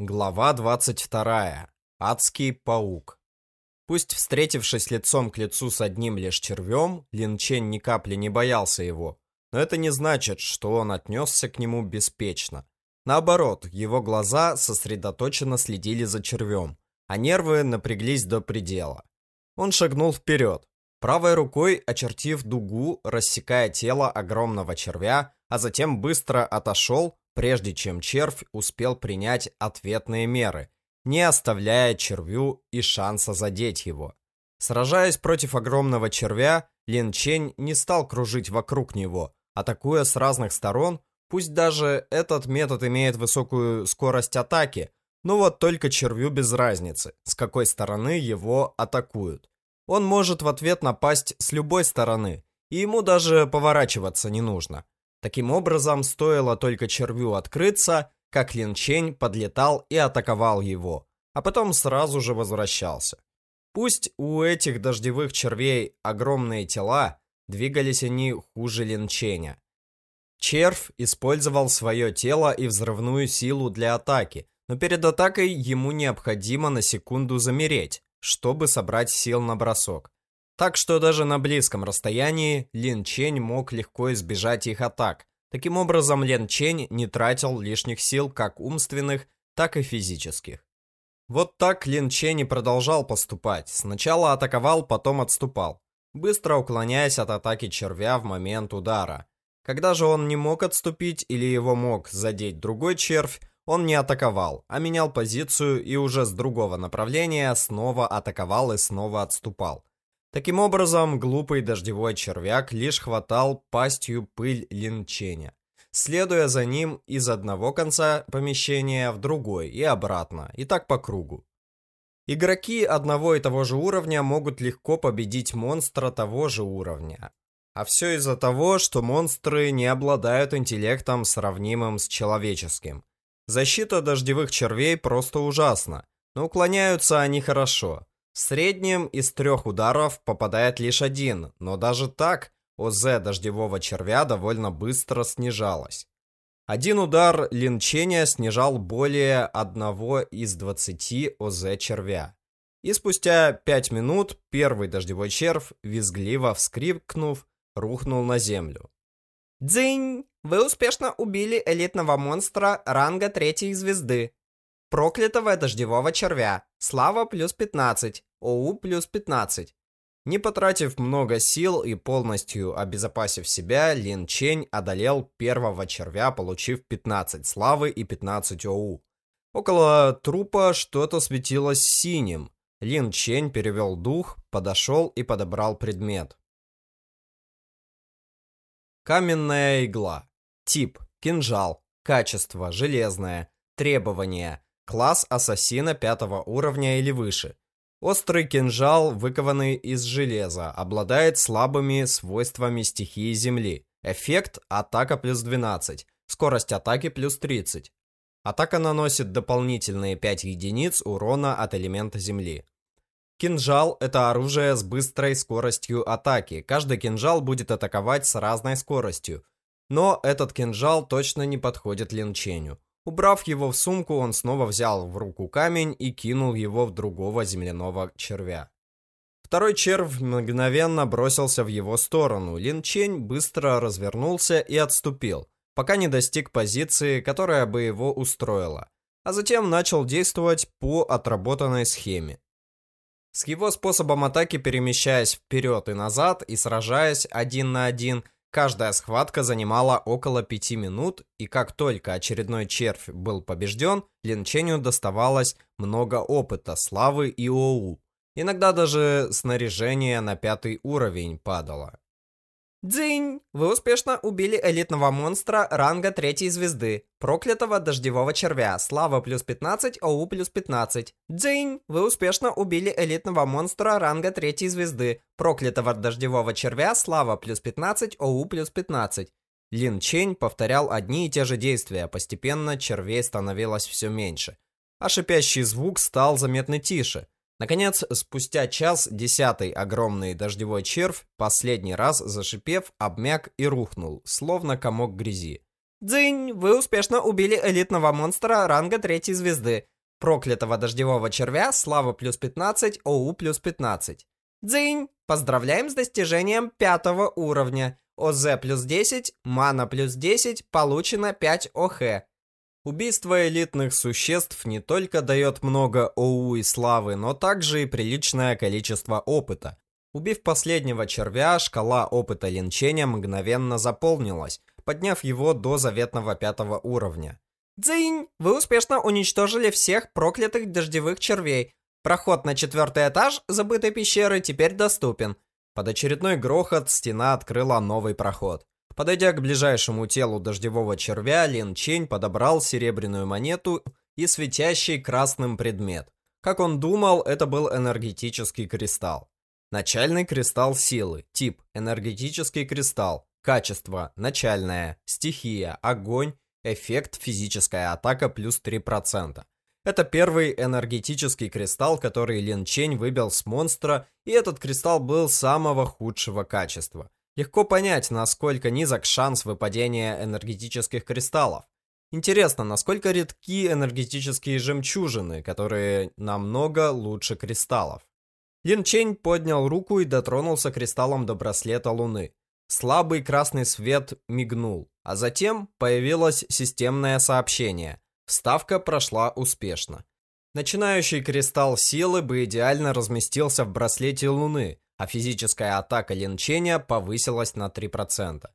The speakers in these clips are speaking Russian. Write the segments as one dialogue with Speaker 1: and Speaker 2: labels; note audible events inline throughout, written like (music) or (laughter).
Speaker 1: Глава 22. Адский паук. Пусть встретившись лицом к лицу с одним лишь червем, Лин Чен ни капли не боялся его, но это не значит, что он отнесся к нему беспечно. Наоборот, его глаза сосредоточенно следили за червем, а нервы напряглись до предела. Он шагнул вперед, правой рукой очертив дугу, рассекая тело огромного червя, а затем быстро отошел, прежде чем червь успел принять ответные меры, не оставляя червю и шанса задеть его. Сражаясь против огромного червя, Лин Чень не стал кружить вокруг него, атакуя с разных сторон, пусть даже этот метод имеет высокую скорость атаки, но вот только червю без разницы, с какой стороны его атакуют. Он может в ответ напасть с любой стороны, и ему даже поворачиваться не нужно. Таким образом, стоило только червю открыться, как Лин Чень подлетал и атаковал его, а потом сразу же возвращался. Пусть у этих дождевых червей огромные тела, двигались они хуже Лин Ченя. Червь использовал свое тело и взрывную силу для атаки, но перед атакой ему необходимо на секунду замереть, чтобы собрать сил на бросок. Так что даже на близком расстоянии Лин Чень мог легко избежать их атак. Таким образом, Лин Чень не тратил лишних сил как умственных, так и физических. Вот так Лин Чень и продолжал поступать. Сначала атаковал, потом отступал, быстро уклоняясь от атаки червя в момент удара. Когда же он не мог отступить или его мог задеть другой червь, он не атаковал, а менял позицию и уже с другого направления снова атаковал и снова отступал. Таким образом, глупый дождевой червяк лишь хватал пастью пыль линченя, следуя за ним из одного конца помещения в другой и обратно, и так по кругу. Игроки одного и того же уровня могут легко победить монстра того же уровня. А все из-за того, что монстры не обладают интеллектом, сравнимым с человеческим. Защита дождевых червей просто ужасна, но уклоняются они хорошо. В среднем из трех ударов попадает лишь один, но даже так ОЗ дождевого червя довольно быстро снижалась. Один удар линчения снижал более одного из 20 ОЗ червя. И спустя 5 минут первый дождевой червь, визгливо вскрикнув, рухнул на землю. «Дзынь! Вы успешно убили элитного монстра ранга третьей звезды. Проклятого дождевого червя. Слава плюс 15. ОУ плюс 15. Не потратив много сил и полностью обезопасив себя, Лин Чень одолел первого червя, получив 15 славы и 15 ОУ. Около трупа что-то светилось синим. Лин Чень перевел дух, подошел и подобрал предмет. Каменная игла. Тип – кинжал. Качество – железное. Требования – класс ассасина пятого уровня или выше. Острый кинжал, выкованный из железа, обладает слабыми свойствами стихии земли. Эффект – атака плюс 12, скорость атаки плюс 30. Атака наносит дополнительные 5 единиц урона от элемента земли. Кинжал – это оружие с быстрой скоростью атаки. Каждый кинжал будет атаковать с разной скоростью. Но этот кинжал точно не подходит линченю. Убрав его в сумку, он снова взял в руку камень и кинул его в другого земляного червя. Второй червь мгновенно бросился в его сторону. Лин Чень быстро развернулся и отступил, пока не достиг позиции, которая бы его устроила, а затем начал действовать по отработанной схеме. С его способом атаки перемещаясь вперед и назад и сражаясь один на один – Каждая схватка занимала около пяти минут, и как только очередной червь был побежден, Линченю доставалось много опыта, славы и ОУ. Иногда даже снаряжение на пятый уровень падало. Дзинь! Вы успешно убили элитного монстра ранга третьей звезды, проклятого дождевого червя, слава плюс 15, ОУ плюс 15. Дзинь! Вы успешно убили элитного монстра ранга третьей звезды, проклятого дождевого червя, слава плюс 15, ОУ плюс 15. Лин Чень повторял одни и те же действия, постепенно червей становилось все меньше. А шипящий звук стал заметно тише – Наконец, спустя час, десятый огромный дождевой червь, последний раз зашипев, обмяк и рухнул, словно комок грязи. Дзынь, вы успешно убили элитного монстра ранга третьей звезды. Проклятого дождевого червя, слава плюс 15, ОУ плюс 15. Дзынь, поздравляем с достижением пятого уровня. ОЗ плюс 10, мана плюс 10, получено 5 ОХ. Убийство элитных существ не только дает много ОУ и славы, но также и приличное количество опыта. Убив последнего червя, шкала опыта линчения мгновенно заполнилась, подняв его до заветного пятого уровня. Дзинь! Вы успешно уничтожили всех проклятых дождевых червей. Проход на четвертый этаж забытой пещеры теперь доступен. Под очередной грохот стена открыла новый проход. Подойдя к ближайшему телу дождевого червя, Лин Чень подобрал серебряную монету и светящий красным предмет. Как он думал, это был энергетический кристалл. Начальный кристалл силы. Тип – энергетический кристалл. Качество – начальное. Стихия – огонь. Эффект – физическая атака плюс 3%. Это первый энергетический кристалл, который Лин Чень выбил с монстра, и этот кристалл был самого худшего качества. Легко понять, насколько низок шанс выпадения энергетических кристаллов. Интересно, насколько редки энергетические жемчужины, которые намного лучше кристаллов. Лин Чень поднял руку и дотронулся кристаллом до браслета Луны. Слабый красный свет мигнул, а затем появилось системное сообщение. Вставка прошла успешно. Начинающий кристалл силы бы идеально разместился в браслете Луны, а физическая атака линчения повысилась на 3%.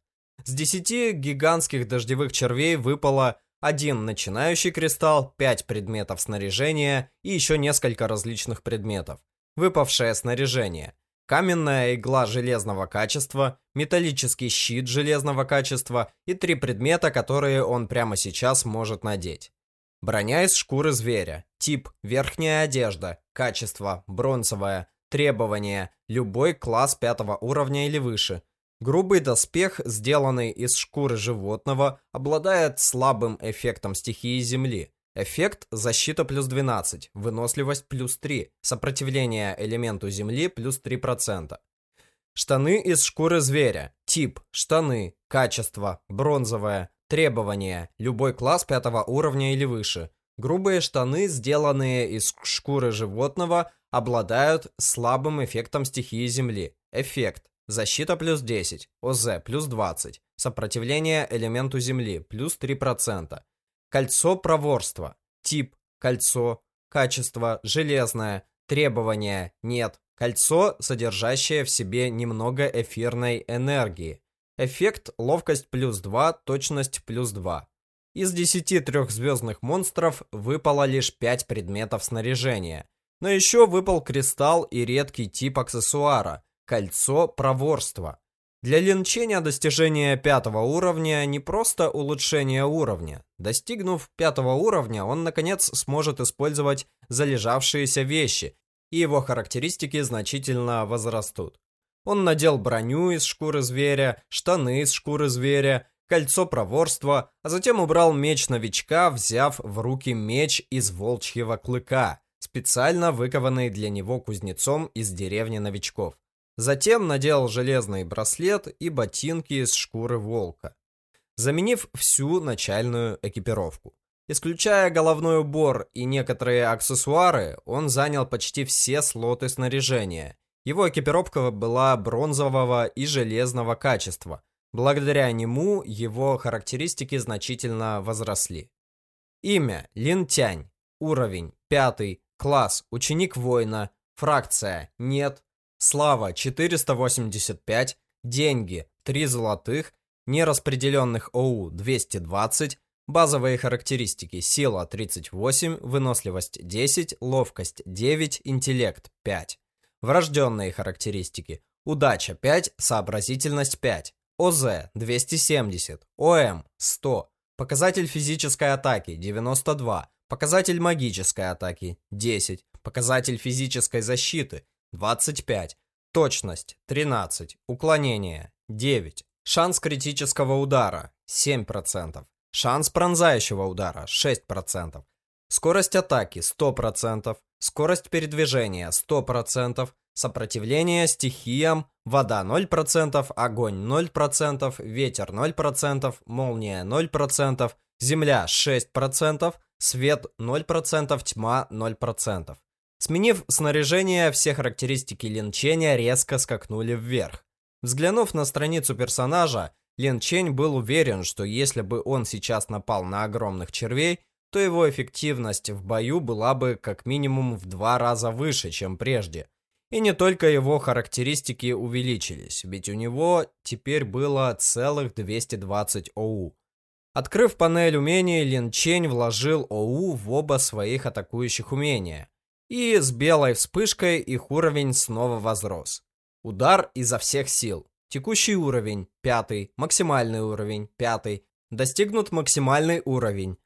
Speaker 1: С 10 гигантских дождевых червей выпало один начинающий кристалл, 5 предметов снаряжения и еще несколько различных предметов. Выпавшее снаряжение. Каменная игла железного качества, металлический щит железного качества и три предмета, которые он прямо сейчас может надеть. Броня из шкуры зверя. Тип – верхняя одежда. Качество – бронзовая. Требования – любой класс пятого уровня или выше. Грубый доспех, сделанный из шкуры животного, обладает слабым эффектом стихии земли. Эффект защита плюс 12, выносливость плюс 3, сопротивление элементу земли плюс 3%. Штаны из шкуры зверя. Тип – штаны. Качество – бронзовое. Требования – любой класс пятого уровня или выше. Грубые штаны, сделанные из шкуры животного, обладают слабым эффектом стихии Земли. Эффект. Защита плюс 10, ОЗ плюс 20, сопротивление элементу Земли плюс 3%. Кольцо проворства. Тип – кольцо. Качество – железное. Требования – нет. Кольцо, содержащее в себе немного эфирной энергии. Эффект – ловкость плюс 2, точность плюс 2. Из 10 трехзвездных монстров выпало лишь 5 предметов снаряжения. Но еще выпал кристалл и редкий тип аксессуара – кольцо проворства. Для линчения достижение пятого уровня не просто улучшение уровня. Достигнув пятого уровня, он наконец сможет использовать залежавшиеся вещи, и его характеристики значительно возрастут. Он надел броню из шкуры зверя, штаны из шкуры зверя, кольцо проворства, а затем убрал меч новичка, взяв в руки меч из волчьего клыка специально выкованный для него кузнецом из деревни новичков. Затем надел железный браслет и ботинки из шкуры волка, заменив всю начальную экипировку. Исключая головной убор и некоторые аксессуары, он занял почти все слоты снаряжения. Его экипировка была бронзового и железного качества. Благодаря нему его характеристики значительно возросли. Имя – Лин Тянь. Уровень – пятый. Класс ученик воина. Фракция нет. Слава 485. Деньги 3 золотых. Нераспределенных ОУ 220. Базовые характеристики. Сила 38, выносливость 10, ловкость 9, интеллект 5. Врожденные характеристики. Удача 5, сообразительность 5. ОЗ 270, ОМ 100. Показатель физической атаки 92, Показатель магической атаки – 10. Показатель физической защиты – 25. Точность – 13. Уклонение – 9. Шанс критического удара – 7%. Шанс пронзающего удара – 6%. Скорость атаки – 100%. Скорость передвижения – 100%. Сопротивление стихиям, вода 0%, огонь 0%, ветер 0%, молния 0%, земля 6%, свет 0%, тьма 0%. Сменив снаряжение, все характеристики Линченя резко скакнули вверх. Взглянув на страницу персонажа, Лин Чень был уверен, что если бы он сейчас напал на огромных червей, то его эффективность в бою была бы как минимум в два раза выше, чем прежде. И не только его характеристики увеличились, ведь у него теперь было целых 220 ОУ. Открыв панель умений, Лин Чень вложил ОУ в оба своих атакующих умения. И с белой вспышкой их уровень снова возрос. Удар изо всех сил. Текущий уровень – пятый, максимальный уровень – пятый. Достигнут максимальный уровень.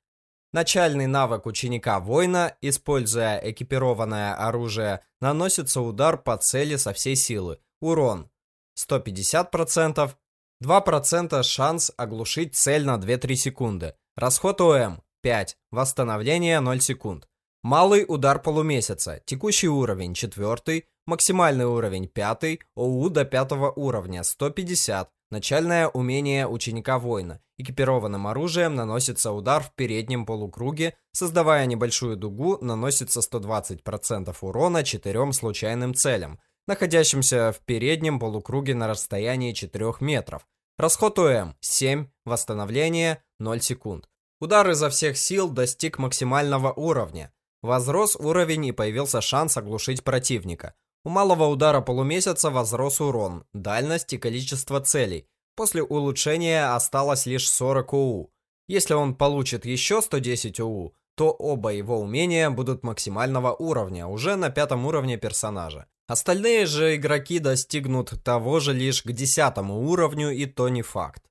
Speaker 1: Начальный навык ученика-воина, используя экипированное оружие, наносится удар по цели со всей силы. Урон 150%, 2% шанс оглушить цель на 2-3 секунды. Расход ОМ 5, восстановление 0 секунд. Малый удар полумесяца, текущий уровень 4, максимальный уровень 5, ОУ до 5 уровня 150, начальное умение ученика-воина. Экипированным оружием наносится удар в переднем полукруге, создавая небольшую дугу, наносится 120% урона четырем случайным целям, находящимся в переднем полукруге на расстоянии 4 метров. Расход УМ 7, восстановление 0 секунд. Удар изо всех сил достиг максимального уровня. Возрос уровень и появился шанс оглушить противника. У малого удара полумесяца возрос урон, дальность и количество целей. После улучшения осталось лишь 40 ОУ. Если он получит еще 110 ОУ, то оба его умения будут максимального уровня, уже на пятом уровне персонажа. Остальные же игроки достигнут того же лишь к десятому уровню, и то не факт.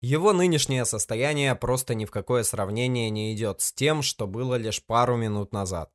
Speaker 1: Его нынешнее состояние просто ни в какое сравнение не идет с тем, что было лишь пару минут назад.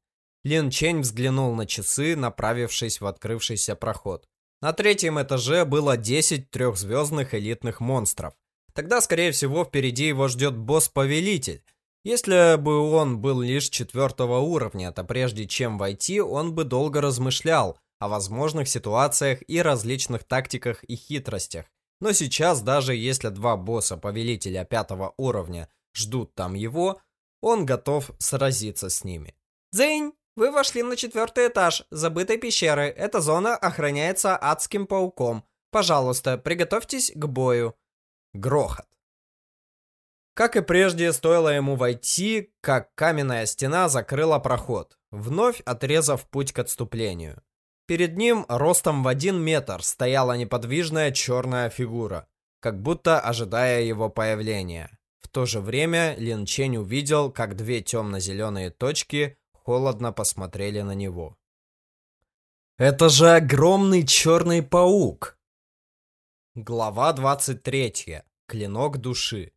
Speaker 1: Лин Чень взглянул на часы, направившись в открывшийся проход. На третьем этаже было 10 трехзвездных элитных монстров. Тогда, скорее всего, впереди его ждет босс-повелитель. Если бы он был лишь четвертого уровня, то прежде чем войти, он бы долго размышлял о возможных ситуациях и различных тактиках и хитростях. Но сейчас, даже если два босса-повелителя пятого уровня ждут там его, он готов сразиться с ними. «Дзынь!» Вы вошли на четвертый этаж забытой пещеры. Эта зона охраняется адским пауком. Пожалуйста, приготовьтесь к бою. Грохот. Как и прежде, стоило ему войти, как каменная стена закрыла проход, вновь отрезав путь к отступлению. Перед ним, ростом в один метр, стояла неподвижная черная фигура, как будто ожидая его появления. В то же время Лин Чень увидел, как две темно-зеленые точки холодно посмотрели на него. «Это же огромный черный паук!» Глава 23. Клинок души.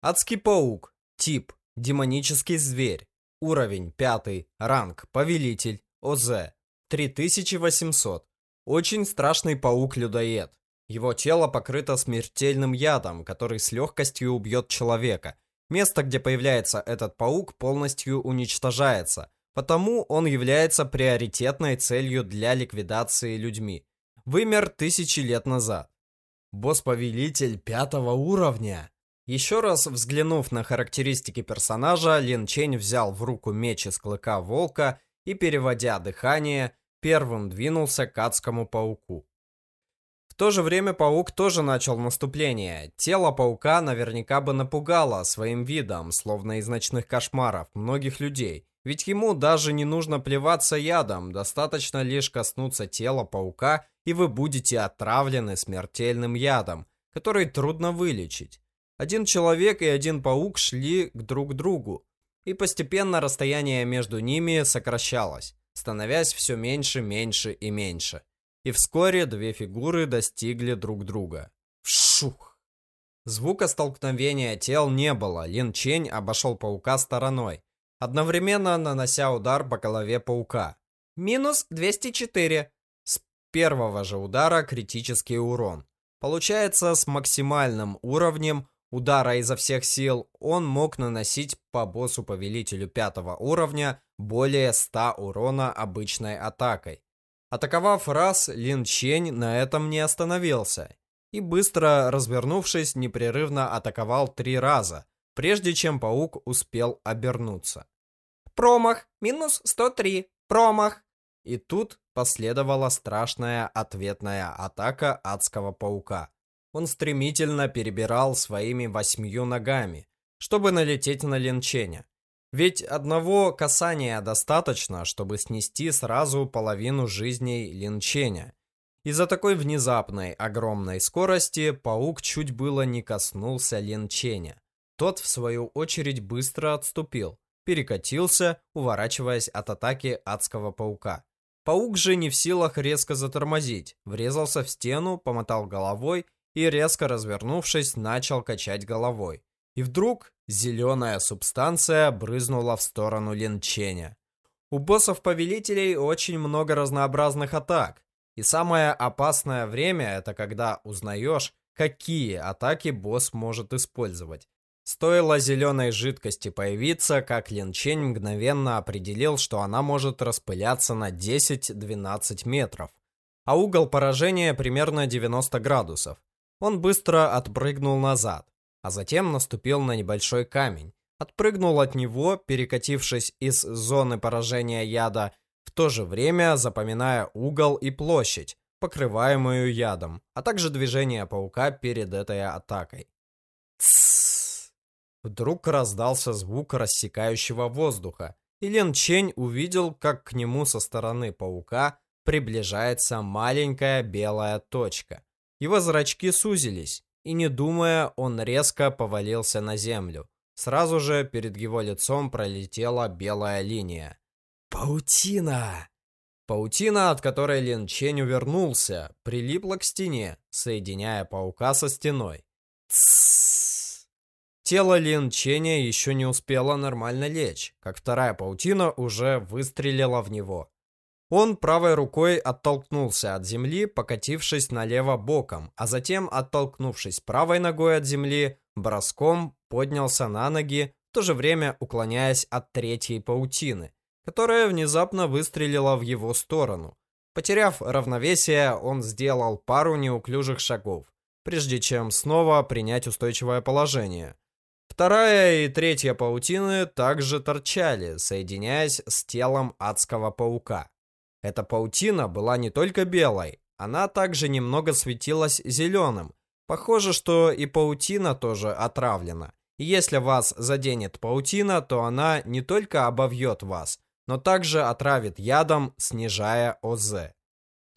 Speaker 1: Адский паук. Тип. Демонический зверь. Уровень 5. Ранг. Повелитель. ОЗ. 3800. Очень страшный паук-людоед. Его тело покрыто смертельным ядом, который с легкостью убьет человека. Место, где появляется этот паук, полностью уничтожается, потому он является приоритетной целью для ликвидации людьми. Вымер тысячи лет назад. Босс-повелитель пятого уровня. Еще раз взглянув на характеристики персонажа, Лин Чень взял в руку меч из клыка волка и, переводя дыхание, первым двинулся к адскому пауку. В то же время паук тоже начал наступление. Тело паука наверняка бы напугало своим видом, словно из ночных кошмаров, многих людей. Ведь ему даже не нужно плеваться ядом, достаточно лишь коснуться тела паука, и вы будете отравлены смертельным ядом, который трудно вылечить. Один человек и один паук шли к друг другу, и постепенно расстояние между ними сокращалось, становясь все меньше, меньше и меньше и вскоре две фигуры достигли друг друга. Вшух! Звука столкновения тел не было, Лин Чень обошел паука стороной, одновременно нанося удар по голове паука. Минус 204. С первого же удара критический урон. Получается, с максимальным уровнем удара изо всех сил он мог наносить по боссу-повелителю пятого уровня более 100 урона обычной атакой. Атаковав раз, Лин Чень на этом не остановился и, быстро развернувшись, непрерывно атаковал три раза, прежде чем паук успел обернуться.
Speaker 2: «Промах! Минус 103! Промах!»
Speaker 1: И тут последовала страшная ответная атака адского паука. Он стремительно перебирал своими восьмью ногами, чтобы налететь на Линченя. Ведь одного касания достаточно, чтобы снести сразу половину жизней Линченя. Из-за такой внезапной, огромной скорости паук чуть было не коснулся Линченя. Тот, в свою очередь, быстро отступил, перекатился, уворачиваясь от атаки адского паука. Паук же не в силах резко затормозить, врезался в стену, помотал головой и, резко развернувшись, начал качать головой. И вдруг зеленая субстанция брызнула в сторону Линченя. У боссов-повелителей очень много разнообразных атак, и самое опасное время это когда узнаешь, какие атаки босс может использовать. Стоило зеленой жидкости появиться, как Лин Чень мгновенно определил, что она может распыляться на 10-12 метров, а угол поражения примерно 90 градусов. Он быстро отпрыгнул назад, а затем наступил на небольшой камень, отпрыгнул от него, перекатившись из зоны поражения яда, в то же время запоминая угол и площадь, покрываемую ядом, а также движение паука перед этой атакой. Вдруг раздался звук рассекающего воздуха, и Лен Чень увидел, как к нему со стороны паука приближается маленькая белая точка. Его зрачки сузились, и не думая, он резко повалился на землю. Сразу же перед его лицом пролетела белая линия. Паутина! Паутина, от которой Лин Чень увернулся, прилипла к стене, соединяя паука со стеной. Тссс! Тело Лин Ченя еще не успело нормально лечь, как вторая паутина уже выстрелила в него. Он правой рукой оттолкнулся от земли, покатившись налево боком, а затем, оттолкнувшись правой ногой от земли, броском поднялся на ноги, в то же время уклоняясь от третьей паутины, которая внезапно выстрелила в его сторону. Потеряв равновесие, он сделал пару неуклюжих шагов, прежде чем снова принять устойчивое положение. Вторая и третья паутины также торчали, соединяясь с телом адского паука. Эта паутина была не только белой, она также немного светилась зеленым. Похоже, что и паутина тоже отравлена. Если вас заденет паутина, то она не только обовьет вас, но также отравит ядом, снижая ОЗ.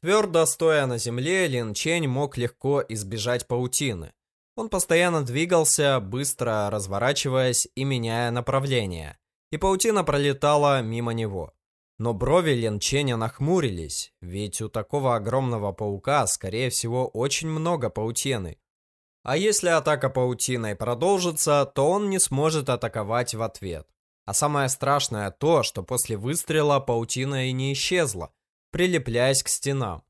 Speaker 1: Твердо стоя на земле, Лин Чень мог легко избежать паутины. Он постоянно двигался, быстро разворачиваясь и меняя направление, и паутина пролетала мимо него. Но брови Лен Ченя нахмурились, ведь у такого огромного паука, скорее всего, очень много паутины. А если атака паутиной продолжится, то он не сможет атаковать в ответ. А самое страшное то, что после выстрела паутина и не исчезла, прилепляясь к стенам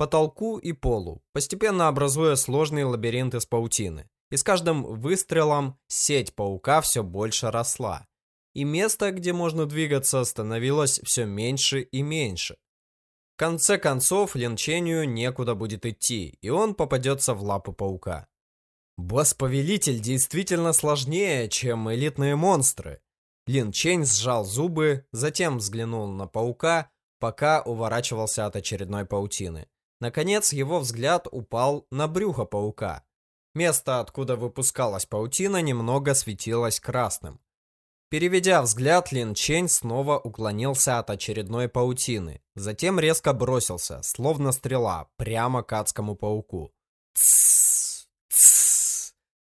Speaker 1: потолку и полу, постепенно образуя сложный лабиринт из паутины. И с каждым выстрелом сеть паука все больше росла. И место, где можно двигаться, становилось все меньше и меньше. В конце концов, Линчению некуда будет идти, и он попадется в лапы паука. Босс-повелитель действительно сложнее, чем элитные монстры. Лин Чень сжал зубы, затем взглянул на паука, пока уворачивался от очередной паутины. Наконец его взгляд упал на брюхо паука. Место, откуда выпускалась паутина, немного светилось красным. Переведя взгляд, Лин Чень снова уклонился от очередной паутины. Затем резко бросился, словно стрела, прямо к адскому пауку.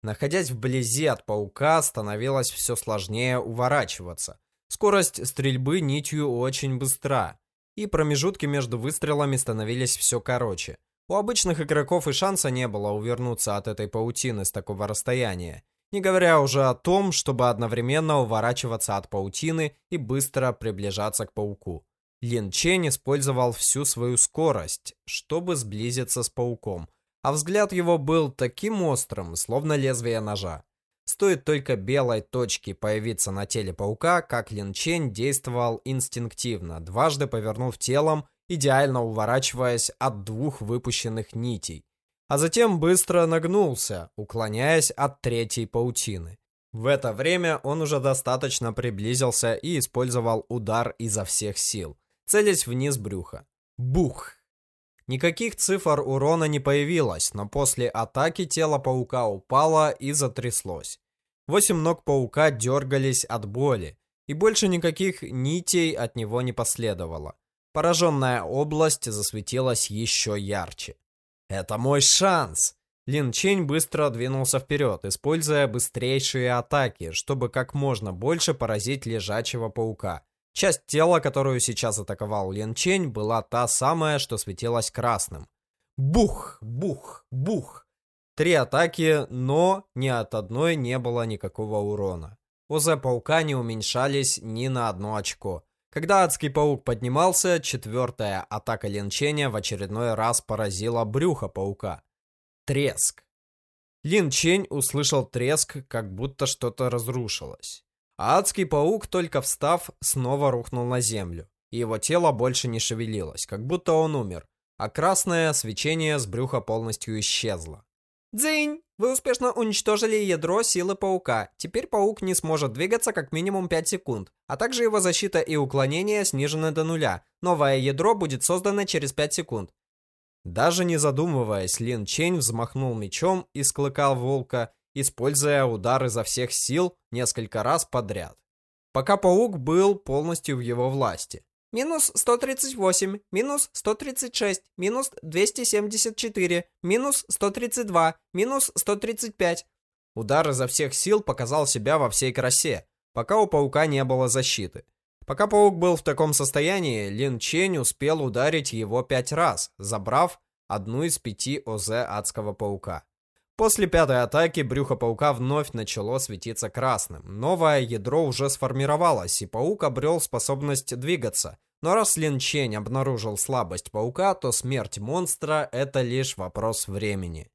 Speaker 1: Находясь вблизи от паука, становилось все сложнее уворачиваться. Скорость стрельбы нитью очень быстра и промежутки между выстрелами становились все короче. У обычных игроков и шанса не было увернуться от этой паутины с такого расстояния, не говоря уже о том, чтобы одновременно уворачиваться от паутины и быстро приближаться к пауку. Лин Чен использовал всю свою скорость, чтобы сблизиться с пауком, а взгляд его был таким острым, словно лезвие ножа. Стоит только белой точке появиться на теле паука, как Лин Чень действовал инстинктивно, дважды повернув телом идеально уворачиваясь от двух выпущенных нитей, а затем быстро нагнулся, уклоняясь от третьей паутины. В это время он уже достаточно приблизился и использовал удар изо всех сил, целясь вниз брюха. Бух! Никаких цифр урона не появилось, но после атаки тело паука упало и затряслось. Восемь ног паука дергались от боли, и больше никаких нитей от него не последовало. Пораженная область засветилась еще ярче. «Это мой шанс!» Лин Чень быстро двинулся вперед, используя быстрейшие атаки, чтобы как можно больше поразить лежачего паука. Часть тела, которую сейчас атаковал Лин Чень, была та самая, что светилась красным. Бух, бух, бух. Три атаки, но ни от одной не было никакого урона. ОЗ паука не уменьшались ни на одно очко. Когда адский паук поднимался, четвертая атака линчения в очередной раз поразила брюхо паука. Треск. Лин Чень услышал треск, как будто что-то разрушилось. А адский паук, только встав, снова рухнул на землю. И его тело больше не шевелилось, как будто он умер, а красное свечение с брюха полностью исчезло.
Speaker 2: «Дзынь! Вы успешно уничтожили ядро силы паука. Теперь паук не сможет двигаться как минимум 5 секунд, а также его защита и уклонение снижены до нуля. Новое ядро будет создано через 5 секунд.
Speaker 1: Даже не задумываясь, Лин Чень взмахнул мечом и склыкал волка, используя удар изо всех сил несколько раз подряд. Пока паук был полностью в его власти.
Speaker 2: Минус 138, минус 136, минус 274, минус 132, минус 135.
Speaker 1: Удар изо всех сил показал себя во всей красе, пока у паука не было защиты. Пока паук был в таком состоянии, Лин Чень успел ударить его пять раз, забрав одну из пяти ОЗ адского паука. После пятой атаки брюхо паука вновь начало светиться красным. Новое ядро уже сформировалось, и паук обрел способность двигаться. Но раз Лин Чень обнаружил слабость паука, то смерть монстра — это лишь вопрос времени.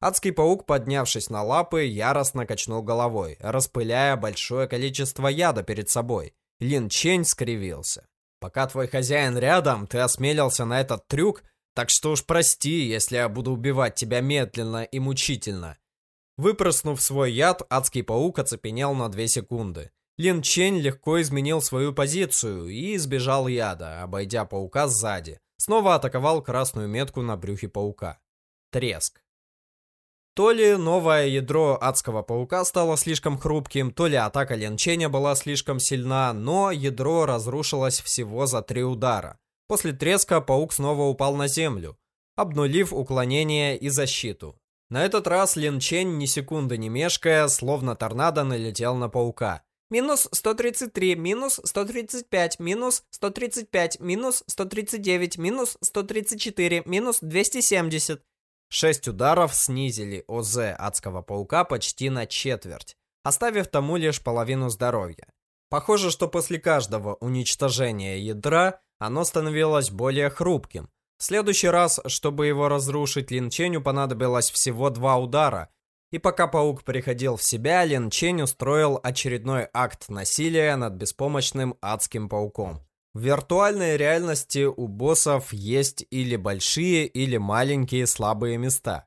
Speaker 1: Адский паук, поднявшись на лапы, яростно качнул головой, распыляя большое количество яда перед собой. Лин Чень скривился. «Пока твой хозяин рядом, ты осмелился на этот трюк, так что уж прости, если я буду убивать тебя медленно и мучительно. Выпроснув свой яд, адский паук оцепенел на 2 секунды. Лин Чень легко изменил свою позицию и избежал яда, обойдя паука сзади. Снова атаковал красную метку на брюхе паука. Треск. То ли новое ядро адского паука стало слишком хрупким, то ли атака Лин Ченя была слишком сильна, но ядро разрушилось всего за три удара. После треска паук снова упал на землю, обнулив уклонение и защиту. На этот раз Лин Чень, ни секунды не мешкая, словно торнадо налетел на паука.
Speaker 2: Минус 133, минус 135, минус 135, минус 139, минус 134, минус 270.
Speaker 1: Шесть ударов снизили ОЗ адского паука почти на четверть, оставив тому лишь половину здоровья. Похоже, что после каждого уничтожения ядра оно становилось более хрупким. В следующий раз, чтобы его разрушить, Лин Ченю понадобилось всего два удара. И пока паук приходил в себя, Лин Чень устроил очередной акт насилия над беспомощным адским пауком. В виртуальной реальности у боссов есть или большие, или маленькие слабые места.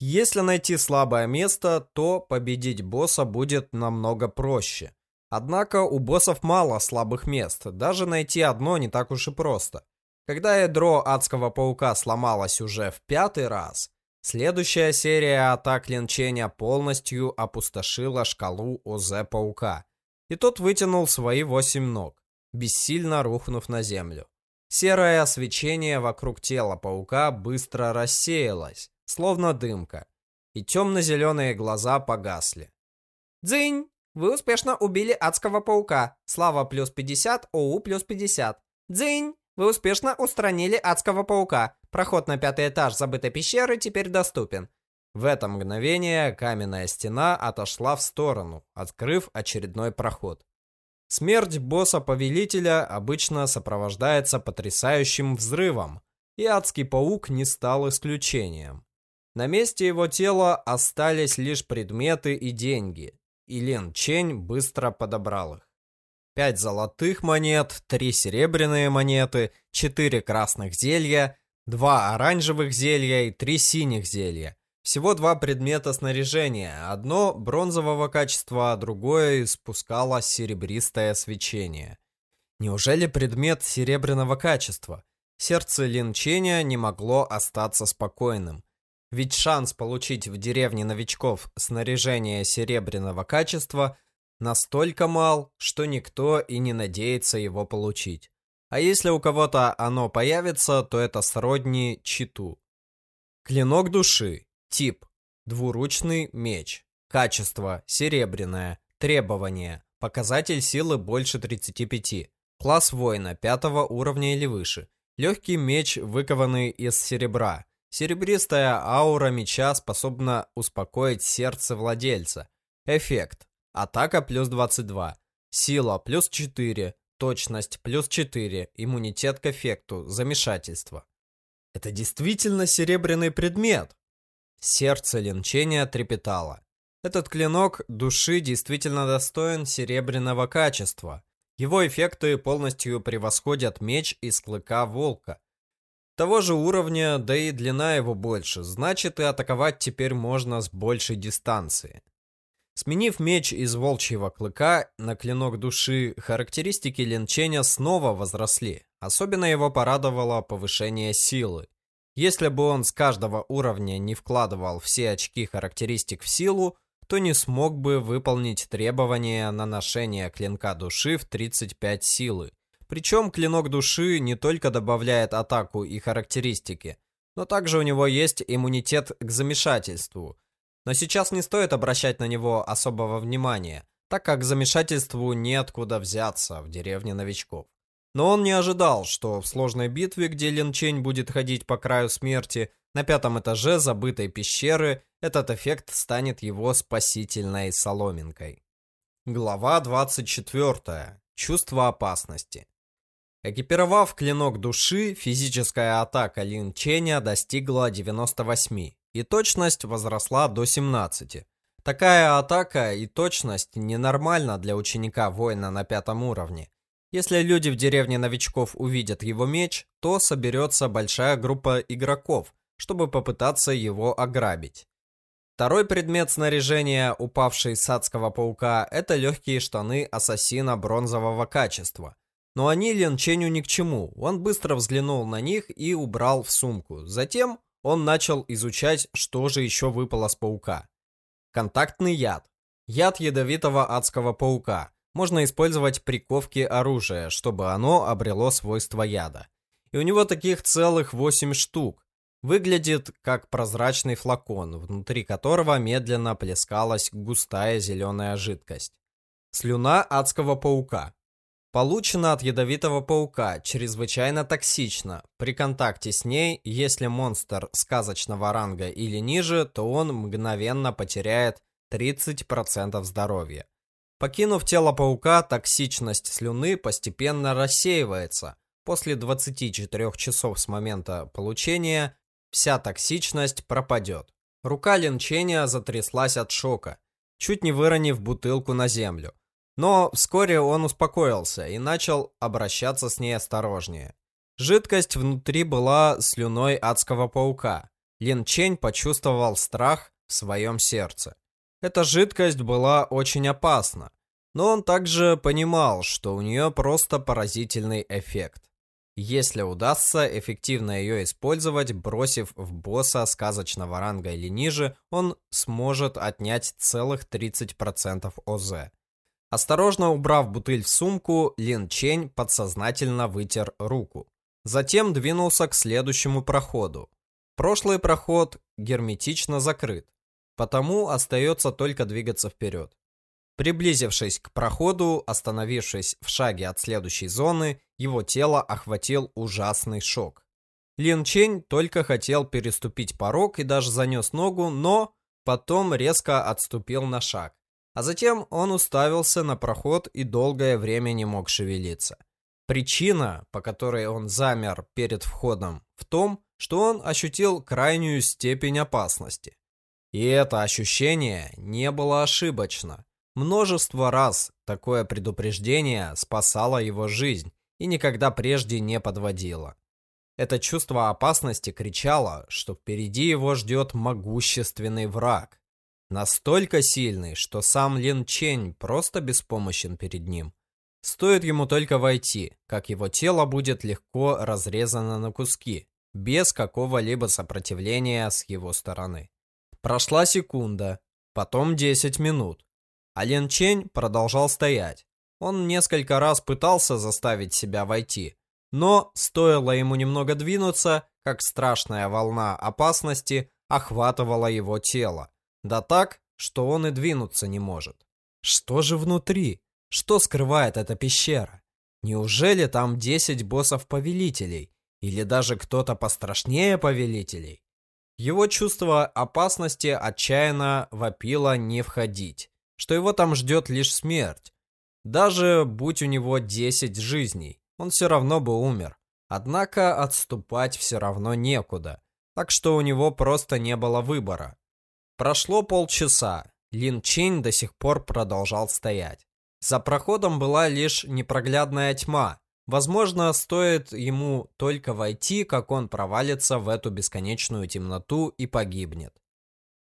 Speaker 1: Если найти слабое место, то победить босса будет намного проще. Однако у боссов мало слабых мест, даже найти одно не так уж и просто. Когда ядро адского паука сломалось уже в пятый раз, следующая серия атак Линченя полностью опустошила шкалу ОЗ паука. И тот вытянул свои восемь ног, бессильно рухнув на землю. Серое свечение вокруг тела паука быстро рассеялось, словно дымка, и темно-зеленые глаза погасли.
Speaker 2: «Дзынь!» Вы успешно убили адского паука. Слава плюс 50, ОУ плюс 50. Дзынь! Вы успешно устранили адского паука. Проход на пятый этаж забытой пещеры теперь доступен.
Speaker 1: В это мгновение каменная стена отошла в сторону, открыв очередной проход. Смерть босса-повелителя обычно сопровождается потрясающим взрывом, и адский паук не стал исключением. На месте его тела остались лишь предметы и деньги, и Лен Чень быстро подобрал их. 5 золотых монет, 3 серебряные монеты, 4 красных зелья, 2 оранжевых зелья и 3 синих зелья. Всего два предмета снаряжения, одно бронзового качества, а другое испускало серебристое свечение. Неужели предмет серебряного качества? Сердце Линченя не могло остаться спокойным. Ведь шанс получить в деревне новичков снаряжение серебряного качества настолько мал, что никто и не надеется его получить. А если у кого-то оно появится, то это сродни читу. Клинок души. Тип. Двуручный меч. Качество. Серебряное. Требования. Показатель силы больше 35. Класс воина 5 уровня или выше. Легкий меч, выкованный из серебра. Серебристая аура меча способна успокоить сердце владельца. Эффект. Атака плюс 22. Сила плюс 4. Точность плюс 4. Иммунитет к эффекту. Замешательство. Это действительно серебряный предмет. Сердце линчения трепетало. Этот клинок души действительно достоин серебряного качества. Его эффекты полностью превосходят меч из клыка волка. Того же уровня, да и длина его больше, значит и атаковать теперь можно с большей дистанции. Сменив меч из волчьего клыка на клинок души, характеристики линчения снова возросли. Особенно его порадовало повышение силы. Если бы он с каждого уровня не вкладывал все очки характеристик в силу, то не смог бы выполнить требования на ношение клинка души в 35 силы. Причем клинок души не только добавляет атаку и характеристики, но также у него есть иммунитет к замешательству. Но сейчас не стоит обращать на него особого внимания, так как замешательству неоткуда взяться в деревне новичков. Но он не ожидал, что в сложной битве, где Лин Чень будет ходить по краю смерти, на пятом этаже забытой пещеры, этот эффект станет его спасительной соломинкой. Глава 24. Чувство опасности. Экипировав клинок души, физическая атака Лин Ченя достигла 98, и точность возросла до 17. Такая атака и точность ненормальна для ученика воина на пятом уровне. Если люди в деревне новичков увидят его меч, то соберется большая группа игроков, чтобы попытаться его ограбить. Второй предмет снаряжения, упавший с адского паука, это легкие штаны ассасина бронзового качества – но они Лин Ченю ни к чему. Он быстро взглянул на них и убрал в сумку. Затем он начал изучать, что же еще выпало с паука. Контактный яд. Яд ядовитого адского паука. Можно использовать при ковке оружия, чтобы оно обрело свойства яда. И у него таких целых 8 штук. Выглядит как прозрачный флакон, внутри которого медленно плескалась густая зеленая жидкость. Слюна адского паука. Получена от ядовитого паука, чрезвычайно токсична. При контакте с ней, если монстр сказочного ранга или ниже, то он мгновенно потеряет 30% здоровья. Покинув тело паука, токсичность слюны постепенно рассеивается. После 24 часов с момента получения вся токсичность пропадет. Рука линчения затряслась от шока, чуть не выронив бутылку на землю. Но вскоре он успокоился и начал обращаться с ней осторожнее. Жидкость внутри была слюной адского паука. Лин Чень почувствовал страх в своем сердце. Эта жидкость была очень опасна, но он также понимал, что у нее просто поразительный эффект. Если удастся эффективно ее использовать, бросив в босса сказочного ранга или ниже, он сможет отнять целых 30% ОЗ. Осторожно убрав бутыль в сумку, Лин Чень подсознательно вытер руку. Затем двинулся к следующему проходу. Прошлый проход герметично закрыт, потому остается только двигаться вперед. Приблизившись к проходу, остановившись в шаге от следующей зоны, его тело охватил ужасный шок. Лин Чень только хотел переступить порог и даже занес ногу, но потом резко отступил на шаг. А затем он уставился на проход и долгое время не мог шевелиться. Причина, по которой он замер перед входом, в том, что он ощутил крайнюю степень опасности. И это ощущение не было ошибочно. Множество раз такое предупреждение спасало его жизнь и никогда прежде не подводило. Это чувство опасности кричало, что впереди его ждет могущественный враг. Настолько сильный, что сам Лин Чень просто беспомощен перед ним. Стоит ему только войти, как его тело будет легко разрезано на куски, без какого-либо сопротивления с его стороны. Прошла секунда, потом 10 минут. А Лин Чень продолжал стоять. Он несколько раз пытался заставить себя войти, но стоило ему немного двинуться, как страшная волна опасности охватывала его тело. Да так, что он и двинуться не может. Что же внутри? Что скрывает эта пещера? Неужели там 10 боссов-повелителей? Или даже кто-то пострашнее повелителей? Его чувство опасности отчаянно вопило не входить, что его там ждет лишь смерть. Даже будь у него 10 жизней, он все равно бы умер. Однако отступать все равно некуда, так что у него просто не было выбора. Прошло полчаса, Лин Чинь до сих пор продолжал стоять. За проходом была лишь непроглядная тьма. Возможно, стоит ему только войти, как он провалится в эту бесконечную темноту и погибнет.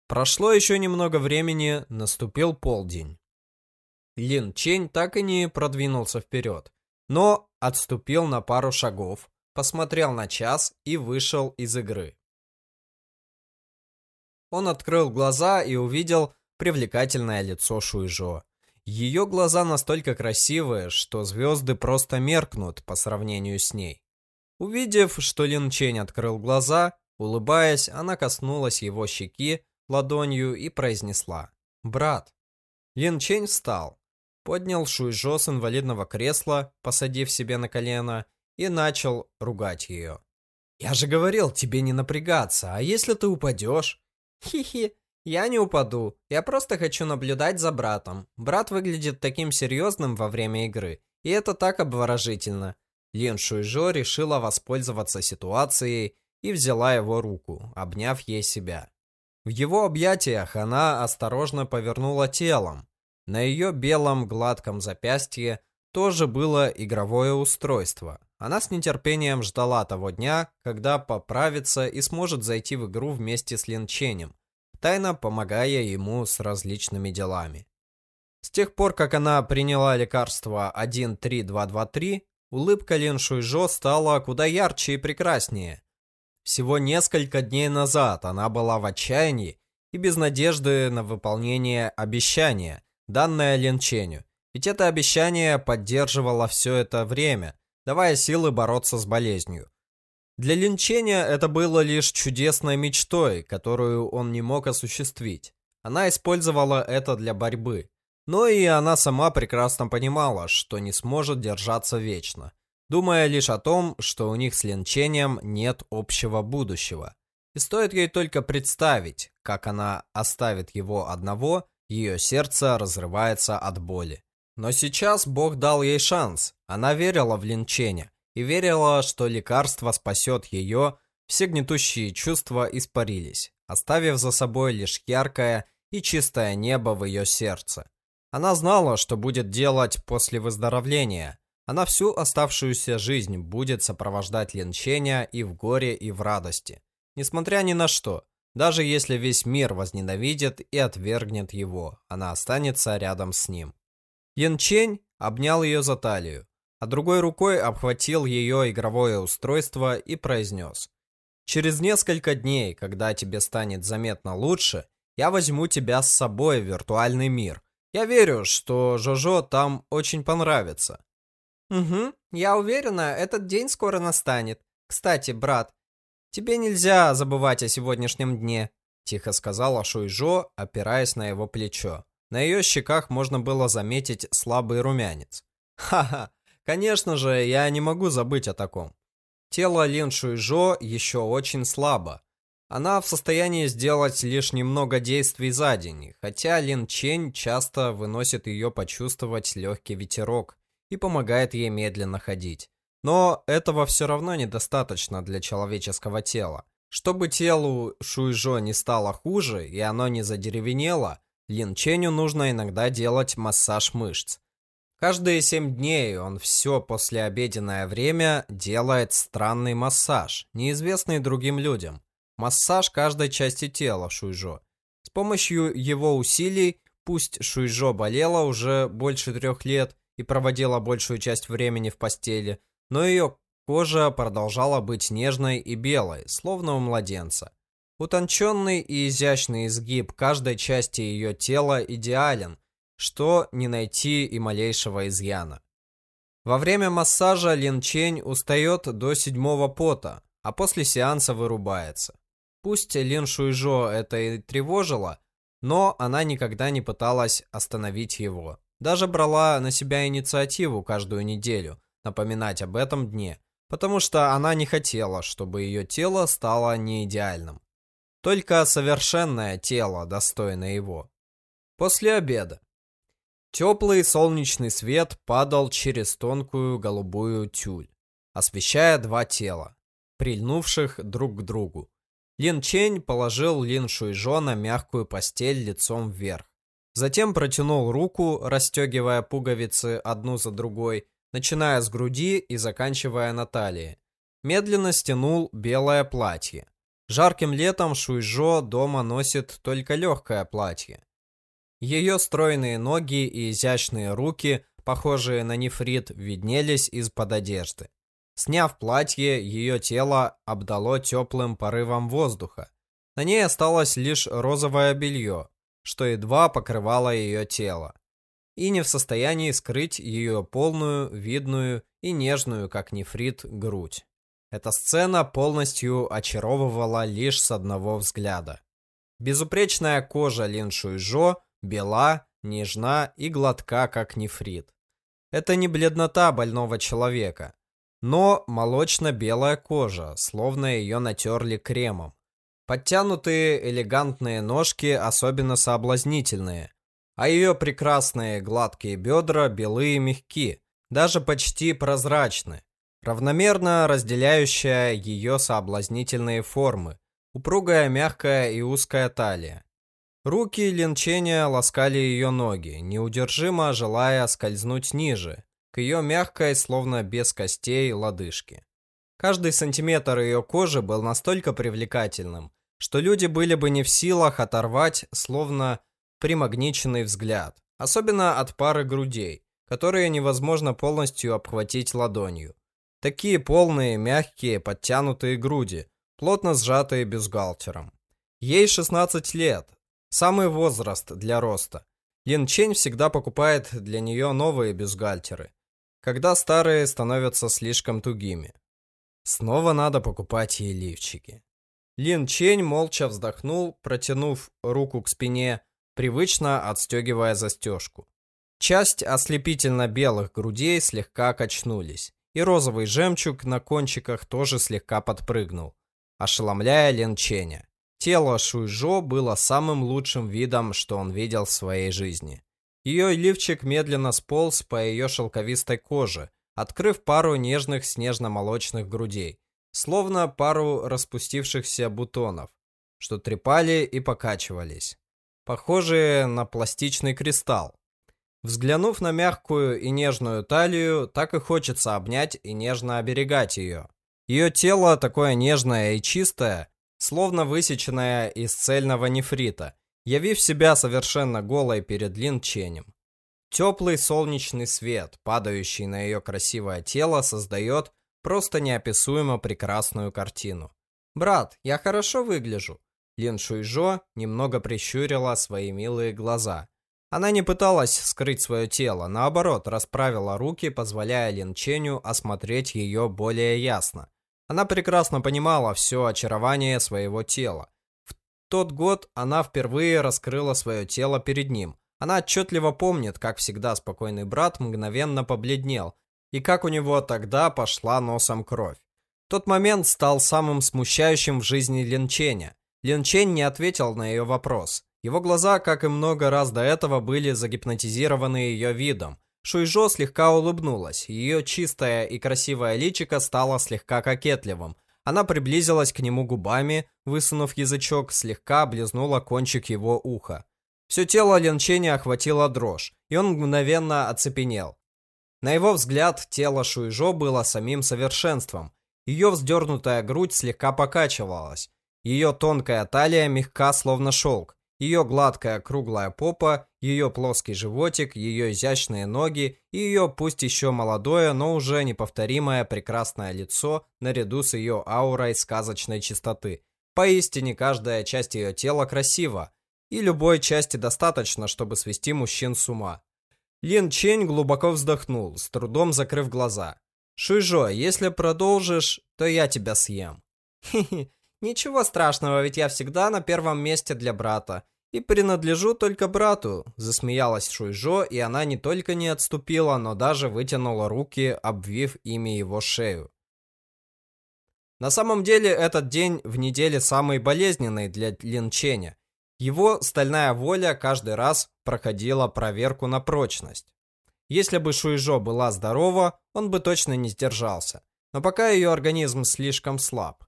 Speaker 1: Прошло еще немного времени, наступил полдень. Лин Чень так и не продвинулся вперед но отступил на пару шагов, посмотрел на час и вышел из игры. Он открыл глаза и увидел привлекательное лицо Шуйжо. Ее глаза настолько красивые, что звезды просто меркнут по сравнению с ней. Увидев, что Лин Чень открыл глаза, улыбаясь, она коснулась его щеки ладонью и произнесла «Брат». Лин Чень встал поднял Шуйжо с инвалидного кресла, посадив себе на колено, и начал ругать ее. «Я же говорил тебе не напрягаться, а если ты упадешь?» «Хи-хи, я не упаду, я просто хочу наблюдать за братом. Брат выглядит таким серьезным во время игры, и это так обворожительно». Лин Шуйжо решила воспользоваться ситуацией и взяла его руку, обняв ей себя. В его объятиях она осторожно повернула телом, на ее белом гладком запястье тоже было игровое устройство. Она с нетерпением ждала того дня, когда поправится и сможет зайти в игру вместе с Линченем, тайно помогая ему с различными делами. С тех пор, как она приняла лекарство 13223, улыбка Лин Шуйжо стала куда ярче и прекраснее. Всего несколько дней назад она была в отчаянии и без надежды на выполнение обещания – данное Линченю. Ведь это обещание поддерживало все это время, давая силы бороться с болезнью. Для Линченя это было лишь чудесной мечтой, которую он не мог осуществить. Она использовала это для борьбы. Но и она сама прекрасно понимала, что не сможет держаться вечно, думая лишь о том, что у них с Линчением нет общего будущего. И стоит ей только представить, как она оставит его одного, ее сердце разрывается от боли. Но сейчас Бог дал ей шанс. Она верила в линчене и верила, что лекарство спасет ее. Все гнетущие чувства испарились, оставив за собой лишь яркое и чистое небо в ее сердце. Она знала, что будет делать после выздоровления. Она всю оставшуюся жизнь будет сопровождать линчения и в горе, и в радости. Несмотря ни на что, даже если весь мир возненавидит и отвергнет его, она останется рядом с ним. Ян Чень обнял ее за талию, а другой рукой обхватил ее игровое устройство и произнес. «Через несколько дней, когда тебе станет заметно лучше, я возьму тебя с собой в виртуальный мир. Я верю, что Жожо там очень понравится». «Угу, я уверена, этот день скоро настанет. Кстати, брат, «Тебе нельзя забывать о сегодняшнем дне», — тихо сказала Шуйжо, опираясь на его плечо. На ее щеках можно было заметить слабый румянец. «Ха-ха, конечно же, я не могу забыть о таком. Тело Лин Шуйжо еще очень слабо. Она в состоянии сделать лишь немного действий за день, хотя Лин Чень часто выносит ее почувствовать легкий ветерок и помогает ей медленно ходить. Но этого все равно недостаточно для человеческого тела. Чтобы телу Шуйжо не стало хуже и оно не задеревенело, Лин Ченю нужно иногда делать массаж мышц. Каждые семь дней он все послеобеденное время делает странный массаж, неизвестный другим людям. Массаж каждой части тела Шуйжо. С помощью его усилий, пусть Шуйжо болела уже больше трех лет и проводила большую часть времени в постели, но ее кожа продолжала быть нежной и белой, словно у младенца. Утонченный и изящный изгиб каждой части ее тела идеален, что не найти и малейшего изъяна. Во время массажа Лин Чень устает до седьмого пота, а после сеанса вырубается. Пусть Лин Шуйжо это и тревожило, но она никогда не пыталась остановить его. Даже брала на себя инициативу каждую неделю напоминать об этом дне, потому что она не хотела, чтобы ее тело стало не идеальным. Только совершенное тело достойно его. После обеда. Теплый солнечный свет падал через тонкую голубую тюль, освещая два тела, прильнувших друг к другу. Лин Чень положил Лин Шуйжо на мягкую постель лицом вверх. Затем протянул руку, расстегивая пуговицы одну за другой, начиная с груди и заканчивая на талии. Медленно стянул белое платье. Жарким летом Шуйжо дома носит только легкое платье. Ее стройные ноги и изящные руки, похожие на нефрит, виднелись из-под одежды. Сняв платье, ее тело обдало теплым порывом воздуха. На ней осталось лишь розовое белье, что едва покрывало ее тело, и не в состоянии скрыть ее полную, видную и нежную, как нефрит, грудь. Эта сцена полностью очаровывала лишь с одного взгляда. Безупречная кожа Лин Шуйжо бела, нежна и гладка, как нефрит. Это не бледнота больного человека, но молочно-белая кожа, словно ее натерли кремом. Подтянутые элегантные ножки особенно соблазнительные, а ее прекрасные гладкие бедра белые мягки, даже почти прозрачны, равномерно разделяющая ее соблазнительные формы, упругая, мягкая и узкая талия. Руки Линчения ласкали ее ноги, неудержимо желая скользнуть ниже, к ее мягкой, словно без костей, лодыжке. Каждый сантиметр ее кожи был настолько привлекательным, что люди были бы не в силах оторвать, словно примагниченный взгляд, особенно от пары грудей, которые невозможно полностью обхватить ладонью. Такие полные, мягкие, подтянутые груди, плотно сжатые бюстгальтером. Ей 16 лет, Самый возраст для роста. Лин Чень всегда покупает для нее новые бюстгальтеры, когда старые становятся слишком тугими. Снова надо покупать ей лифчики. Лин Чень молча вздохнул, протянув руку к спине, привычно отстегивая застежку. Часть ослепительно-белых грудей слегка качнулись, и розовый жемчуг на кончиках тоже слегка подпрыгнул, ошеломляя Лин Ченя. Тело Шуйжо было самым лучшим видом, что он видел в своей жизни. Ее лифчик медленно сполз по ее шелковистой коже, открыв пару нежных снежно-молочных грудей, словно пару распустившихся бутонов, что трепали и покачивались, похожие на пластичный кристалл. Взглянув на мягкую и нежную талию, так и хочется обнять и нежно оберегать ее. Ее тело такое нежное и чистое, словно высеченная из цельного нефрита, явив себя совершенно голой перед Лин Ченем. Теплый солнечный свет, падающий на ее красивое тело, создает просто неописуемо прекрасную картину. «Брат, я хорошо выгляжу?» Лин Шуйжо немного прищурила свои милые глаза. Она не пыталась скрыть свое тело, наоборот, расправила руки, позволяя Лин Ченю осмотреть ее более ясно. Она прекрасно понимала все очарование своего тела. В тот год она впервые раскрыла свое тело перед ним. Она отчетливо помнит, как всегда спокойный брат мгновенно побледнел, и как у него тогда пошла носом кровь. Тот момент стал самым смущающим в жизни Линченя. Линчень не ответил на ее вопрос. Его глаза, как и много раз до этого, были загипнотизированы ее видом. Шуйжо слегка улыбнулась. Ее чистое и красивое личико стало слегка кокетливым. Она приблизилась к нему губами, высунув язычок, слегка облизнула кончик его уха. Все тело Лин Ченя охватила дрожь, и он мгновенно оцепенел. На его взгляд, тело Шуйжо было самим совершенством. Ее вздернутая грудь слегка покачивалась. Ее тонкая талия мягка, словно шелк. Ее гладкая круглая попа, ее плоский животик, ее изящные ноги и ее пусть еще молодое, но уже неповторимое прекрасное лицо наряду с ее аурой сказочной чистоты. Поистине каждая часть ее тела красива, и любой части достаточно, чтобы свести мужчин с ума. Лин Чень глубоко вздохнул, с трудом закрыв глаза. «Шуйжо, если продолжишь, то я тебя съем». (laughs) «Хе-хе, ничего страшного, ведь я всегда на первом месте для брата. И принадлежу только брату», — засмеялась Шуйжо, и она не только не отступила, но даже вытянула руки, обвив ими его шею. На самом деле, этот день в неделе самый болезненный для Лин Ченя. Его стальная воля каждый раз проходила проверку на прочность. Если бы Шуйжо была здорова, он бы точно не сдержался. Но пока ее организм слишком слаб.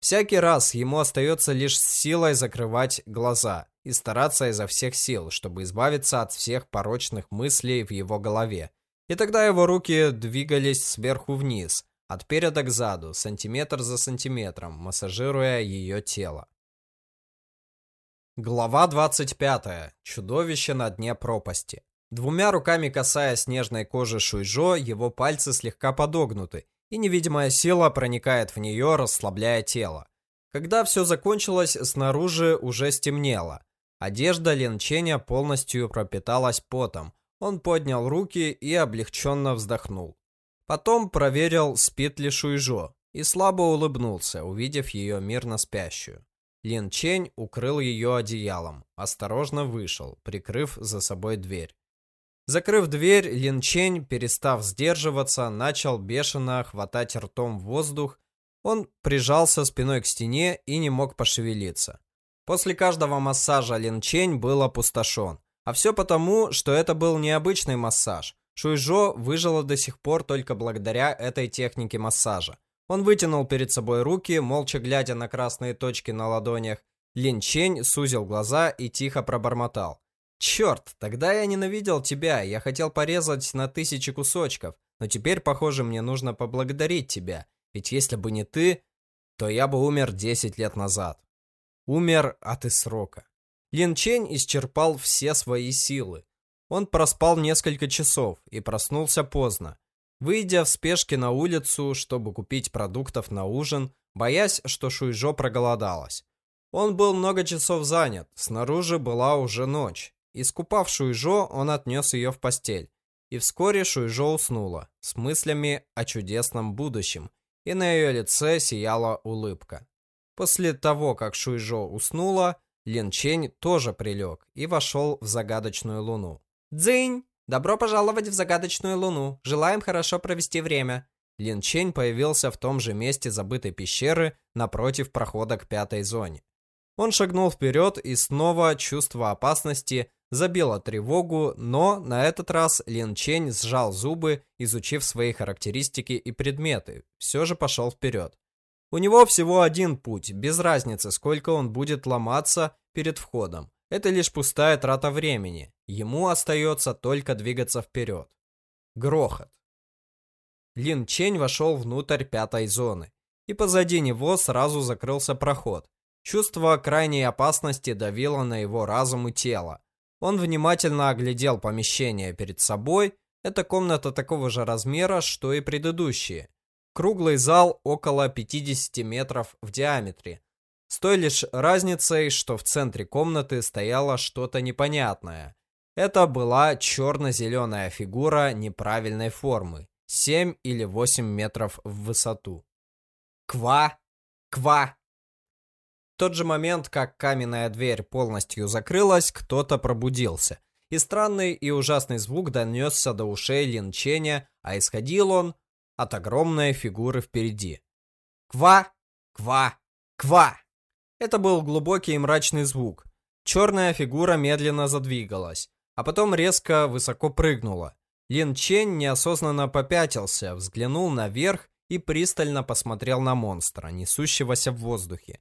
Speaker 1: Всякий раз ему остается лишь с силой закрывать глаза и стараться изо всех сил, чтобы избавиться от всех порочных мыслей в его голове. И тогда его руки двигались сверху вниз, от переда к заду, сантиметр за сантиметром, массажируя ее тело. Глава 25. Чудовище на дне пропасти. Двумя руками касаясь снежной кожи Шуйжо, его пальцы слегка подогнуты, и невидимая сила проникает в нее, расслабляя тело. Когда все закончилось, снаружи уже стемнело. Одежда Ленченя полностью пропиталась потом. Он поднял руки и облегченно вздохнул. Потом проверил, спит ли Шуйжо, и слабо улыбнулся, увидев ее мирно спящую. Лин Чень укрыл ее одеялом, осторожно вышел, прикрыв за собой дверь. Закрыв дверь, Лин Чень, перестав сдерживаться, начал бешено хватать ртом воздух. Он прижался спиной к стене и не мог пошевелиться. После каждого массажа Лин Чень был опустошен. А все потому, что это был необычный массаж. Шуйжо выжила до сих пор только благодаря этой технике массажа. Он вытянул перед собой руки, молча глядя на красные точки на ладонях. Лин Чень сузил глаза и тихо пробормотал. «Черт, тогда я ненавидел тебя, я хотел порезать на тысячи кусочков, но теперь, похоже, мне нужно поблагодарить тебя, ведь если бы не ты, то я бы умер 10 лет назад». Умер от срока. Лин Чень исчерпал все свои силы. Он проспал несколько часов и проснулся поздно. Выйдя в спешке на улицу, чтобы купить продуктов на ужин, боясь, что Шуйжо проголодалась. Он был много часов занят, снаружи была уже ночь. Искупав Шуйжо, он отнес ее в постель. И вскоре Шуйжо уснула, с мыслями о чудесном будущем, и на ее лице сияла улыбка. После того, как Шуйжо уснула, Лин Чень тоже прилег и вошел в загадочную луну. «Дзынь!» «Добро пожаловать в загадочную луну. Желаем хорошо провести время». Лин Чень появился в том же месте забытой пещеры напротив прохода к пятой зоне. Он шагнул вперед, и снова чувство опасности забило тревогу, но на этот раз Лин Чень сжал зубы, изучив свои характеристики и предметы, все же пошел вперед. У него всего один путь, без разницы, сколько он будет ломаться перед входом. Это лишь пустая трата времени. Ему остается только двигаться вперед. Грохот. Лин Чень вошел внутрь пятой зоны, и позади него сразу закрылся проход. Чувство крайней опасности давило на его разум и тело. Он внимательно оглядел помещение перед собой. Это комната такого же размера, что и предыдущие. Круглый зал около 50 метров в диаметре, с той лишь разницей, что в центре комнаты стояло что-то непонятное. Это была черно-зеленая фигура неправильной формы, 7 или 8 метров в высоту. Ква! Ква! В тот же момент, как каменная дверь полностью закрылась, кто-то пробудился. И странный и ужасный звук донесся до ушей Линченя, а исходил он от огромной фигуры впереди. Ква! Ква! Ква! Это был глубокий и мрачный звук. Черная фигура медленно задвигалась, а потом резко высоко прыгнула. Лин Чень неосознанно попятился, взглянул наверх и пристально посмотрел на монстра, несущегося в воздухе.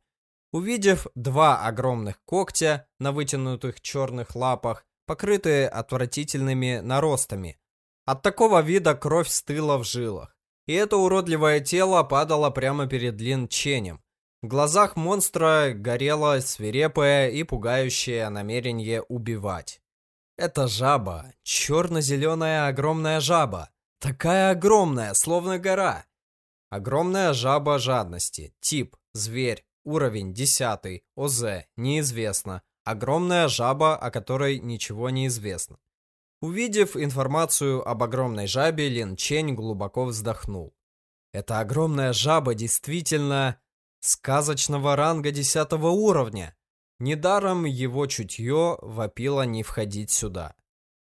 Speaker 1: Увидев два огромных когтя на вытянутых черных лапах, покрытые отвратительными наростами, от такого вида кровь стыла в жилах. И это уродливое тело падало прямо перед Лин Ченем. В глазах монстра горело свирепое и пугающее намерение убивать. Это жаба, черно-зеленая огромная жаба. Такая огромная, словно гора. Огромная жаба жадности. Тип, зверь, уровень 10, ОЗ, неизвестно. Огромная жаба, о которой ничего не известно. Увидев информацию об огромной жабе, Лин Чень глубоко вздохнул. Эта огромная жаба действительно сказочного ранга 10 уровня. Недаром его чутье вопило не входить сюда.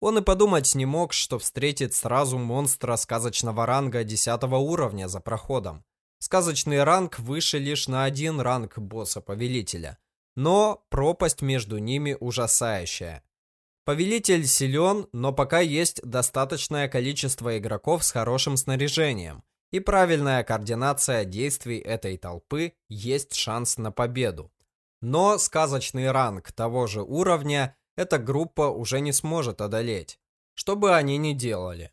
Speaker 1: Он и подумать не мог, что встретит сразу монстра сказочного ранга 10 уровня за проходом. Сказочный ранг выше лишь на один ранг босса-повелителя, но пропасть между ними ужасающая. Повелитель силен, но пока есть достаточное количество игроков с хорошим снаряжением, и правильная координация действий этой толпы есть шанс на победу. Но сказочный ранг того же уровня эта группа уже не сможет одолеть, что бы они ни делали.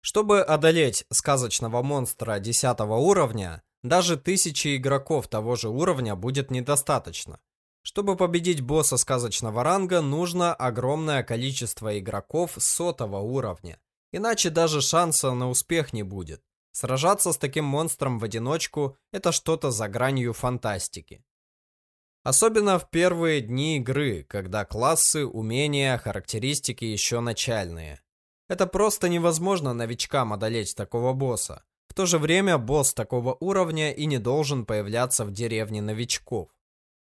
Speaker 1: Чтобы одолеть сказочного монстра 10 уровня, даже тысячи игроков того же уровня будет недостаточно. Чтобы победить босса сказочного ранга, нужно огромное количество игроков сотого уровня. Иначе даже шанса на успех не будет. Сражаться с таким монстром в одиночку – это что-то за гранью фантастики. Особенно в первые дни игры, когда классы, умения, характеристики еще начальные. Это просто невозможно новичкам одолеть такого босса. В то же время босс такого уровня и не должен появляться в деревне новичков.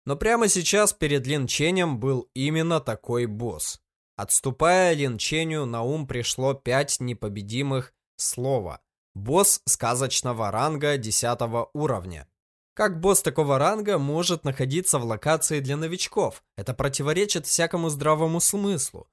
Speaker 1: Но прямо сейчас перед Лин Ченем был именно такой босс. Отступая Лин Ченю, на ум пришло пять непобедимых слова. Босс сказочного ранга 10 уровня. Как босс такого ранга может находиться в локации для новичков? Это противоречит всякому здравому смыслу.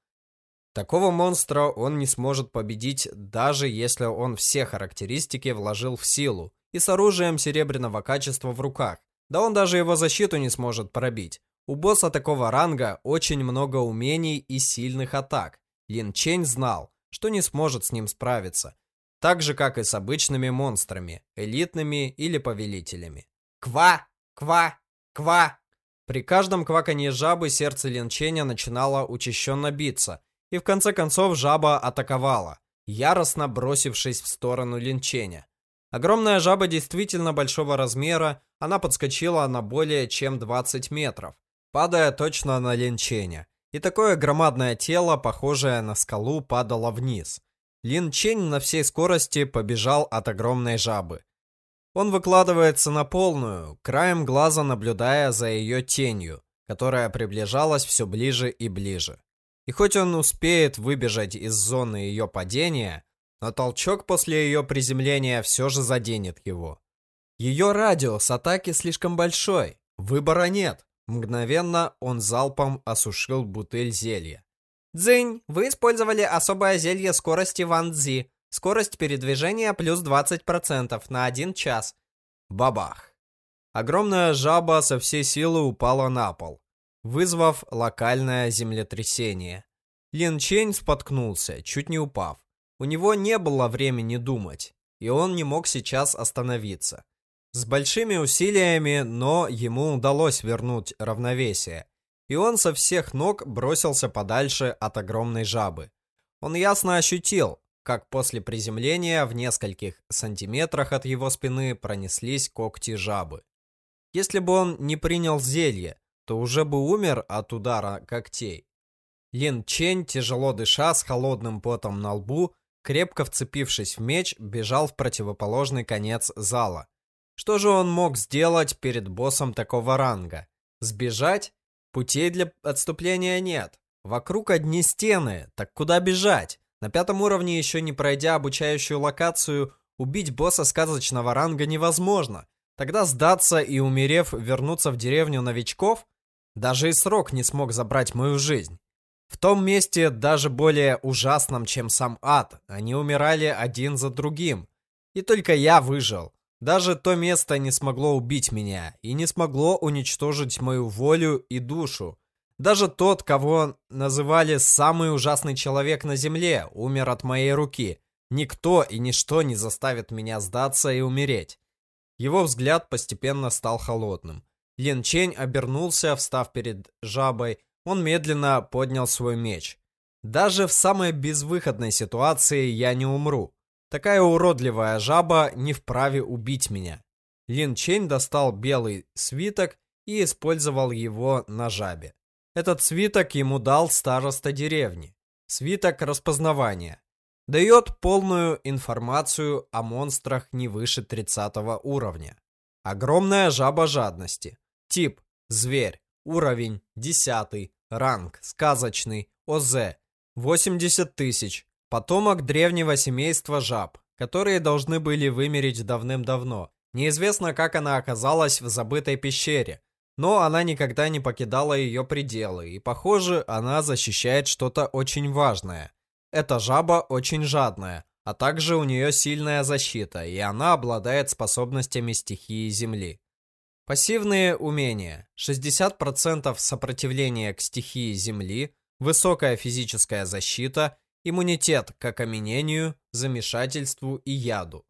Speaker 1: Такого монстра он не сможет победить, даже если он все характеристики вложил в силу и с оружием серебряного качества в руках. Да он даже его защиту не сможет пробить. У босса такого ранга очень много умений и сильных атак. Лин Чень знал, что не сможет с ним справиться. Так же, как и с обычными монстрами, элитными или повелителями. Ква! Ква! Ква! При каждом кваканье жабы сердце Линченя начинало учащенно биться, и в конце концов жаба атаковала, яростно бросившись в сторону Линченя. Огромная жаба действительно большого размера, она подскочила на более чем 20 метров, падая точно на Линченя. И такое громадное тело, похожее на скалу, падало вниз. Лин Чень на всей скорости побежал от огромной жабы. Он выкладывается на полную, краем глаза наблюдая за ее тенью, которая приближалась все ближе и ближе. И хоть он успеет выбежать из зоны ее падения, но толчок после ее приземления все же заденет его. Ее радиус атаки слишком большой, выбора нет. Мгновенно он залпом осушил бутыль зелья. «Дзынь, вы использовали особое зелье скорости Ван Цзи. Скорость передвижения плюс 20% на 1 час. Бабах. Огромная жаба со всей силы упала на пол, вызвав локальное землетрясение. Лин Чень споткнулся, чуть не упав. У него не было времени думать, и он не мог сейчас остановиться. С большими усилиями, но ему удалось вернуть равновесие, и он со всех ног бросился подальше от огромной жабы. Он ясно ощутил, как после приземления в нескольких сантиметрах от его спины пронеслись когти жабы. Если бы он не принял зелье, то уже бы умер от удара когтей. Лин Чень, тяжело дыша, с холодным потом на лбу, крепко вцепившись в меч, бежал в противоположный конец зала. Что же он мог сделать перед боссом такого ранга? Сбежать? Путей для отступления нет. Вокруг одни стены, так куда бежать? На пятом уровне, еще не пройдя обучающую локацию, убить босса сказочного ранга невозможно. Тогда сдаться и, умерев, вернуться в деревню новичков? Даже и срок не смог забрать мою жизнь. В том месте, даже более ужасном, чем сам ад, они умирали один за другим. И только я выжил. Даже то место не смогло убить меня и не смогло уничтожить мою волю и душу. Даже тот, кого называли «самый ужасный человек на земле», умер от моей руки. Никто и ничто не заставит меня сдаться и умереть. Его взгляд постепенно стал холодным. Лин Чень обернулся, встав перед жабой. Он медленно поднял свой меч. Даже в самой безвыходной ситуации я не умру. Такая уродливая жаба не вправе убить меня. Лин Чень достал белый свиток и использовал его на жабе. Этот свиток ему дал староста деревни. Свиток распознавания. Дает полную информацию о монстрах не выше 30 уровня. Огромная жаба жадности. Тип – зверь. Уровень – 10. Ранг – сказочный. ОЗ – 80 тысяч. Потомок древнего семейства жаб, которые должны были вымереть давным-давно. Неизвестно, как она оказалась в забытой пещере, но она никогда не покидала ее пределы, и, похоже, она защищает что-то очень важное. Эта жаба очень жадная, а также у нее сильная защита, и она обладает способностями стихии Земли. Пассивные умения. 60% сопротивления к стихии Земли, высокая физическая защита, иммунитет к окаменению, замешательству и яду.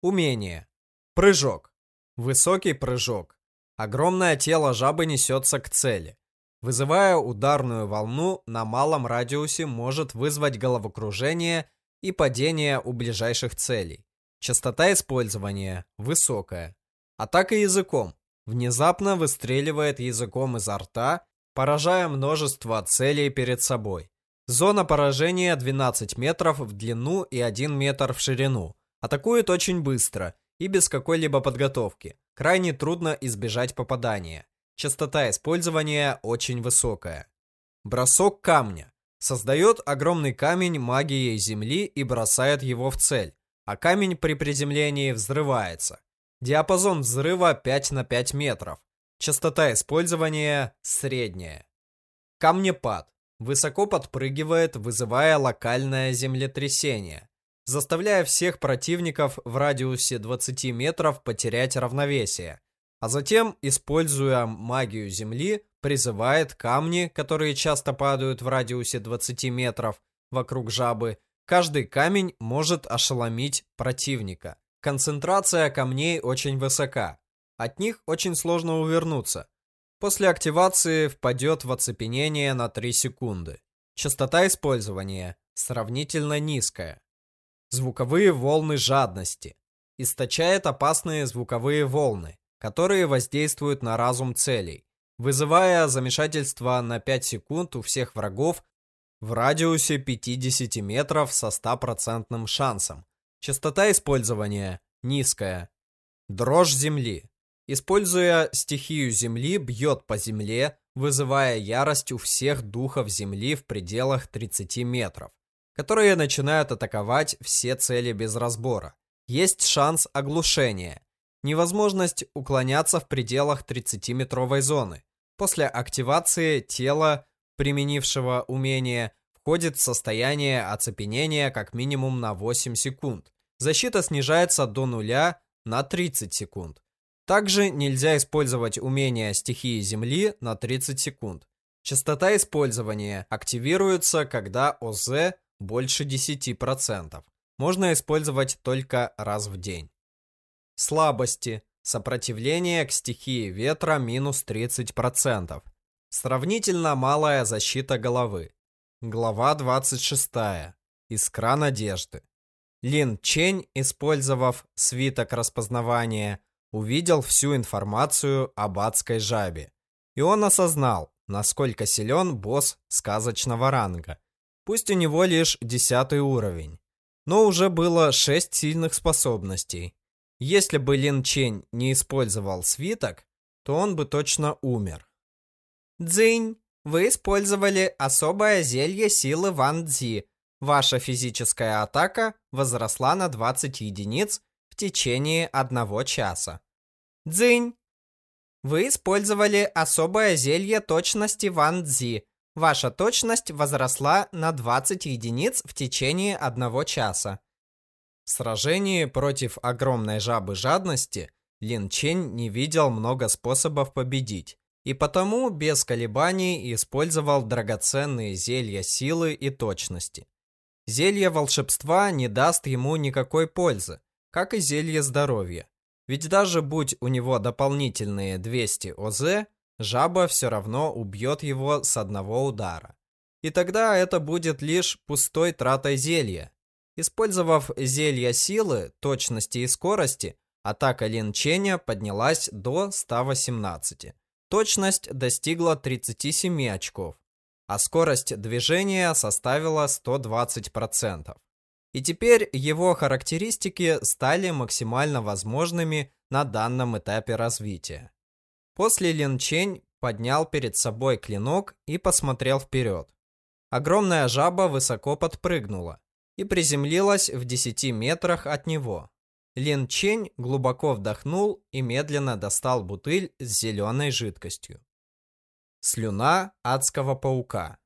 Speaker 1: Умение. Прыжок. Высокий прыжок. Огромное тело жабы несется к цели. Вызывая ударную волну, на малом радиусе может вызвать головокружение и падение у ближайших целей. Частота использования высокая. Атака языком. Внезапно выстреливает языком изо рта, поражая множество целей перед собой. Зона поражения 12 метров в длину и 1 метр в ширину. Атакует очень быстро и без какой-либо подготовки. Крайне трудно избежать попадания. Частота использования очень высокая. Бросок камня. Создает огромный камень магией земли и бросает его в цель, а камень при приземлении взрывается. Диапазон взрыва 5 на 5 метров. Частота использования средняя. Камнепад. Высоко подпрыгивает, вызывая локальное землетрясение, заставляя всех противников в радиусе 20 метров потерять равновесие, а затем, используя магию земли, призывает камни, которые часто падают в радиусе 20 метров вокруг жабы. Каждый камень может ошеломить противника. Концентрация камней очень высока. От них очень сложно увернуться. После активации впадет в оцепенение на 3 секунды. Частота использования сравнительно низкая. Звуковые волны жадности. Источает опасные звуковые волны, которые воздействуют на разум целей, вызывая замешательство на 5 секунд у всех врагов в радиусе 50 метров со стопроцентным шансом. Частота использования низкая. Дрожь земли. Используя стихию земли, бьет по земле, вызывая ярость у всех духов земли в пределах 30 метров, которые начинают атаковать все цели без разбора. Есть шанс оглушения. Невозможность уклоняться в пределах 30-метровой зоны. После активации тела, применившего умение, входит в состояние оцепенения как минимум на 8 секунд. Защита снижается до нуля на 30 секунд. Также нельзя использовать умение стихии Земли на 30 секунд. Частота использования активируется, когда ОЗ больше 10%. Можно использовать только раз в день. Слабости. Сопротивление к стихии ветра минус 30%. Сравнительно малая защита головы. Глава 26. Искра надежды. Лин Чень, использовав свиток распознавания, увидел всю информацию об адской жабе. И он осознал, насколько силен босс сказочного ранга. Пусть у него лишь десятый уровень. Но уже было шесть сильных способностей. Если бы Лин Чень не использовал свиток, то он бы точно умер.
Speaker 2: Дзинь! Вы использовали особое зелье силы Ван Цзи. Ваша физическая атака возросла на 20 единиц в течение одного часа. Дзынь! Вы использовали особое зелье точности Ван Цзи. Ваша точность возросла на 20 единиц в течение одного часа.
Speaker 1: В сражении против огромной жабы жадности Лин Чень не видел много способов победить, и потому без колебаний использовал драгоценные зелья силы и точности. Зелье волшебства не даст ему никакой пользы, как и зелье здоровья. Ведь даже будь у него дополнительные 200 ОЗ, жаба все равно убьет его с одного удара. И тогда это будет лишь пустой тратой зелья, Использовав зелья силы, точности и скорости, атака Лин Ченя поднялась до 118. Точность достигла 37 очков, а скорость движения составила 120%. И теперь его характеристики стали максимально возможными на данном этапе развития. После Лин Чень поднял перед собой клинок и посмотрел вперед. Огромная жаба высоко подпрыгнула и приземлилась в 10 метрах от него. Лин Чень глубоко вдохнул и медленно достал бутыль с зеленой жидкостью. Слюна адского паука.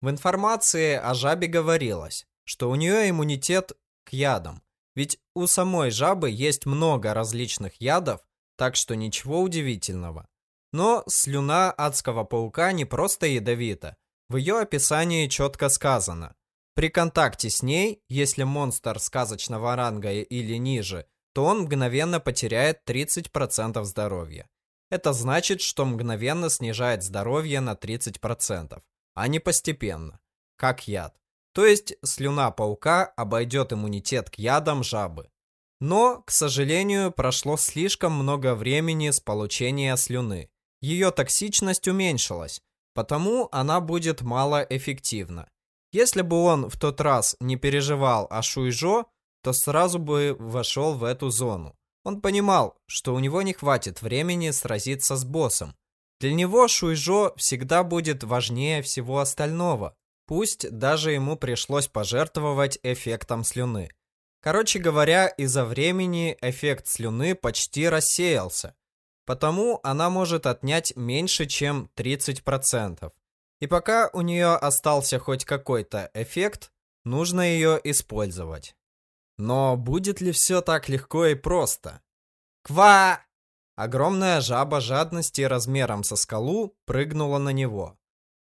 Speaker 1: В информации о жабе говорилось, что у нее иммунитет к ядам, ведь у самой жабы есть много различных ядов, так что ничего удивительного. Но слюна адского паука не просто ядовита. В ее описании четко сказано, при контакте с ней, если монстр сказочного ранга или ниже, то он мгновенно потеряет 30% здоровья. Это значит, что мгновенно снижает здоровье на 30%, а не постепенно, как яд. То есть слюна паука обойдет иммунитет к ядам жабы. Но, к сожалению, прошло слишком много времени с получения слюны. Ее токсичность уменьшилась, потому она будет малоэффективна. Если бы он в тот раз не переживал о Шуйжо, то сразу бы вошел в эту зону. Он понимал, что у него не хватит времени сразиться с боссом. Для него Шуйжо всегда будет важнее всего остального. Пусть даже ему пришлось пожертвовать эффектом слюны. Короче говоря, из-за времени эффект слюны почти рассеялся. Потому она может отнять меньше, чем 30%. И пока у нее остался хоть какой-то эффект, нужно ее использовать. Но будет ли все так легко и просто? Ква! Огромная жаба жадности размером со скалу прыгнула на него.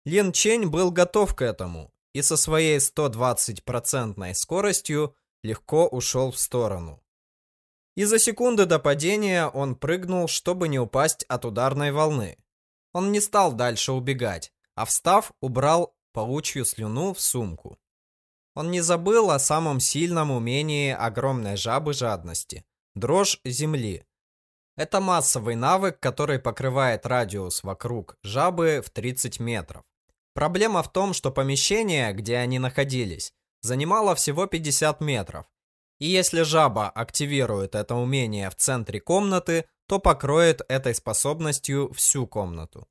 Speaker 1: Лин Чень был готов к этому и со своей 120% скоростью легко ушел в сторону. И за секунды до падения он прыгнул, чтобы не упасть от ударной волны. Он не стал дальше убегать, а встав, убрал паучью слюну в сумку. Он не забыл о самом сильном умении огромной жабы жадности – дрожь земли. Это массовый навык, который покрывает радиус вокруг жабы в 30 метров. Проблема в том, что помещение, где они находились, занимало всего 50 метров. И если жаба активирует это умение в центре комнаты, то покроет этой способностью всю комнату.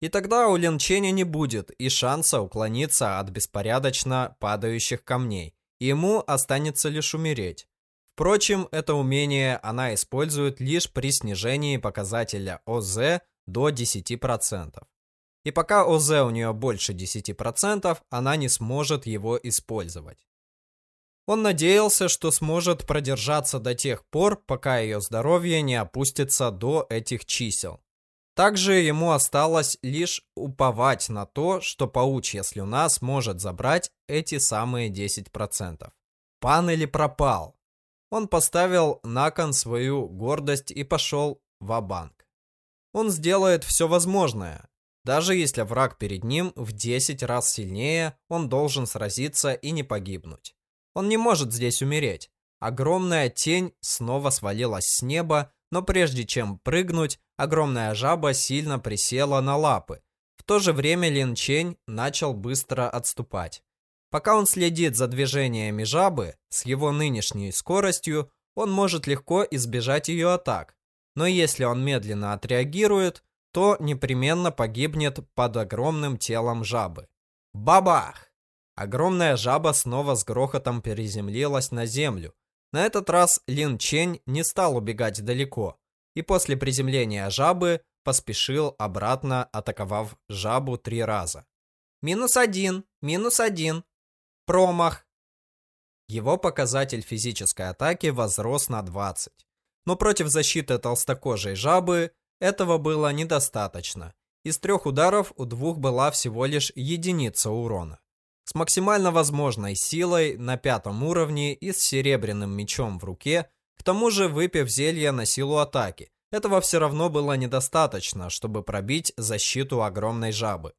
Speaker 1: И тогда у Лин Ченя не будет и шанса уклониться от беспорядочно падающих камней. Ему останется лишь умереть. Впрочем, это умение она использует лишь при снижении показателя ОЗ до 10%. И пока ОЗ у нее больше 10%, она не сможет его использовать. Он надеялся, что сможет продержаться до тех пор, пока ее здоровье не опустится до этих чисел. Также ему осталось лишь уповать на то, что паучья слюна сможет забрать эти самые 10%. Пан или пропал. Он поставил на кон свою гордость и пошел в банк Он сделает все возможное. Даже если враг перед ним в 10 раз сильнее, он должен сразиться и не погибнуть. Он не может здесь умереть. Огромная тень снова свалилась с неба, но прежде чем прыгнуть, огромная жаба сильно присела на лапы. В то же время Лин Чень начал быстро отступать. Пока он следит за движениями жабы, с его нынешней скоростью, он может легко избежать ее атак. Но если он медленно отреагирует, то непременно погибнет под огромным телом жабы. Бабах! Огромная жаба снова с грохотом переземлилась на землю, на этот раз Лин Чень не стал убегать далеко, и после приземления жабы поспешил обратно, атаковав жабу три раза. Минус один, минус один. Промах. Его показатель физической атаки возрос на 20. Но против защиты толстокожей жабы этого было недостаточно. Из трех ударов у двух была всего лишь единица урона. С максимально возможной силой на пятом уровне и с серебряным мечом в руке, к тому же выпив зелье на силу атаки. Этого все равно было недостаточно, чтобы пробить защиту огромной жабы.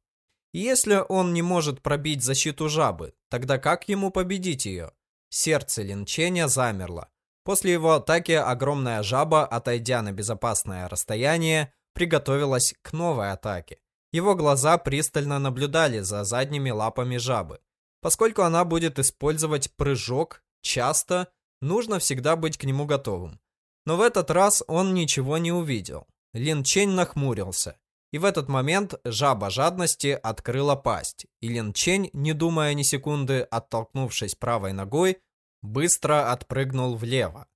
Speaker 1: И если он не может пробить защиту жабы, тогда как ему победить ее? Сердце Линченя замерло. После его атаки огромная жаба, отойдя на безопасное расстояние, приготовилась к новой атаке. Его глаза пристально наблюдали за задними лапами жабы. Поскольку она будет использовать прыжок часто, нужно всегда быть к нему готовым. Но в этот раз он ничего не увидел. Лин Чень нахмурился. И в этот момент жаба жадности открыла пасть, и Лин Чень, не думая ни секунды, оттолкнувшись правой ногой, быстро отпрыгнул влево.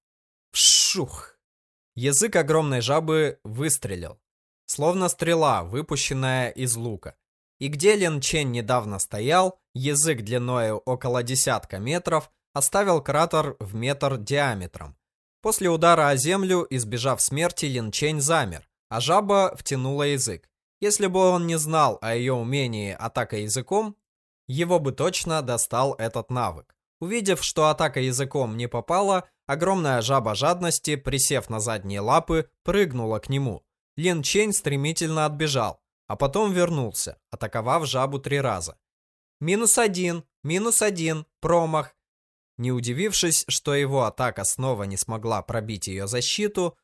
Speaker 1: Вшух! Язык огромной жабы выстрелил, словно стрела, выпущенная из лука. И где Лин Чень недавно стоял, язык длиной около десятка метров оставил кратер в метр диаметром. После удара о землю, избежав смерти, Лин Чень замер, а жаба втянула язык. Если бы он не знал о ее умении атака языком, его бы точно достал этот навык. Увидев, что атака языком не попала, огромная жаба жадности, присев на задние лапы, прыгнула к нему. Лин Чень стремительно отбежал, а потом вернулся, атаковав жабу три раза. Минус один, минус один, промах. Не удивившись, что его атака снова не смогла пробить ее защиту,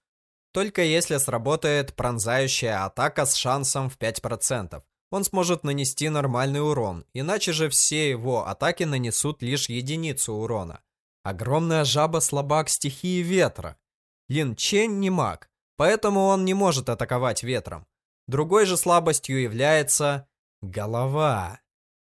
Speaker 1: только если сработает пронзающая атака с шансом в 5%. Он сможет нанести нормальный урон, иначе же все его атаки нанесут лишь единицу урона. Огромная жаба слаба к стихии ветра. Лин Чень не маг, поэтому он не может атаковать ветром. Другой же слабостью является голова.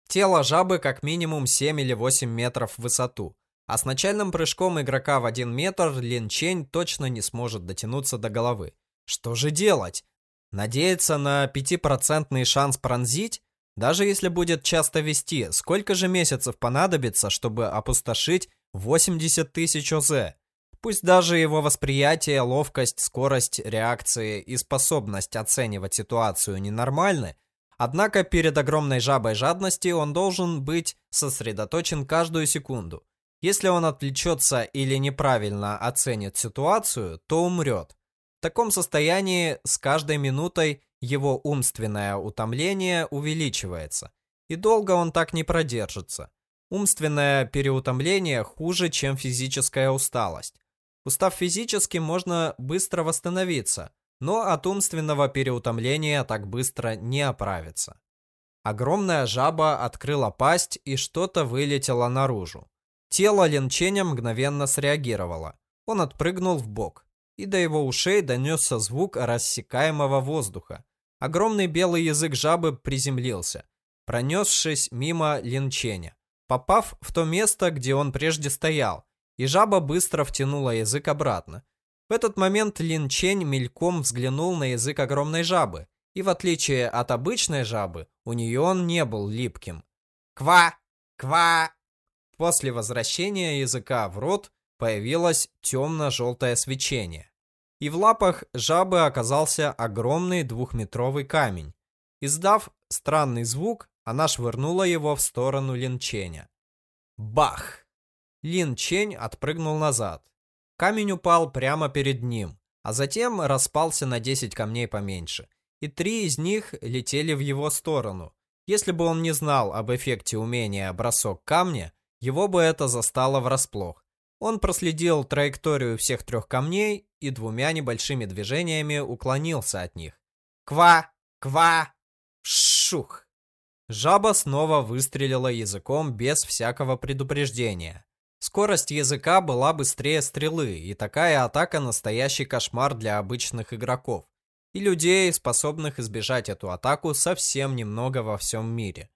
Speaker 1: Тело жабы как минимум 7 или 8 метров в высоту. А с начальным прыжком игрока в 1 метр Лин Чень точно не сможет дотянуться до головы. Что же делать? Надеяться на 5% шанс пронзить? Даже если будет часто вести, сколько же месяцев понадобится, чтобы опустошить 80 тысяч ОЗ? Пусть даже его восприятие, ловкость, скорость реакции и способность оценивать ситуацию ненормальны, однако перед огромной жабой жадности он должен быть сосредоточен каждую секунду. Если он отвлечется или неправильно оценит ситуацию, то умрет. В таком состоянии с каждой минутой его умственное утомление увеличивается, и долго он так не продержится. Умственное переутомление хуже, чем физическая усталость. Устав физически, можно быстро восстановиться, но от умственного переутомления так быстро не оправиться. Огромная жаба открыла пасть, и что-то вылетело наружу. Тело Ленченя мгновенно среагировало. Он отпрыгнул в бок, и до его ушей донесся звук рассекаемого воздуха. Огромный белый язык жабы приземлился, пронесшись мимо Линченя, попав в то место, где он прежде стоял, и жаба быстро втянула язык обратно. В этот момент Лин Чень мельком взглянул на язык огромной жабы, и в отличие от обычной жабы, у нее он не был липким. «Ква! Ква!» После возвращения языка в рот появилось темно-желтое свечение. И в лапах жабы оказался огромный двухметровый камень. Издав странный звук, она швырнула его в сторону Линченя. Бах! Линчень отпрыгнул назад. Камень упал прямо перед ним, а затем распался на 10 камней поменьше, и три из них летели в его сторону. Если бы он не знал об эффекте умения бросок камня, его бы это застало врасплох. Он проследил траекторию всех трех камней и двумя небольшими движениями уклонился от них. Ква! Ква! Шух! Жаба снова выстрелила языком без всякого предупреждения. Скорость языка была быстрее стрелы, и такая атака настоящий кошмар для обычных игроков. И людей, способных избежать эту атаку, совсем немного во всем мире.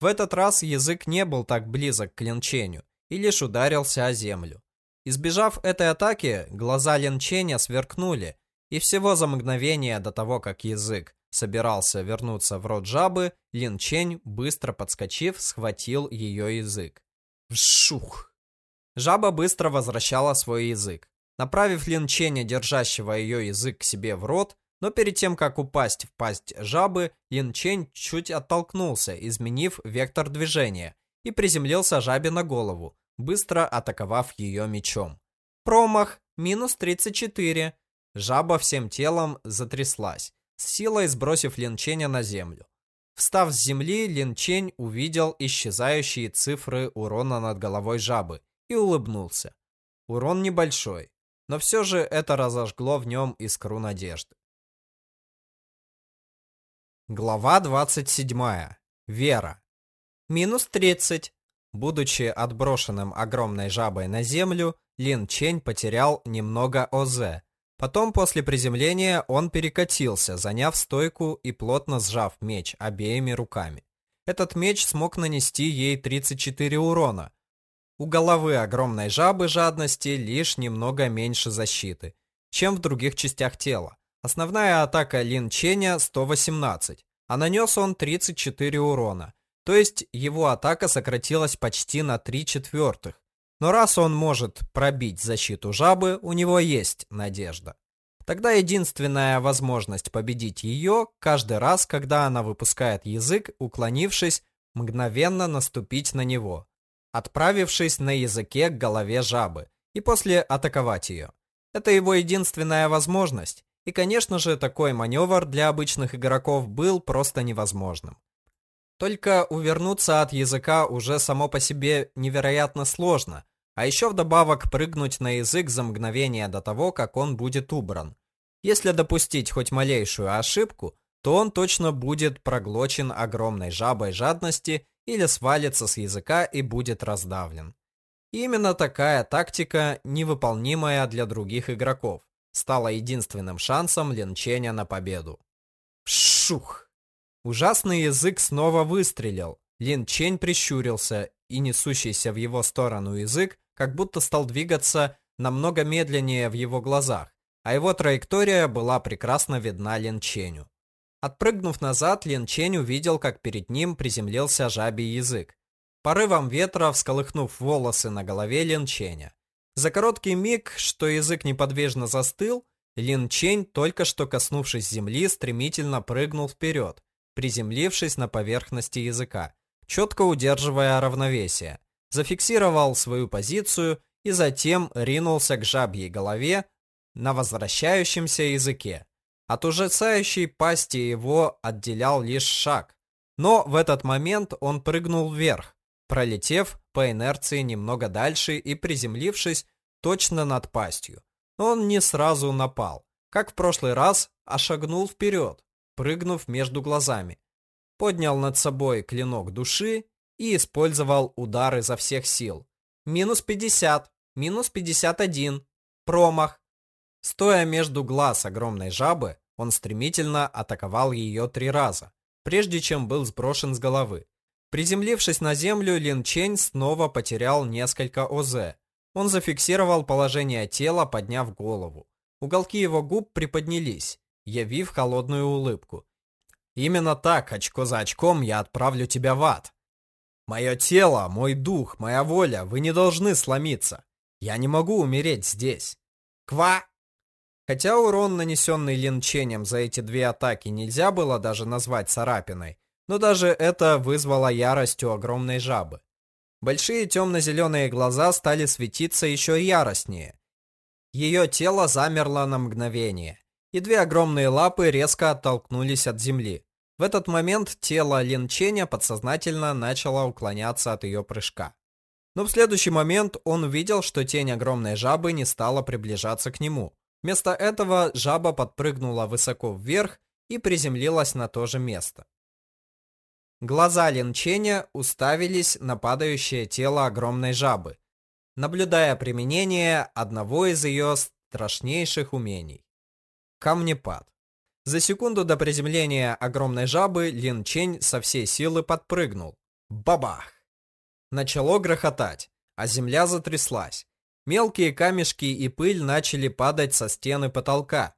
Speaker 1: В этот раз язык не был так близок к Линченю и лишь ударился о землю. Избежав этой атаки, глаза Линченя сверкнули, и всего за мгновение до того, как язык собирался вернуться в рот жабы, Линчень, быстро подскочив, схватил ее язык. Вшух! Жаба быстро возвращала свой язык. Направив Лин Ченя, держащего ее язык к себе в рот, но перед тем, как упасть в пасть жабы, Лин Чень чуть оттолкнулся, изменив вектор движения, и приземлился жабе на голову, быстро атаковав ее мечом. Промах, минус 34. Жаба всем телом затряслась, с силой сбросив Лин Ченя на землю. Встав с земли, Лин Чень увидел исчезающие цифры урона над головой жабы и улыбнулся. Урон небольшой, но все же это разожгло в нем искру надежды. Глава 27. Вера. Минус 30. Будучи отброшенным огромной жабой на землю, Лин Чень потерял немного ОЗ. Потом после приземления он перекатился, заняв стойку и плотно сжав меч обеими руками. Этот меч смог нанести ей 34 урона. У головы огромной жабы жадности лишь немного меньше защиты, чем в других частях тела. Основная атака Лин Ченя 118, а нанес он 34 урона. То есть его атака сократилась почти на 3 четвертых. Но раз он может пробить защиту жабы, у него есть надежда. Тогда единственная возможность победить ее каждый раз, когда она выпускает язык, уклонившись, мгновенно наступить на него, отправившись на языке к голове жабы, и после атаковать ее. Это его единственная возможность, и, конечно же, такой маневр для обычных игроков был просто невозможным. Только увернуться от языка уже само по себе невероятно сложно, а еще вдобавок прыгнуть на язык за мгновение до того, как он будет убран. Если допустить хоть малейшую ошибку, то он точно будет проглочен огромной жабой жадности или свалится с языка и будет раздавлен. именно такая тактика, невыполнимая для других игроков стала единственным шансом Линченя на победу. Шух! Ужасный язык снова выстрелил. Лин Чень прищурился, и несущийся в его сторону язык как будто стал двигаться намного медленнее в его глазах, а его траектория была прекрасно видна Лин Ченю. Отпрыгнув назад, Лин Чень увидел, как перед ним приземлился жабий язык. Порывом ветра всколыхнув волосы на голове Лин Ченя. За короткий миг, что язык неподвижно застыл, Лин Чень, только что коснувшись земли, стремительно прыгнул вперед, приземлившись на поверхности языка, четко удерживая равновесие, зафиксировал свою позицию и затем ринулся к жабьей голове на возвращающемся языке. От ужасающей пасти его отделял лишь шаг, но в этот момент он прыгнул вверх, пролетев по инерции немного дальше и приземлившись точно над пастью. Он не сразу напал, как в прошлый раз, а шагнул вперед, прыгнув между глазами. Поднял над собой клинок души и использовал удар изо всех сил. Минус 50, минус 51, промах. Стоя между глаз огромной жабы, он стремительно атаковал ее три раза, прежде чем был сброшен с головы. Приземлившись на землю, Лин Чень снова потерял несколько ОЗ. Он зафиксировал положение тела, подняв голову. Уголки его губ приподнялись, явив холодную улыбку. «Именно так, очко за очком, я отправлю тебя в ад. Мое тело, мой дух, моя воля, вы не должны сломиться. Я не могу умереть здесь. Ква!» Хотя урон, нанесенный Лин Ченем за эти две атаки, нельзя было даже назвать царапиной, но даже это вызвало ярость у огромной жабы. Большие темно-зеленые глаза стали светиться еще яростнее. Ее тело замерло на мгновение, и две огромные лапы резко оттолкнулись от земли. В этот момент тело Линченя подсознательно начало уклоняться от ее прыжка. Но в следующий момент он увидел, что тень огромной жабы не стала приближаться к нему. Вместо этого жаба подпрыгнула высоко вверх и приземлилась на то же место. Глаза Линченя уставились на падающее тело огромной жабы, наблюдая применение одного из ее страшнейших умений – камнепад. За секунду до приземления огромной жабы Лин Чень со всей силы подпрыгнул. Бабах! Начало грохотать, а земля затряслась. Мелкие камешки и пыль начали падать со стены потолка,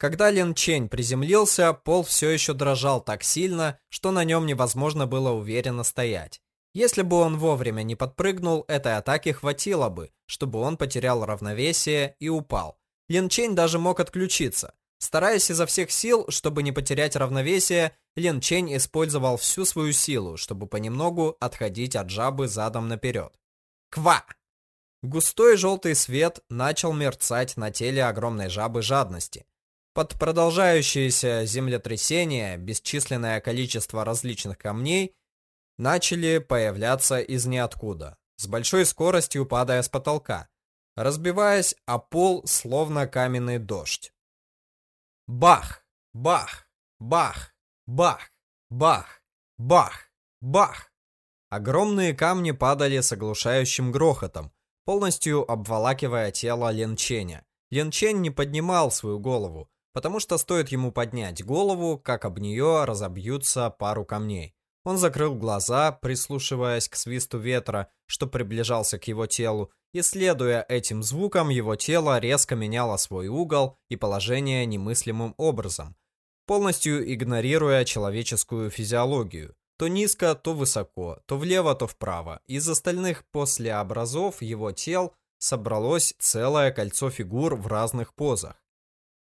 Speaker 1: когда Лин Чень приземлился, пол все еще дрожал так сильно, что на нем невозможно было уверенно стоять.
Speaker 2: Если бы он вовремя не подпрыгнул, этой атаки хватило бы, чтобы он потерял равновесие и упал. Лин Чень даже мог отключиться. Стараясь изо всех сил, чтобы не потерять равновесие, Лин Чень использовал всю свою силу, чтобы понемногу отходить от жабы задом наперед. Ква! Густой желтый свет начал мерцать на теле огромной жабы жадности. Под продолжающееся землетрясение бесчисленное количество различных камней начали появляться из ниоткуда, с большой скоростью падая с потолка, разбиваясь о пол словно каменный дождь. Бах! Бах! Бах! Бах! Бах! Бах! Бах! Огромные камни падали с оглушающим грохотом, полностью обволакивая тело Ленченя. Ленчень не поднимал свою голову, потому что стоит ему поднять голову, как об нее разобьются пару камней. Он закрыл глаза, прислушиваясь к свисту ветра, что приближался к его телу, и следуя этим звукам, его тело резко меняло свой угол и положение немыслимым образом, полностью игнорируя человеческую физиологию. То низко, то высоко, то влево, то вправо. Из остальных послеобразов его тел собралось целое кольцо фигур в разных позах.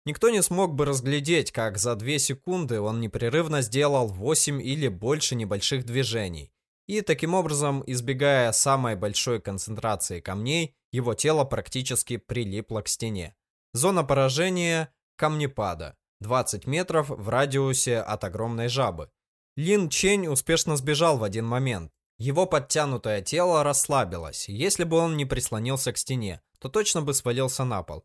Speaker 2: Никто не смог бы разглядеть, как за две секунды он непрерывно сделал 8 или больше небольших движений. И таким образом, избегая самой большой концентрации камней, его тело практически прилипло к стене. Зона поражения – камнепада. 20 метров в радиусе от огромной жабы. Лин Чень успешно сбежал в один момент. Его подтянутое тело расслабилось. Если бы он не прислонился к стене, то точно бы свалился на пол.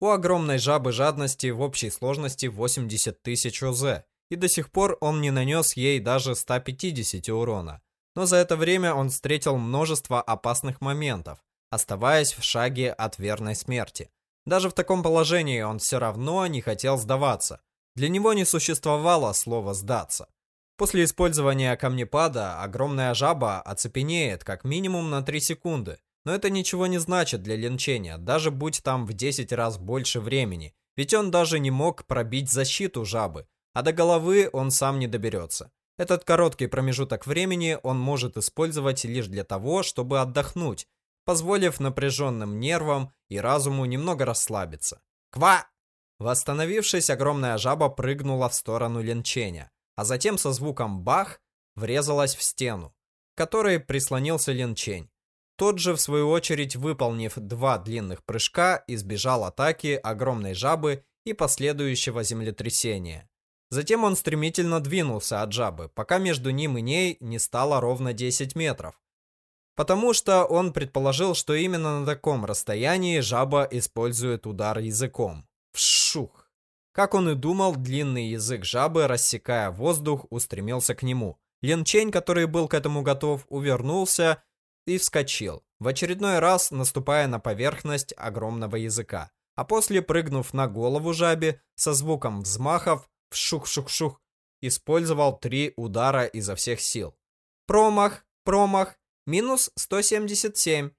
Speaker 2: У огромной жабы жадности в общей сложности 80 тысяч ОЗ, и до сих пор он не нанес ей даже 150 урона. Но за это время он встретил множество опасных моментов, оставаясь в шаге от верной смерти. Даже в таком положении он все равно не хотел сдаваться. Для него не существовало слова «сдаться». После использования камнепада огромная жаба оцепенеет как минимум на 3 секунды. Но это ничего не значит для линчения, даже будь там в 10 раз больше времени. Ведь он даже не мог пробить защиту жабы, а до головы он сам не доберется. Этот короткий промежуток времени он может использовать лишь для того, чтобы отдохнуть, позволив напряженным нервам и разуму немного расслабиться. Ква! Восстановившись, огромная жаба прыгнула в сторону линчения а затем со звуком «бах» врезалась в стену, к которой прислонился Линчень. Тот же, в свою очередь, выполнив два длинных прыжка, избежал атаки огромной жабы и последующего землетрясения. Затем он стремительно двинулся от жабы, пока между ним и ней не стало ровно 10 метров. Потому что он предположил, что именно на таком расстоянии жаба использует удар языком. Вшух! Как он и думал, длинный язык жабы, рассекая воздух, устремился к нему. Лин Чень, который был к этому готов, увернулся и вскочил, в очередной раз наступая на поверхность огромного языка. А после, прыгнув на голову жабе, со звуком взмахов, вшух-шух-шух, использовал три удара изо всех сил. Промах, промах, минус 177.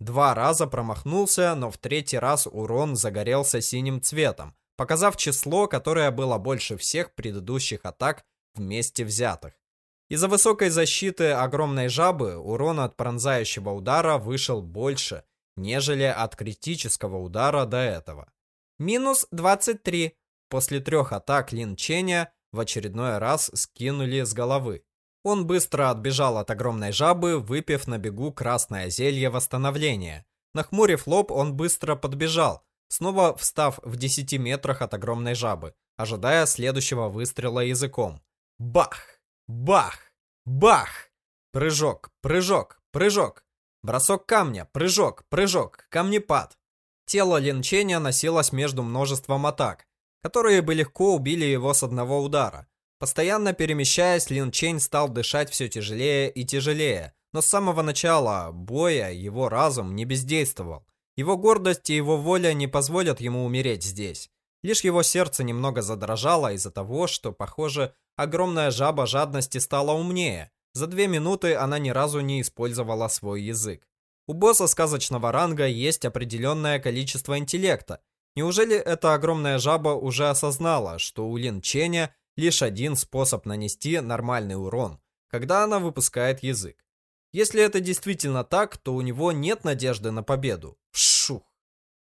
Speaker 2: Два раза промахнулся, но в третий раз урон загорелся синим цветом, показав число, которое было больше всех предыдущих атак вместе взятых. Из-за высокой защиты огромной жабы урон от пронзающего удара вышел больше, нежели от критического удара до этого. Минус 23. После трех атак Лин Ченя в очередной раз скинули с головы. Он быстро отбежал от огромной жабы, выпив на бегу красное зелье восстановления. Нахмурив лоб, он быстро подбежал, снова встав в 10 метрах от огромной жабы, ожидая следующего выстрела языком. Бах! Бах! Бах! Прыжок, прыжок, прыжок. Бросок камня, прыжок, прыжок, камнепад. Тело Линченя носилось между множеством атак, которые бы легко убили его с одного удара. Постоянно перемещаясь, Лин Чень стал дышать все тяжелее и тяжелее, но с самого начала боя его разум не бездействовал. Его гордость и его воля не позволят ему умереть здесь. Лишь его сердце немного задрожало из-за того, что, похоже, огромная жаба жадности стала умнее. За две минуты она ни разу не использовала свой язык. У босса сказочного ранга есть определенное количество интеллекта. Неужели эта огромная жаба уже осознала, что у Лин Ченя лишь один способ нанести нормальный урон, когда она выпускает язык?
Speaker 1: Если это действительно так, то у него нет надежды на победу. Вшух!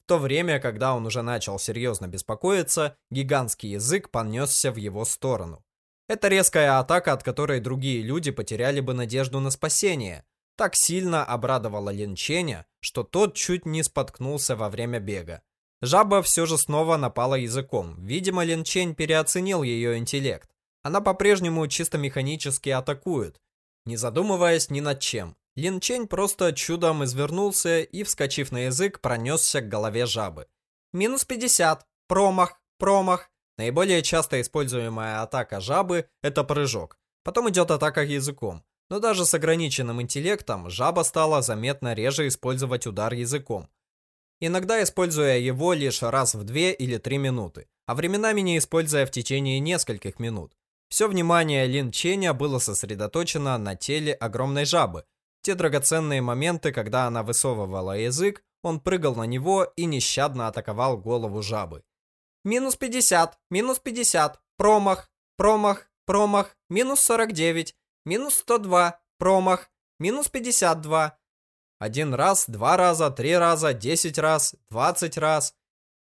Speaker 1: В то время, когда он уже начал серьезно беспокоиться, гигантский язык понесся в его сторону. Это резкая атака, от которой другие люди потеряли бы надежду на спасение. Так сильно обрадовала Линченя, что тот чуть не споткнулся во время бега. Жаба все же снова напала языком. Видимо, Линчень переоценил ее интеллект. Она по-прежнему чисто механически атакует, не задумываясь ни над чем. Лин Чень просто чудом извернулся и, вскочив на язык, пронесся к голове жабы. Минус 50. Промах. Промах. Наиболее часто используемая атака жабы – это прыжок. Потом идет атака языком. Но даже с ограниченным интеллектом жаба стала заметно реже использовать удар языком. Иногда используя его лишь раз в 2 или 3 минуты, а временами не используя в течение нескольких минут. Все внимание Лин Ченя было сосредоточено на теле огромной жабы. Те драгоценные моменты, когда она высовывала язык, он прыгал на него и нещадно атаковал голову жабы. Минус 50, минус 50, промах, промах, промах, минус 49, минус 102, промах, минус 52. Один раз, два раза, три раза, десять раз, двадцать раз.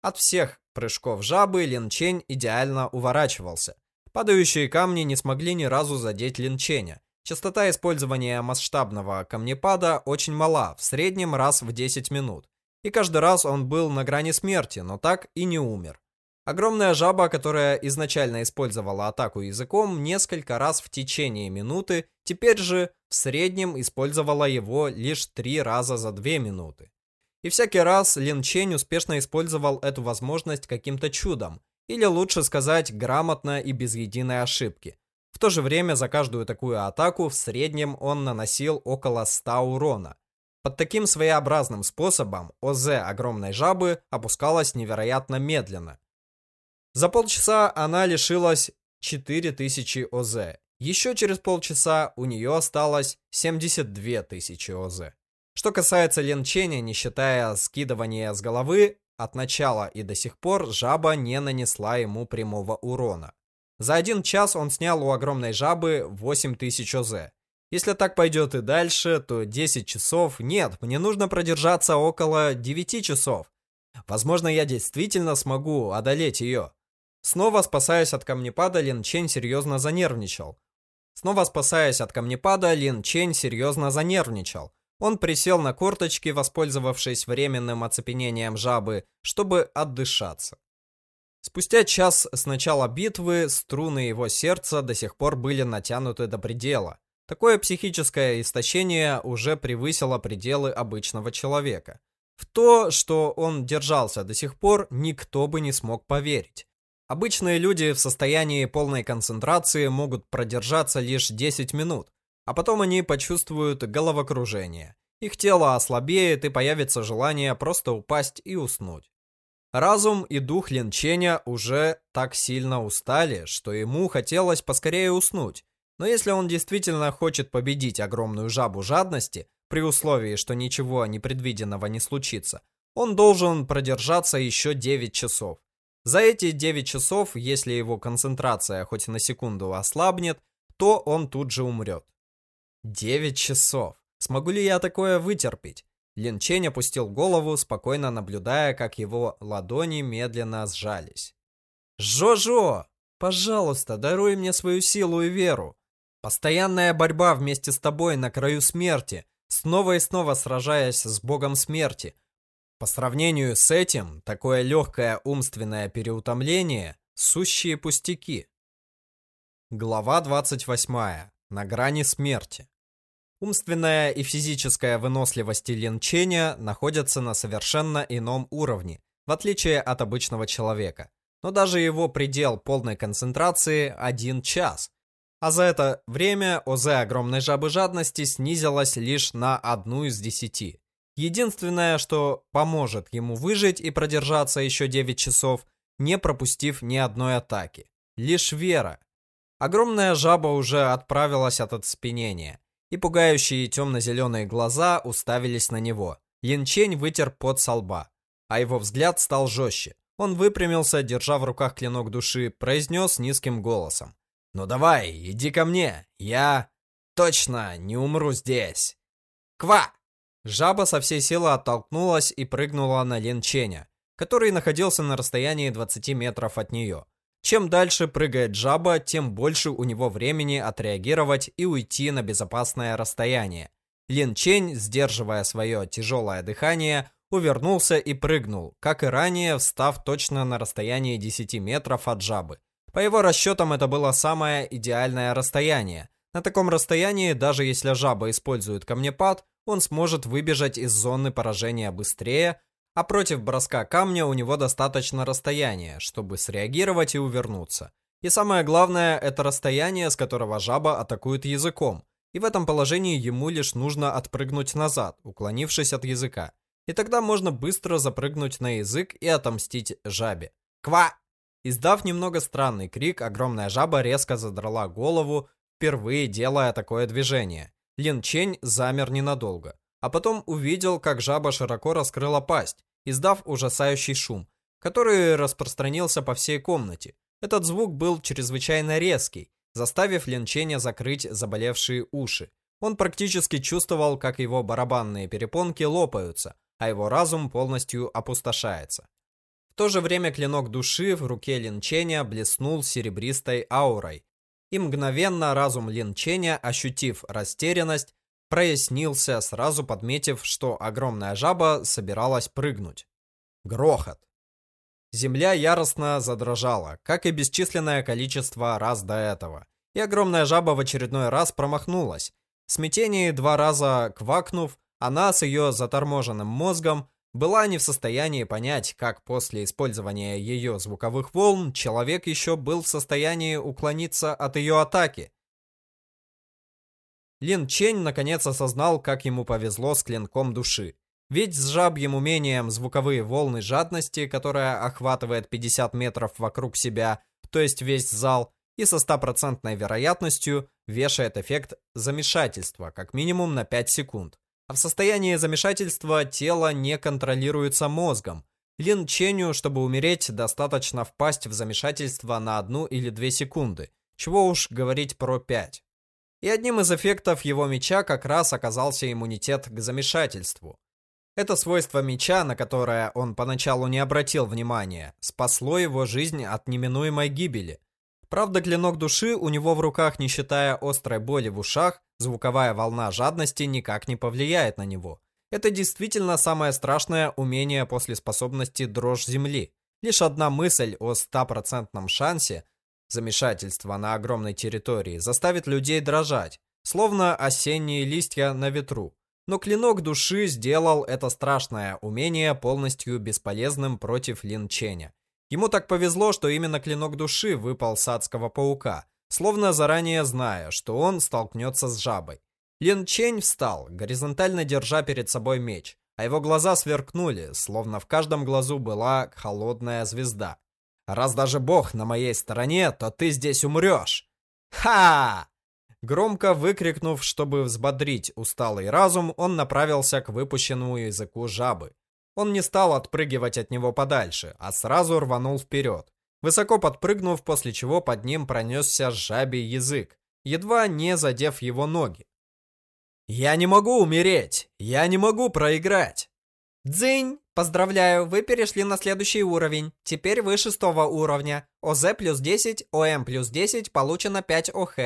Speaker 1: От всех прыжков жабы Лин Чень идеально уворачивался. Падающие камни не смогли ни разу задеть линченя. Частота использования масштабного камнепада очень мала, в среднем раз в 10 минут. И каждый раз он был на грани смерти, но так и не умер. Огромная жаба, которая изначально использовала атаку языком несколько раз в течение минуты, теперь же в среднем использовала его лишь три раза за две минуты. И всякий раз Лин Чень успешно использовал эту возможность каким-то чудом, или лучше сказать, грамотно и без единой ошибки. В то же время за каждую такую атаку в среднем он наносил около 100 урона. Под таким своеобразным способом ОЗ огромной жабы опускалась невероятно медленно. За полчаса она лишилась 4000 ОЗ. Еще через полчаса у нее осталось 72 тысячи ОЗ. Что касается Лен Ченя, не считая скидывания с головы, от начала и до сих пор жаба не нанесла ему прямого урона. За один час он снял у огромной жабы 8000 ОЗ. Если так пойдет и дальше, то 10 часов... Нет, мне нужно продержаться около 9 часов. Возможно, я действительно смогу одолеть ее. Снова спасаясь от камнепада, Лин Чень серьезно занервничал. Снова спасаясь от камнепада, Лин Чень серьезно занервничал. Он присел на корточки, воспользовавшись временным оцепенением жабы, чтобы отдышаться. Спустя час с начала битвы струны его сердца до сих пор были натянуты до предела. Такое психическое истощение уже превысило пределы обычного человека. В то, что он держался до сих пор, никто бы не смог поверить. Обычные люди в состоянии полной концентрации могут продержаться лишь 10 минут, а потом они почувствуют головокружение. Их тело ослабеет и появится желание просто упасть и уснуть. Разум и дух Линченя уже так сильно устали, что ему хотелось поскорее уснуть. Но если он действительно хочет победить огромную жабу жадности, при условии, что ничего непредвиденного не случится, он должен продержаться еще 9 часов. За эти 9 часов, если его концентрация хоть на секунду ослабнет, то он тут же умрет. 9 часов. Смогу ли я такое вытерпеть? Лин Чень опустил голову, спокойно наблюдая, как его ладони медленно сжались. «Жо-жо! Пожалуйста, даруй мне свою силу и веру. Постоянная борьба вместе с тобой на краю смерти, снова и снова сражаясь с богом смерти. По сравнению с этим, такое легкое умственное переутомление – сущие пустяки». Глава 28. На грани смерти. Умственная и физическая выносливость Лин Ченя находятся на совершенно ином уровне, в отличие от обычного человека. Но даже его предел полной концентрации – один час. А за это время ОЗ огромной жабы жадности снизилась лишь на одну из десяти. Единственное, что поможет ему выжить и продержаться еще 9 часов, не пропустив ни одной атаки. Лишь вера. Огромная жаба уже отправилась от оцепенения, и пугающие темно-зеленые глаза уставились на него. Янчень вытер пот со лба, а его взгляд стал жестче. Он выпрямился, держа в руках клинок души, произнес низким голосом. «Ну давай, иди ко мне, я точно не умру здесь.
Speaker 2: Ква!
Speaker 1: Жаба со всей силы оттолкнулась и прыгнула на Лин Ченя, который находился на расстоянии 20 метров от нее. Чем дальше прыгает жаба, тем больше у него времени отреагировать и уйти на безопасное расстояние. Лин Чень, сдерживая свое тяжелое дыхание, увернулся и прыгнул, как и ранее, встав точно на расстоянии 10 метров от жабы. По его расчетам, это было самое идеальное расстояние. На таком расстоянии, даже если жаба использует камнепад, он сможет выбежать из зоны поражения быстрее, а против броска камня у него достаточно расстояния, чтобы среагировать и увернуться. И самое главное, это расстояние, с которого жаба атакует языком. И в этом положении ему лишь нужно отпрыгнуть назад, уклонившись от языка. И тогда можно быстро запрыгнуть на язык и отомстить жабе. Ква! Издав немного странный крик, огромная жаба резко задрала голову, впервые делая такое движение. Лин Чень замер ненадолго, а потом увидел, как жаба широко раскрыла пасть, издав ужасающий шум, который распространился по всей комнате. Этот звук был чрезвычайно резкий, заставив Лин Ченя закрыть заболевшие уши. Он практически чувствовал, как его барабанные перепонки лопаются, а его разум полностью опустошается. В то же время клинок души в руке Линченя блеснул серебристой аурой, и мгновенно разум Линченя, ощутив растерянность, прояснился, сразу подметив, что огромная жаба собиралась прыгнуть. Грохот. Земля яростно задрожала, как и бесчисленное количество раз до этого. И огромная жаба в очередной раз промахнулась. В смятении два раза квакнув, она с ее заторможенным мозгом была не в состоянии понять, как после использования ее звуковых волн человек еще был в состоянии уклониться от ее атаки. Лин Чень наконец осознал, как ему повезло с клинком души. Ведь с жабьим умением звуковые волны жадности, которая охватывает 50 метров вокруг себя, то есть весь зал, и со стопроцентной вероятностью вешает эффект замешательства, как минимум на 5 секунд. А в состоянии замешательства тело не контролируется мозгом. Лин Ченю, чтобы умереть, достаточно впасть в замешательство на одну или две секунды. Чего уж говорить про пять. И одним из эффектов его меча как раз оказался иммунитет к замешательству. Это свойство меча, на которое он поначалу не обратил внимания, спасло его жизнь от неминуемой гибели. Правда, клинок души у него в руках, не считая острой боли в ушах, звуковая волна жадности никак не повлияет на него. Это действительно самое страшное умение после способности дрожь земли. Лишь одна мысль о стопроцентном шансе замешательства на огромной территории заставит людей дрожать, словно осенние листья на ветру. Но клинок души сделал это страшное умение полностью бесполезным против Лин Ченя. Ему так повезло, что именно клинок души выпал с адского паука, словно заранее зная, что он столкнется с жабой. Лин Чень встал, горизонтально держа перед собой меч, а его глаза сверкнули, словно в каждом глазу была холодная звезда. «Раз даже бог на моей стороне, то ты здесь умрешь!» «Ха!» Громко выкрикнув, чтобы взбодрить усталый разум, он направился к выпущенному языку жабы. Он не стал отпрыгивать от него подальше, а сразу рванул вперед, высоко подпрыгнув, после чего под ним пронесся жабий язык, едва не задев его ноги. «Я не могу умереть! Я не могу проиграть!»
Speaker 2: «Дзынь! Поздравляю, вы перешли на следующий уровень. Теперь вы шестого уровня. ОЗ плюс 10, ОМ плюс 10, получено 5 ОХ».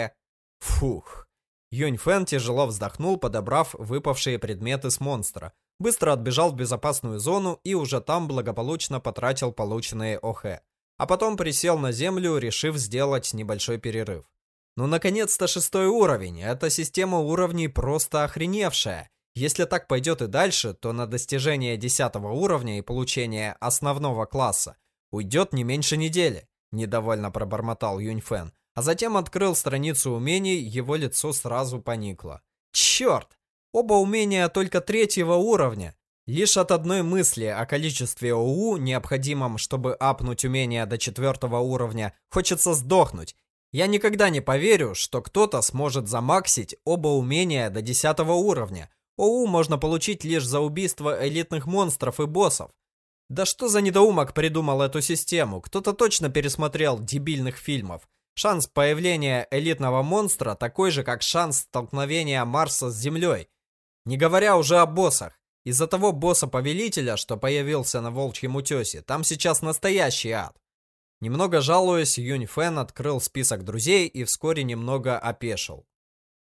Speaker 1: Фух. Юнь Фэн тяжело вздохнул, подобрав выпавшие предметы с монстра, быстро отбежал в безопасную зону и уже там благополучно потратил полученные ОХ. А потом присел на землю, решив сделать небольшой перерыв. Ну, наконец-то шестой уровень. Эта система уровней просто охреневшая. Если так пойдет и дальше, то на достижение десятого уровня и получение основного класса уйдет не меньше недели. Недовольно пробормотал Юньфэн. А затем открыл страницу умений, его лицо сразу поникло. Черт! Оба умения только третьего уровня. Лишь от одной мысли о количестве ОУ, необходимом, чтобы апнуть умение до четвертого уровня, хочется сдохнуть. Я никогда не поверю, что кто-то сможет замаксить оба умения до десятого уровня. ОУ можно получить лишь за убийство элитных монстров и боссов. Да что за недоумок придумал эту систему? Кто-то точно пересмотрел дебильных фильмов. Шанс появления элитного монстра такой же, как шанс столкновения Марса с Землей. Не говоря уже о боссах. Из-за того босса-повелителя, что появился на Волчьем утесе, там сейчас настоящий ад. Немного жалуясь, Юнь Фэн открыл список друзей и вскоре немного опешил.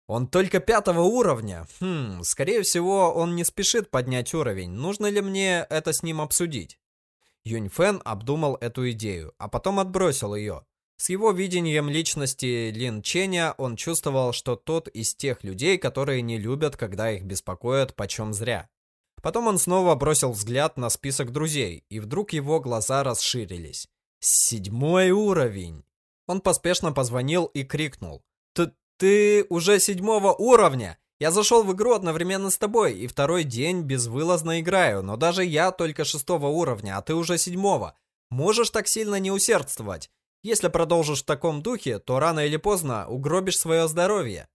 Speaker 1: Он только пятого уровня. Хм, скорее всего, он не спешит поднять уровень. Нужно ли мне это с ним обсудить? Юнь Фэн обдумал эту идею, а потом отбросил ее. С его видением личности Лин Ченя он чувствовал, что тот из тех людей, которые не любят, когда их беспокоят почем зря. Потом он снова бросил взгляд на список друзей, и вдруг его глаза расширились. Седьмой уровень! Он поспешно позвонил и крикнул. «Ты, ты уже седьмого уровня? Я зашел в игру одновременно с тобой, и второй день безвылазно играю, но даже я только шестого уровня, а ты уже седьмого. Можешь так сильно не усердствовать. Если продолжишь в таком духе, то рано или поздно угробишь свое здоровье.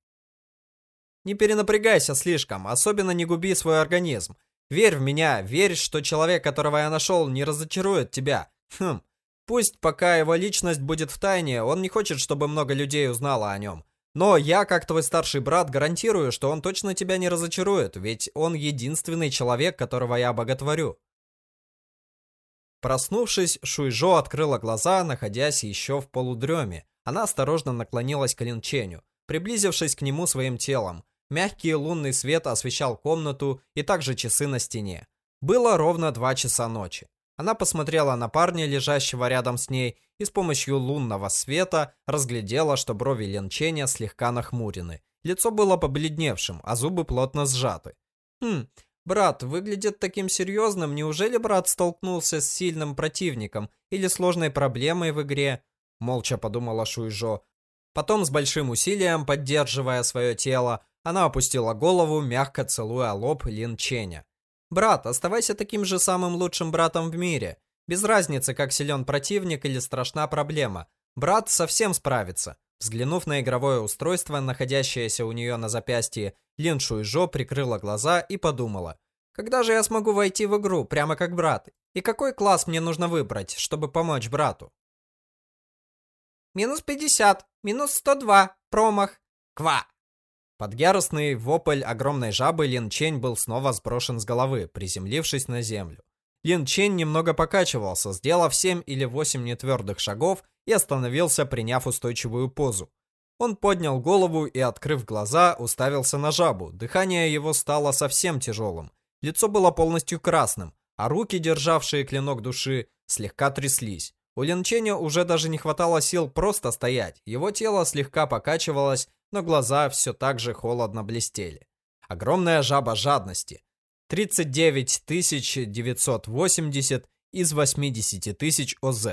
Speaker 1: Не перенапрягайся слишком, особенно не губи свой организм. Верь в меня, верь, что человек, которого я нашел, не разочарует тебя. Хм, пусть пока его личность будет в тайне, он не хочет, чтобы много людей узнало о нем. Но я, как твой старший брат, гарантирую, что он точно тебя не разочарует, ведь он единственный человек, которого я боготворю. Проснувшись, Шуйжо открыла глаза, находясь еще в полудреме. Она осторожно наклонилась к Линченю, приблизившись к нему своим телом. Мягкий лунный свет освещал комнату и также часы на стене. Было ровно два часа ночи. Она посмотрела на парня, лежащего рядом с ней, и с помощью лунного света разглядела, что брови Ленченя слегка нахмурены. Лицо было побледневшим, а зубы плотно сжаты. «Хм, Брат выглядит таким серьезным. Неужели брат столкнулся с сильным противником или сложной проблемой в игре? Молча подумала Шуйжо. Потом с большим усилием, поддерживая свое тело, она опустила голову, мягко целуя лоб Лин Ченя. «Брат, оставайся таким же самым лучшим братом в мире. Без разницы, как силен противник или страшна проблема. Брат совсем справится». Взглянув на игровое устройство, находящееся у нее на запястье, Лин Шуйжо прикрыла глаза и подумала. «Когда же я смогу войти в игру, прямо как брат? И какой класс мне нужно выбрать, чтобы помочь брату?» «Минус 50, минус 102, промах, ква!» Под яростный вопль огромной жабы Лин Чень был снова сброшен с головы, приземлившись на землю. Лин Чень немного покачивался, сделав 7 или 8 нетвердых шагов и остановился, приняв устойчивую позу. Он поднял голову и, открыв глаза, уставился на жабу. Дыхание его стало совсем тяжелым. Лицо было полностью красным, а руки, державшие клинок души, слегка тряслись. У Линченя уже даже не хватало сил просто стоять. Его тело слегка покачивалось, но глаза все так же холодно блестели. Огромная жаба жадности. 39 980 из 80 тысяч ОЗ.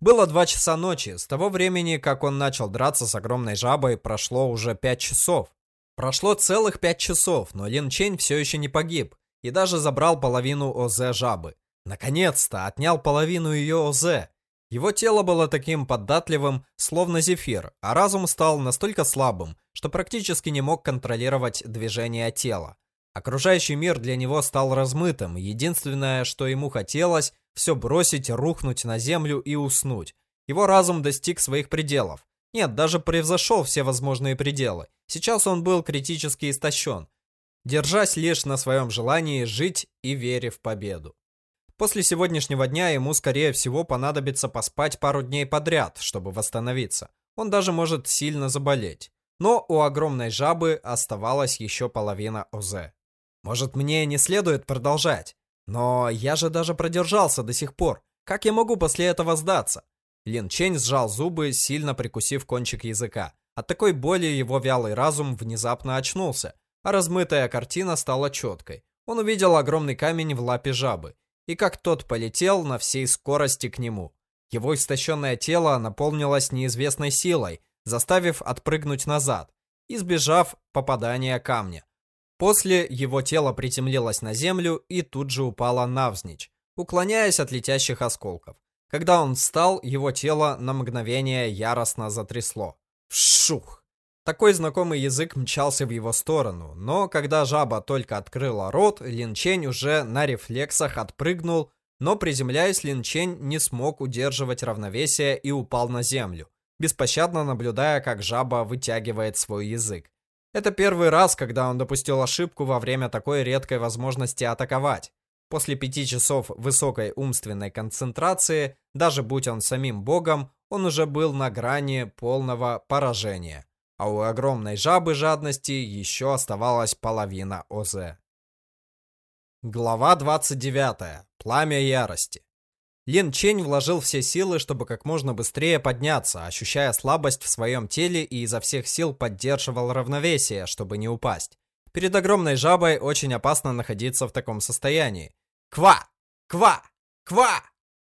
Speaker 1: Было два часа ночи. С того времени, как он начал драться с огромной жабой, прошло уже пять часов. Прошло целых пять часов, но Лин Чень все еще не погиб и даже забрал половину ОЗ жабы. Наконец-то отнял половину ее ОЗ. Его тело было таким податливым, словно зефир, а разум стал настолько слабым, что практически не мог контролировать движение тела. Окружающий мир для него стал размытым, единственное, что ему хотелось, все бросить, рухнуть на землю и уснуть. Его разум достиг своих пределов. Нет, даже превзошел все возможные пределы. Сейчас он был критически истощен, держась лишь на своем желании жить и вере в победу. После сегодняшнего дня ему, скорее всего, понадобится поспать пару дней подряд, чтобы восстановиться. Он даже может сильно заболеть. Но у огромной жабы оставалась еще половина ОЗ. Может, мне не следует продолжать? Но я же даже продержался до сих пор. Как я могу после этого сдаться? Лин Чень сжал зубы, сильно прикусив кончик языка. От такой боли его вялый разум внезапно очнулся, а размытая картина стала четкой. Он увидел огромный камень в лапе жабы, и как тот полетел на всей скорости к нему. Его истощенное тело наполнилось неизвестной силой, заставив отпрыгнуть назад, избежав попадания камня. После его тело приземлилось на землю и тут же упало навзничь, уклоняясь от летящих осколков. Когда он встал, его тело на мгновение яростно затрясло. Вшух! Такой знакомый язык мчался в его сторону, но когда жаба только открыла рот, Линчень уже на рефлексах отпрыгнул, но приземляясь, Линчень не смог удерживать равновесие и упал на землю, беспощадно наблюдая, как жаба вытягивает свой язык. Это первый раз, когда он допустил ошибку во время такой редкой возможности атаковать. После пяти часов высокой умственной концентрации, даже будь он самим богом, он уже был на грани полного поражения. А у огромной жабы жадности еще оставалась половина ОЗ. Глава 29. Пламя ярости. Лин Чень вложил все силы, чтобы как можно быстрее подняться, ощущая слабость в своем теле и изо всех сил поддерживал равновесие, чтобы не упасть. Перед огромной жабой очень опасно находиться в таком состоянии. Ква! Ква! Ква!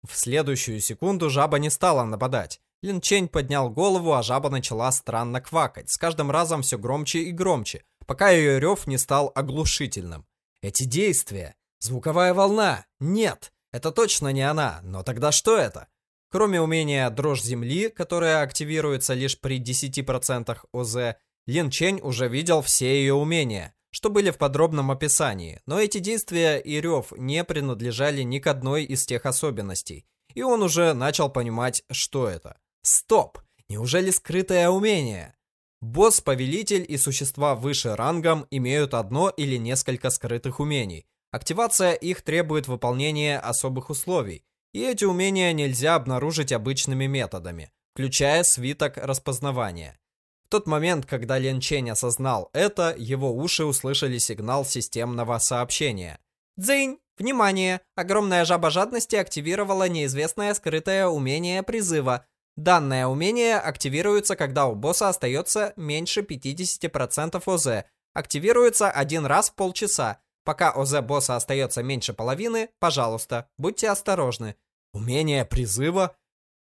Speaker 1: В следующую секунду жаба не стала нападать. Лин Чень поднял голову, а жаба начала странно квакать, с каждым разом все громче и громче, пока ее рев не стал оглушительным. Эти действия! Звуковая волна! Нет! Это точно не она, но тогда что это? Кроме умения дрожь земли, которая активируется лишь при 10% ОЗ, Лин Чень уже видел все ее умения что были в подробном описании, но эти действия и рев не принадлежали ни к одной из тех особенностей, и он уже начал понимать, что это. Стоп! Неужели скрытое умение? Босс, повелитель и существа выше рангом имеют одно или несколько скрытых умений. Активация их требует выполнения особых условий, и эти умения нельзя обнаружить обычными методами, включая свиток распознавания тот момент, когда Лен Чень осознал это, его уши услышали сигнал системного сообщения. «Дзынь! Внимание! Огромная жаба жадности активировала неизвестное скрытое умение призыва. Данное умение активируется, когда у босса остается меньше 50% ОЗ. Активируется один раз в полчаса. Пока ОЗ босса остается меньше половины, пожалуйста, будьте осторожны». Умение призыва?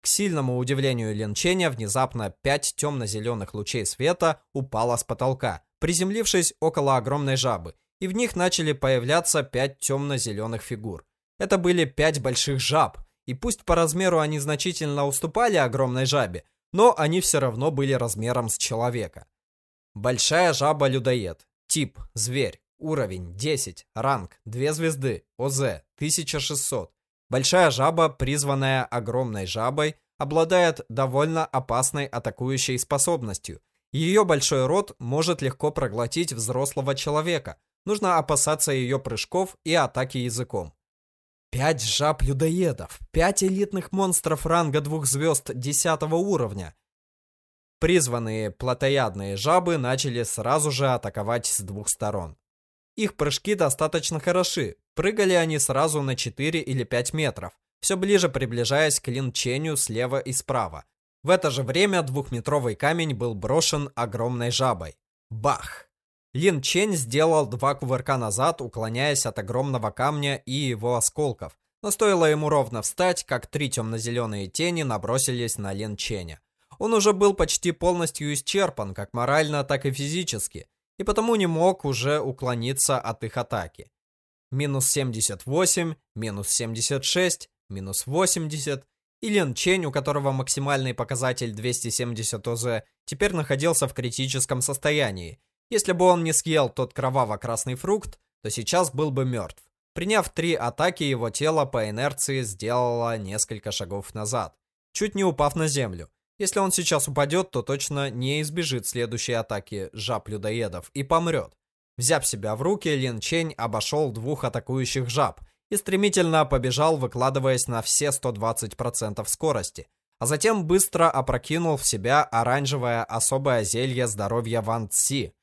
Speaker 1: К сильному удивлению Линченя, внезапно пять темно-зеленых лучей света упало с потолка, приземлившись около огромной жабы, и в них начали появляться пять темно-зеленых фигур. Это были пять больших жаб, и пусть по размеру они значительно уступали огромной жабе, но они все равно были размером с человека. Большая жаба-людоед. Тип – зверь. Уровень – 10. Ранг – 2 звезды. ОЗ – 1600. Большая жаба, призванная огромной жабой, обладает довольно опасной атакующей способностью. Ее большой рот может легко проглотить взрослого человека. Нужно опасаться ее прыжков и атаки языком. Пять жаб-людоедов, пять элитных монстров ранга двух звезд десятого уровня. Призванные плотоядные жабы начали сразу же атаковать с двух сторон. Их прыжки достаточно хороши. Прыгали они сразу на 4 или 5 метров, все ближе приближаясь к линчению слева и справа. В это же время двухметровый камень был брошен огромной жабой. Бах! Лин Чень сделал два кувырка назад, уклоняясь от огромного камня и его осколков. Но стоило ему ровно встать, как три темно-зеленые тени набросились на Лин Ченя. Он уже был почти полностью исчерпан, как морально, так и физически и потому не мог уже уклониться от их атаки. Минус 78, минус 76, минус 80, и Лен Чень, у которого максимальный показатель 270 ОЗ, теперь находился в критическом состоянии. Если бы он не съел тот кроваво-красный фрукт, то сейчас был бы мертв. Приняв три атаки, его тело по инерции сделало несколько шагов назад, чуть не упав на землю. Если он сейчас упадет, то точно не избежит следующей атаки жаб-людоедов и помрет. Взяв себя в руки, Лин Чень обошел двух атакующих жаб и стремительно побежал, выкладываясь на все 120% скорости, а затем быстро опрокинул в себя оранжевое особое зелье здоровья Ван Цзи.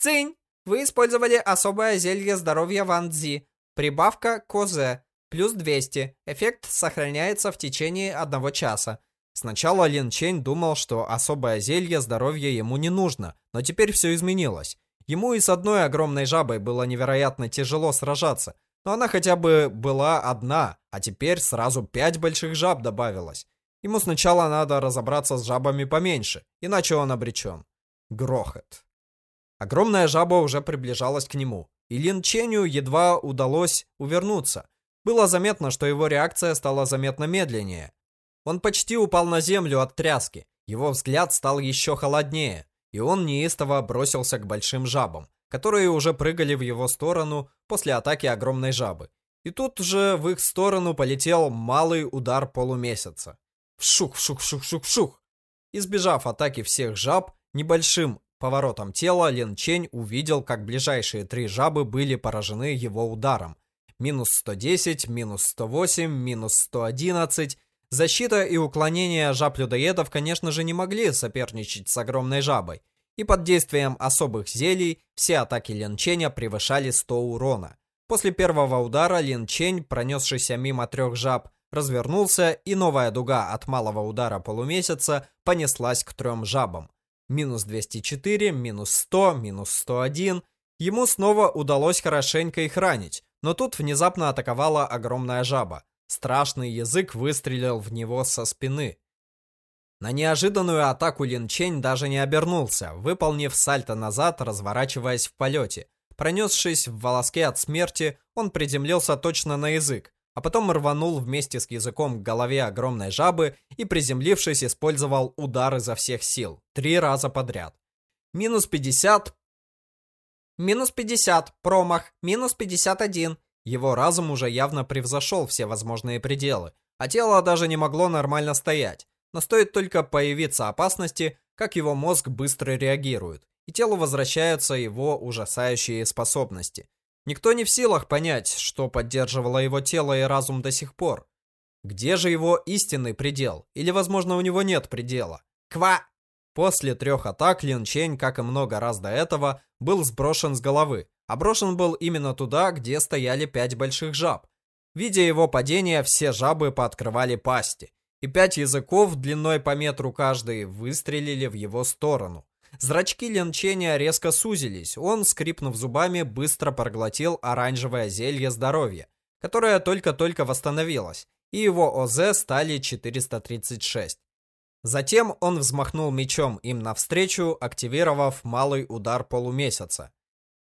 Speaker 2: Цинь! Вы использовали особое зелье здоровья Ван Цзи. Прибавка Козе. Плюс 200. Эффект сохраняется в течение одного часа.
Speaker 1: Сначала Лин Чень думал, что особое зелье здоровья ему не нужно, но теперь все изменилось. Ему и с одной огромной жабой было невероятно тяжело сражаться, но она хотя бы была одна, а теперь сразу пять больших жаб добавилось. Ему сначала надо разобраться с жабами поменьше, иначе он обречен. Грохот. Огромная жаба уже приближалась к нему, и Лин Ченю едва удалось увернуться. Было заметно, что его реакция стала заметно медленнее. Он почти упал на землю от тряски. Его взгляд стал еще холоднее, и он неистово бросился к большим жабам, которые уже прыгали в его сторону после атаки огромной жабы. И тут же в их сторону полетел малый удар полумесяца. Вшух, вшух, вшух, вшух, вшух. Избежав атаки всех жаб, небольшим Поворотом тела Лин Чень увидел, как ближайшие три жабы были поражены его ударом. Минус 110, минус 108, минус 111. Защита и уклонение жаб-людоедов, конечно же, не могли соперничать с огромной жабой. И под действием особых зелий все атаки Лин Ченя превышали 100 урона. После первого удара Лин Чень, пронесшийся мимо трех жаб, развернулся, и новая дуга от малого удара полумесяца понеслась к трем жабам. Минус 204, минус 100, минус 101. Ему снова удалось хорошенько их ранить, но тут внезапно атаковала огромная жаба. Страшный язык выстрелил в него со спины. На неожиданную атаку Лин Чень даже не обернулся, выполнив сальто назад, разворачиваясь в полете. Пронесшись в волоске от смерти, он приземлился точно на язык, а потом рванул вместе с языком к голове огромной жабы и, приземлившись, использовал удар изо всех сил, три раза подряд. Минус 50, минус 50, промах, минус 51. Его разум уже явно превзошел все возможные пределы, а тело даже не могло нормально стоять. Но стоит только появиться опасности, как его мозг быстро реагирует, и телу возвращаются его ужасающие способности – Никто не в силах понять, что поддерживало его тело и разум до сих пор. Где же его истинный предел? Или, возможно, у него нет предела? Ква! После трех атак Лин Чень, как и много раз до этого, был сброшен с головы, а брошен был именно туда, где стояли пять больших жаб. Видя его падение, все жабы пооткрывали пасти, и пять языков длиной по метру каждый выстрелили в его сторону. Зрачки Ленчения резко сузились. Он, скрипнув зубами, быстро проглотил оранжевое зелье здоровья, которое только-только восстановилось, и его ОЗ стали 436. Затем он взмахнул мечом им навстречу, активировав малый удар полумесяца.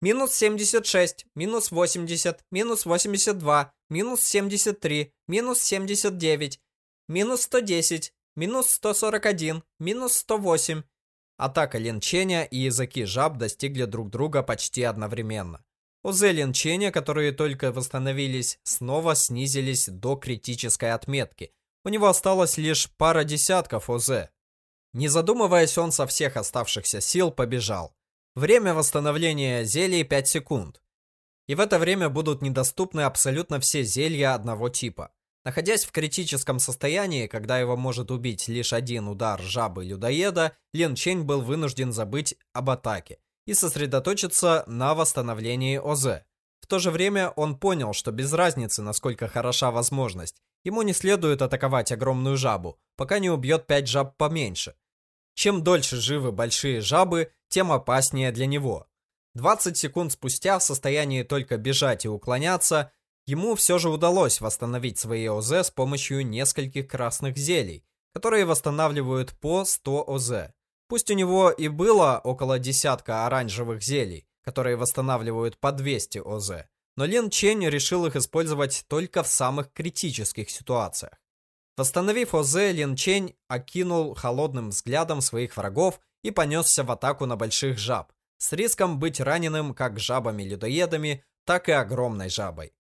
Speaker 1: Минус 76, минус 80, минус 82, минус 73, минус 79, минус 110, минус 141, минус 108, Атака Линченя и языки жаб достигли друг друга почти одновременно. ОЗ Линченя, которые только восстановились, снова снизились до критической отметки. У него осталось лишь пара десятков ОЗ. Не задумываясь, он со всех оставшихся сил побежал. Время восстановления зелий 5 секунд. И в это время будут недоступны абсолютно все зелья одного типа. Находясь в критическом состоянии, когда его может убить лишь один удар жабы-людоеда, Лин Чень был вынужден забыть об атаке и сосредоточиться на восстановлении ОЗ. В то же время он понял, что без разницы, насколько хороша возможность, ему не следует атаковать огромную жабу, пока не убьет пять жаб поменьше. Чем дольше живы большие жабы, тем опаснее для него. 20 секунд спустя в состоянии только бежать и уклоняться, Ему все же удалось восстановить свои ОЗ с помощью нескольких красных зелий, которые восстанавливают по 100 ОЗ. Пусть у него и было около десятка оранжевых зелий, которые восстанавливают по 200 ОЗ, но Лин Чень решил их использовать только в самых критических ситуациях. Восстановив ОЗ, Лин Чень окинул холодным взглядом своих врагов и понесся в атаку на больших жаб, с риском быть раненым как жабами-людоедами, так и огромной жабой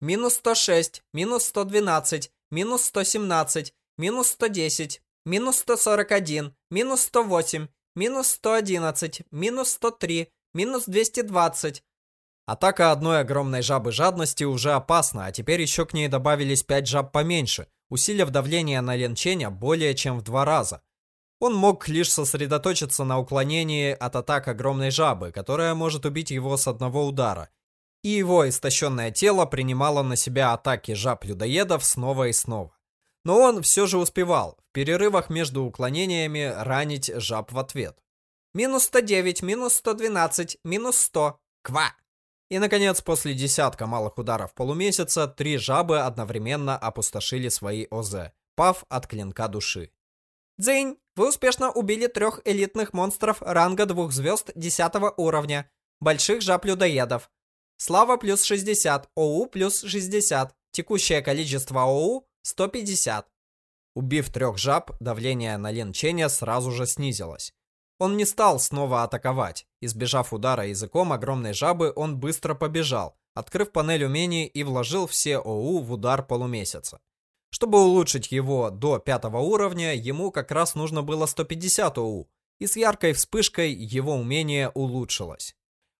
Speaker 1: минус 106, минус 112, минус 117, минус 110, минус 141, минус 108, минус 111, минус 103, минус 220. Атака одной огромной жабы жадности уже опасна, а теперь еще к ней добавились 5 жаб поменьше, усилив давление на Ленченя более чем в два раза. Он мог лишь сосредоточиться на уклонении от атак огромной жабы, которая может убить его с одного удара, и его истощенное тело принимало на себя атаки жаб-людоедов снова и снова. Но он все же успевал в перерывах между уклонениями ранить жаб в ответ. Минус 109, минус 112, минус 100. Ква! И, наконец, после десятка малых ударов полумесяца, три жабы одновременно опустошили свои ОЗ, пав от клинка души. Дзынь! Вы успешно убили трех элитных монстров ранга двух звезд 10 уровня, больших жаб-людоедов. Слава плюс 60, ОУ плюс 60. Текущее количество ОУ 150. Убив трех жаб, давление на Лин Ченя сразу же снизилось. Он не стал снова атаковать. Избежав удара языком огромной жабы, он быстро побежал, открыв панель умений и вложил все ОУ в удар полумесяца. Чтобы улучшить его до пятого уровня, ему как раз нужно было 150 ОУ, и с яркой вспышкой его умение улучшилось.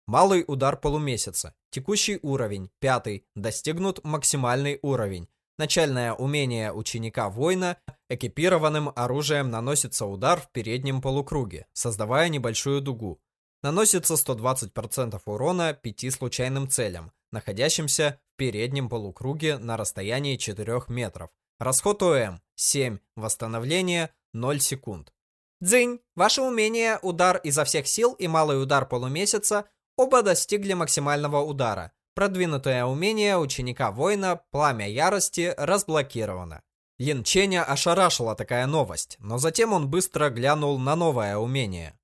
Speaker 1: Малый удар полумесяца. Текущий уровень, пятый, достигнут максимальный уровень. Начальное умение ученика-воина экипированным оружием наносится удар в переднем полукруге, создавая небольшую дугу. Наносится 120% урона пяти случайным целям, находящимся в переднем полукруге на расстоянии 4 метров. Расход ОМ 7, восстановление 0 секунд.
Speaker 2: Дзынь, ваше умение удар изо всех сил и малый удар полумесяца оба достигли максимального удара. Продвинутое умение ученика-воина «Пламя ярости» разблокировано.
Speaker 1: Лин Ченя ошарашила такая новость, но затем он быстро глянул на новое умение.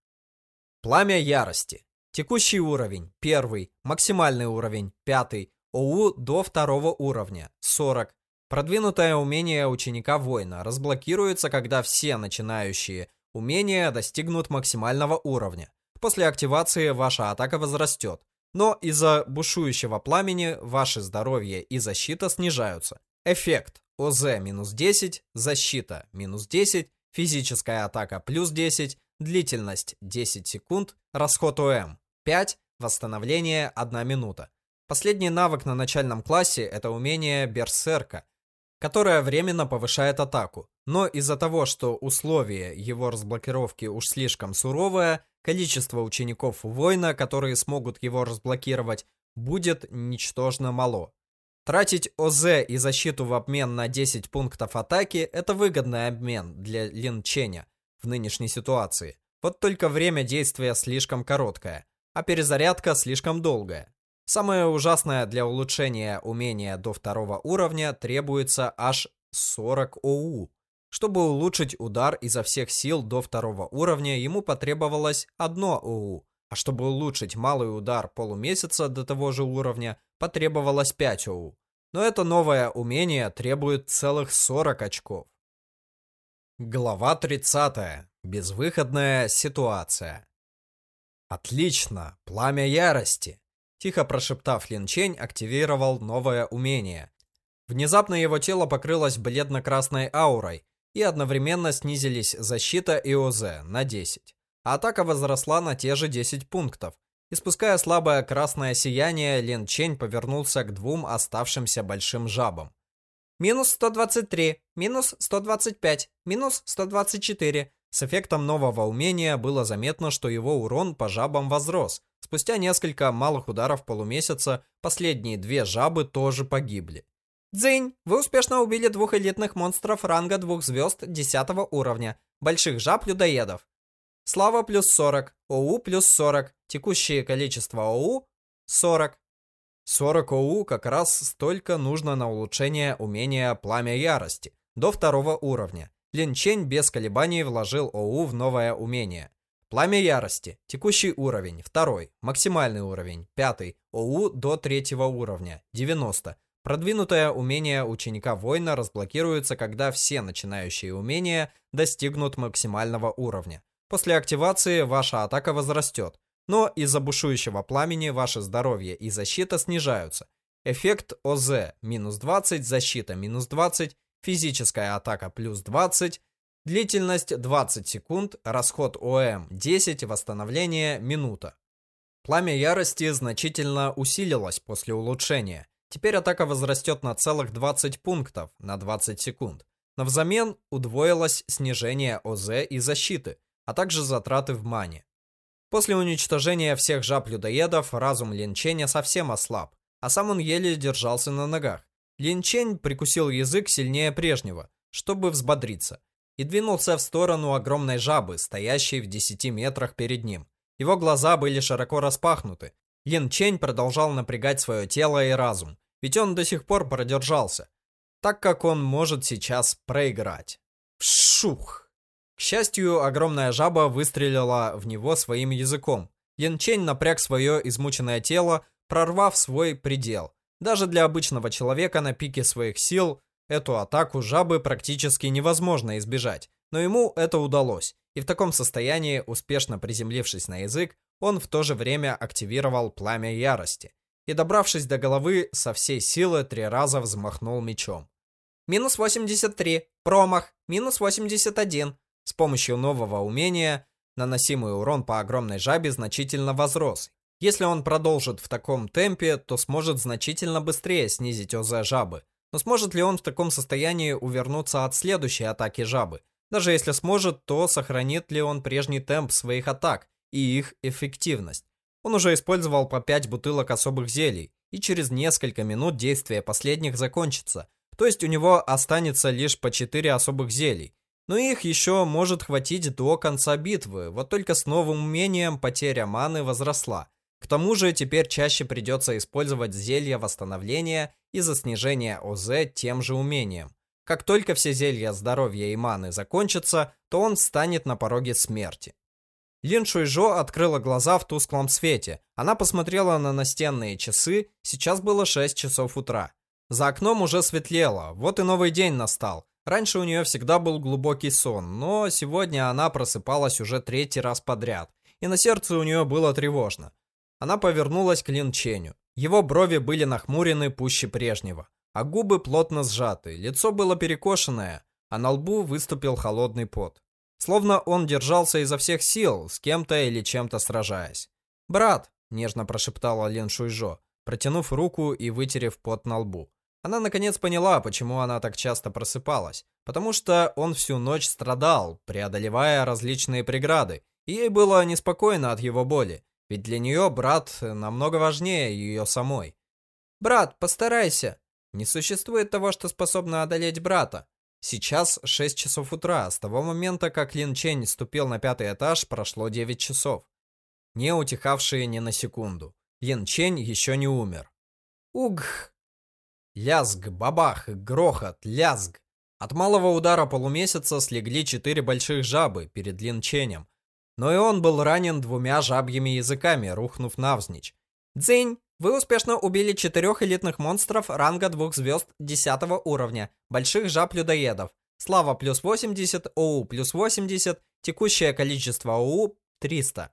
Speaker 1: Пламя ярости. Текущий уровень – первый, максимальный уровень – пятый, ОУ до второго уровня – 40. Продвинутое умение ученика-воина разблокируется, когда все начинающие умения достигнут максимального уровня. После активации ваша атака возрастет, но из-за бушующего пламени ваше здоровье и защита снижаются. Эффект ОЗ минус 10, защита минус 10, физическая атака плюс 10, длительность 10 секунд, расход ОМ 5, восстановление 1 минута. Последний навык на начальном классе это умение Берсерка, которое временно повышает атаку. Но из-за того, что условие его разблокировки уж слишком суровое, количество учеников воина, которые смогут его разблокировать, будет ничтожно мало. Тратить ОЗ и защиту в обмен на 10 пунктов атаки – это выгодный обмен для Лин Ченя в нынешней ситуации. Вот только время действия слишком короткое, а перезарядка слишком долгая. Самое ужасное для улучшения умения до второго уровня требуется аж 40 ОУ. Чтобы улучшить удар изо всех сил до второго уровня, ему потребовалось одно ОУ, а чтобы улучшить малый удар полумесяца до того же уровня, потребовалось 5 ОУ. Но это новое умение требует целых 40 очков. Глава 30. Безвыходная ситуация. Отлично, пламя ярости. Тихо прошептав Лин Чень, активировал новое умение. Внезапно его тело покрылось бледно-красной аурой, и одновременно снизились защита и ОЗ на 10 а атака возросла на те же 10 пунктов. Испуская слабое красное сияние, Лин Чень повернулся к двум оставшимся большим жабам.
Speaker 2: Минус 123, минус 125, минус 124.
Speaker 1: С эффектом нового умения было заметно, что его урон по жабам возрос. Спустя несколько малых ударов полумесяца, последние две жабы тоже погибли.
Speaker 2: Дзынь, вы успешно убили двух элитных монстров ранга двух звезд 10 уровня, больших жаб-людоедов. Слава плюс 40, ОУ плюс 40, текущее количество ОУ 40.
Speaker 1: 40 ОУ как раз столько нужно на улучшение умения Пламя Ярости до второго уровня. Лин Чень без колебаний вложил ОУ в новое умение. Пламя Ярости, текущий уровень, второй, максимальный уровень, пятый, ОУ до третьего уровня, 90. Продвинутое умение ученика-воина разблокируется, когда все начинающие умения достигнут максимального уровня. После активации ваша атака возрастет, но из-за бушующего пламени ваше здоровье и защита снижаются. Эффект ОЗ минус 20, защита минус 20, физическая атака плюс 20, длительность 20 секунд, расход ОМ 10, восстановление минута. Пламя ярости значительно усилилось после улучшения. Теперь атака возрастет на целых 20 пунктов на 20 секунд. Но взамен удвоилось снижение ОЗ и защиты, а также затраты в мане. После уничтожения всех жаб-людоедов разум Линченя совсем ослаб, а сам он еле держался на ногах. Линчень прикусил язык сильнее прежнего, чтобы взбодриться, и двинулся в сторону огромной жабы, стоящей в 10 метрах перед ним. Его глаза были широко распахнуты. Лин Чень продолжал напрягать свое тело и разум, ведь он до сих пор продержался, так как он может сейчас проиграть. Вшух! К счастью, огромная жаба выстрелила в него своим языком. Ян Чень напряг свое измученное тело, прорвав свой предел. Даже для обычного человека на пике своих сил эту атаку жабы практически невозможно избежать, но ему это удалось. И в таком состоянии, успешно приземлившись на язык, он в то же время активировал пламя ярости. И добравшись до головы, со всей силы три раза взмахнул мечом.
Speaker 2: Минус 83, промах, минус 81,
Speaker 1: с помощью нового умения наносимый урон по огромной жабе значительно возрос. Если он продолжит в таком темпе, то сможет значительно быстрее снизить ОЗ жабы. Но сможет ли он в таком состоянии увернуться от следующей атаки жабы? Даже если сможет, то сохранит ли он прежний темп своих атак и их эффективность? Он уже использовал по 5 бутылок особых зелий, и через несколько минут действие последних закончится. То есть у него останется лишь по 4 особых зелий. Но их еще может хватить до конца битвы, вот только с новым умением потеря маны возросла. К тому же теперь чаще придется использовать зелья восстановления из-за снижения ОЗ тем же умением. Как только все зелья здоровья и маны закончатся, то он станет на пороге смерти. Лин Шуйжо открыла глаза в тусклом свете. Она посмотрела на настенные часы, сейчас было 6 часов утра. За окном уже светлело, вот и новый день настал. Раньше у нее всегда был глубокий сон, но сегодня она просыпалась уже третий раз подряд, и на сердце у нее было тревожно. Она повернулась к Лин Ченю. Его брови были нахмурены пуще прежнего а губы плотно сжаты, лицо было перекошенное, а на лбу выступил холодный пот. Словно он держался изо всех сил, с кем-то или чем-то сражаясь. «Брат!» — нежно прошептала Лин Шуйжо, протянув руку и вытерев пот на лбу. Она наконец поняла, почему она так часто просыпалась. Потому что он всю ночь страдал, преодолевая различные преграды, и ей было неспокойно от его боли, ведь для нее брат намного важнее ее самой. «Брат, постарайся!» Не существует того, что способно одолеть брата. Сейчас 6 часов утра. С того момента, как Лин Чень ступил на пятый этаж, прошло 9 часов. Не утихавшие ни на секунду. Лин Чень еще не умер. Угх! Лязг, бабах, грохот, лязг. От малого удара полумесяца слегли четыре больших жабы перед Лин Ченем. Но и он был ранен двумя жабьими языками, рухнув навзничь. Дзынь! Вы успешно убили четырех элитных монстров ранга двух звезд 10 уровня, больших жаб-людоедов. Слава плюс 80, ОУ плюс 80, текущее количество ОУ 300.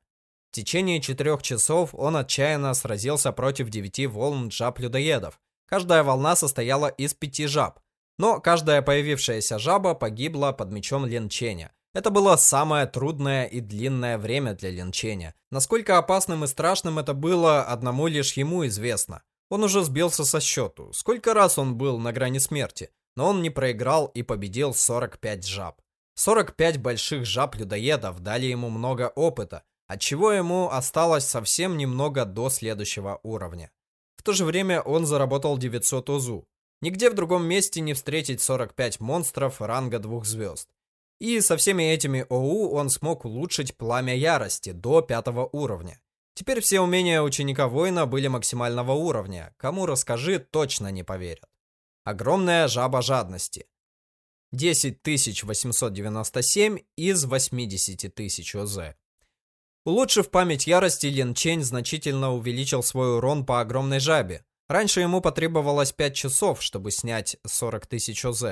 Speaker 1: В течение четырех часов он отчаянно сразился против девяти волн жаб-людоедов. Каждая волна состояла из пяти жаб. Но каждая появившаяся жаба погибла под мечом Линченя. Это было самое трудное и длинное время для Линченя. Насколько опасным и страшным это было, одному лишь ему известно. Он уже сбился со счету. Сколько раз он был на грани смерти, но он не проиграл и победил 45 жаб. 45 больших жаб-людоедов дали ему много опыта, отчего ему осталось совсем немного до следующего уровня. В то же время он заработал 900 узу. Нигде в другом месте не встретить 45 монстров ранга двух звезд. И со всеми этими ОУ он смог улучшить пламя ярости до пятого уровня. Теперь все умения ученика воина были максимального уровня. Кому расскажи, точно не поверят. Огромная жаба жадности. 10897 из 80 тысяч ОЗ. Улучшив память ярости, Лин Чень значительно увеличил свой урон по огромной жабе. Раньше ему потребовалось 5 часов, чтобы снять 40 тысяч ОЗ.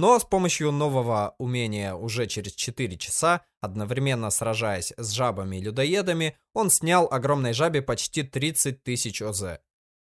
Speaker 1: Но с помощью нового умения уже через 4 часа, одновременно сражаясь с жабами и людоедами, он снял огромной жабе почти 30 тысяч ОЗ.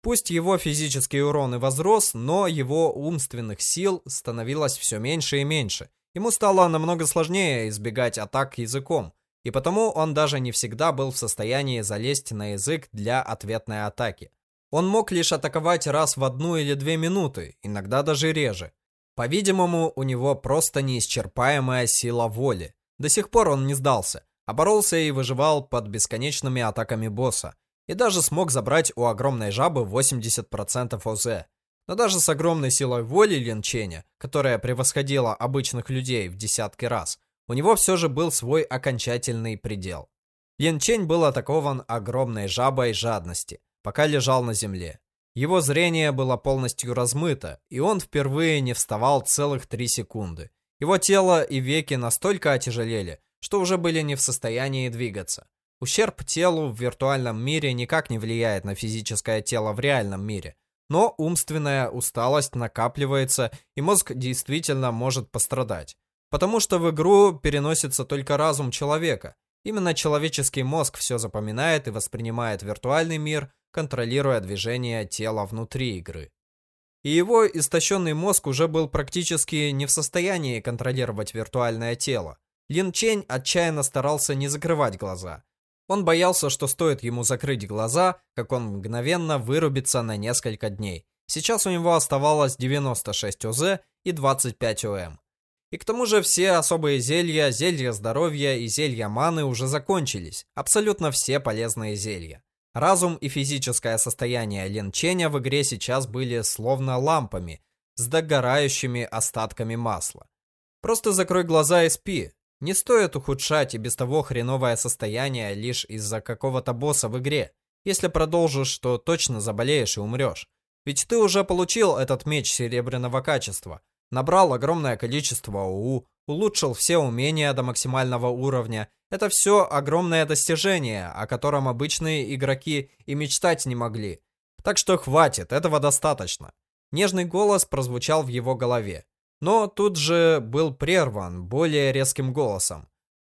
Speaker 1: Пусть его физический урон и возрос, но его умственных сил становилось все меньше и меньше. Ему стало намного сложнее избегать атак языком, и потому он даже не всегда был в состоянии залезть на язык для ответной атаки. Он мог лишь атаковать раз в одну или две минуты, иногда даже реже. По-видимому, у него просто неисчерпаемая сила воли. До сих пор он не сдался, а боролся и выживал под бесконечными атаками босса. И даже смог забрать у огромной жабы 80% ОЗ. Но даже с огромной силой воли Линченя, которая превосходила обычных людей в десятки раз, у него все же был свой окончательный предел. Линчень был атакован огромной жабой жадности, пока лежал на земле. Его зрение было полностью размыто, и он впервые не вставал целых три секунды. Его тело и веки настолько отяжелели, что уже были не в состоянии двигаться. Ущерб телу в виртуальном мире никак не влияет на физическое тело в реальном мире, но умственная усталость накапливается, и мозг действительно может пострадать. Потому что в игру переносится только разум человека. Именно человеческий мозг все запоминает и воспринимает виртуальный мир контролируя движение тела внутри игры. И его истощенный мозг уже был практически не в состоянии контролировать виртуальное тело. Лин Чень отчаянно старался не закрывать глаза. Он боялся, что стоит ему закрыть глаза, как он мгновенно вырубится на несколько дней. Сейчас у него оставалось 96 ОЗ и 25 ОМ. И к тому же все особые зелья, зелья здоровья и зелья маны уже закончились. Абсолютно все полезные зелья. Разум и физическое состояние Лин Ченя в игре сейчас были словно лампами с догорающими остатками масла. Просто закрой глаза и спи. Не стоит ухудшать и без того хреновое состояние лишь из-за какого-то босса в игре. Если продолжишь, то точно заболеешь и умрешь. Ведь ты уже получил этот меч серебряного качества, набрал огромное количество ОУ, улучшил все умения до максимального уровня. Это все огромное достижение, о котором обычные игроки и мечтать не могли. Так что хватит, этого достаточно. Нежный голос прозвучал в его голове но тут же был прерван более резким голосом.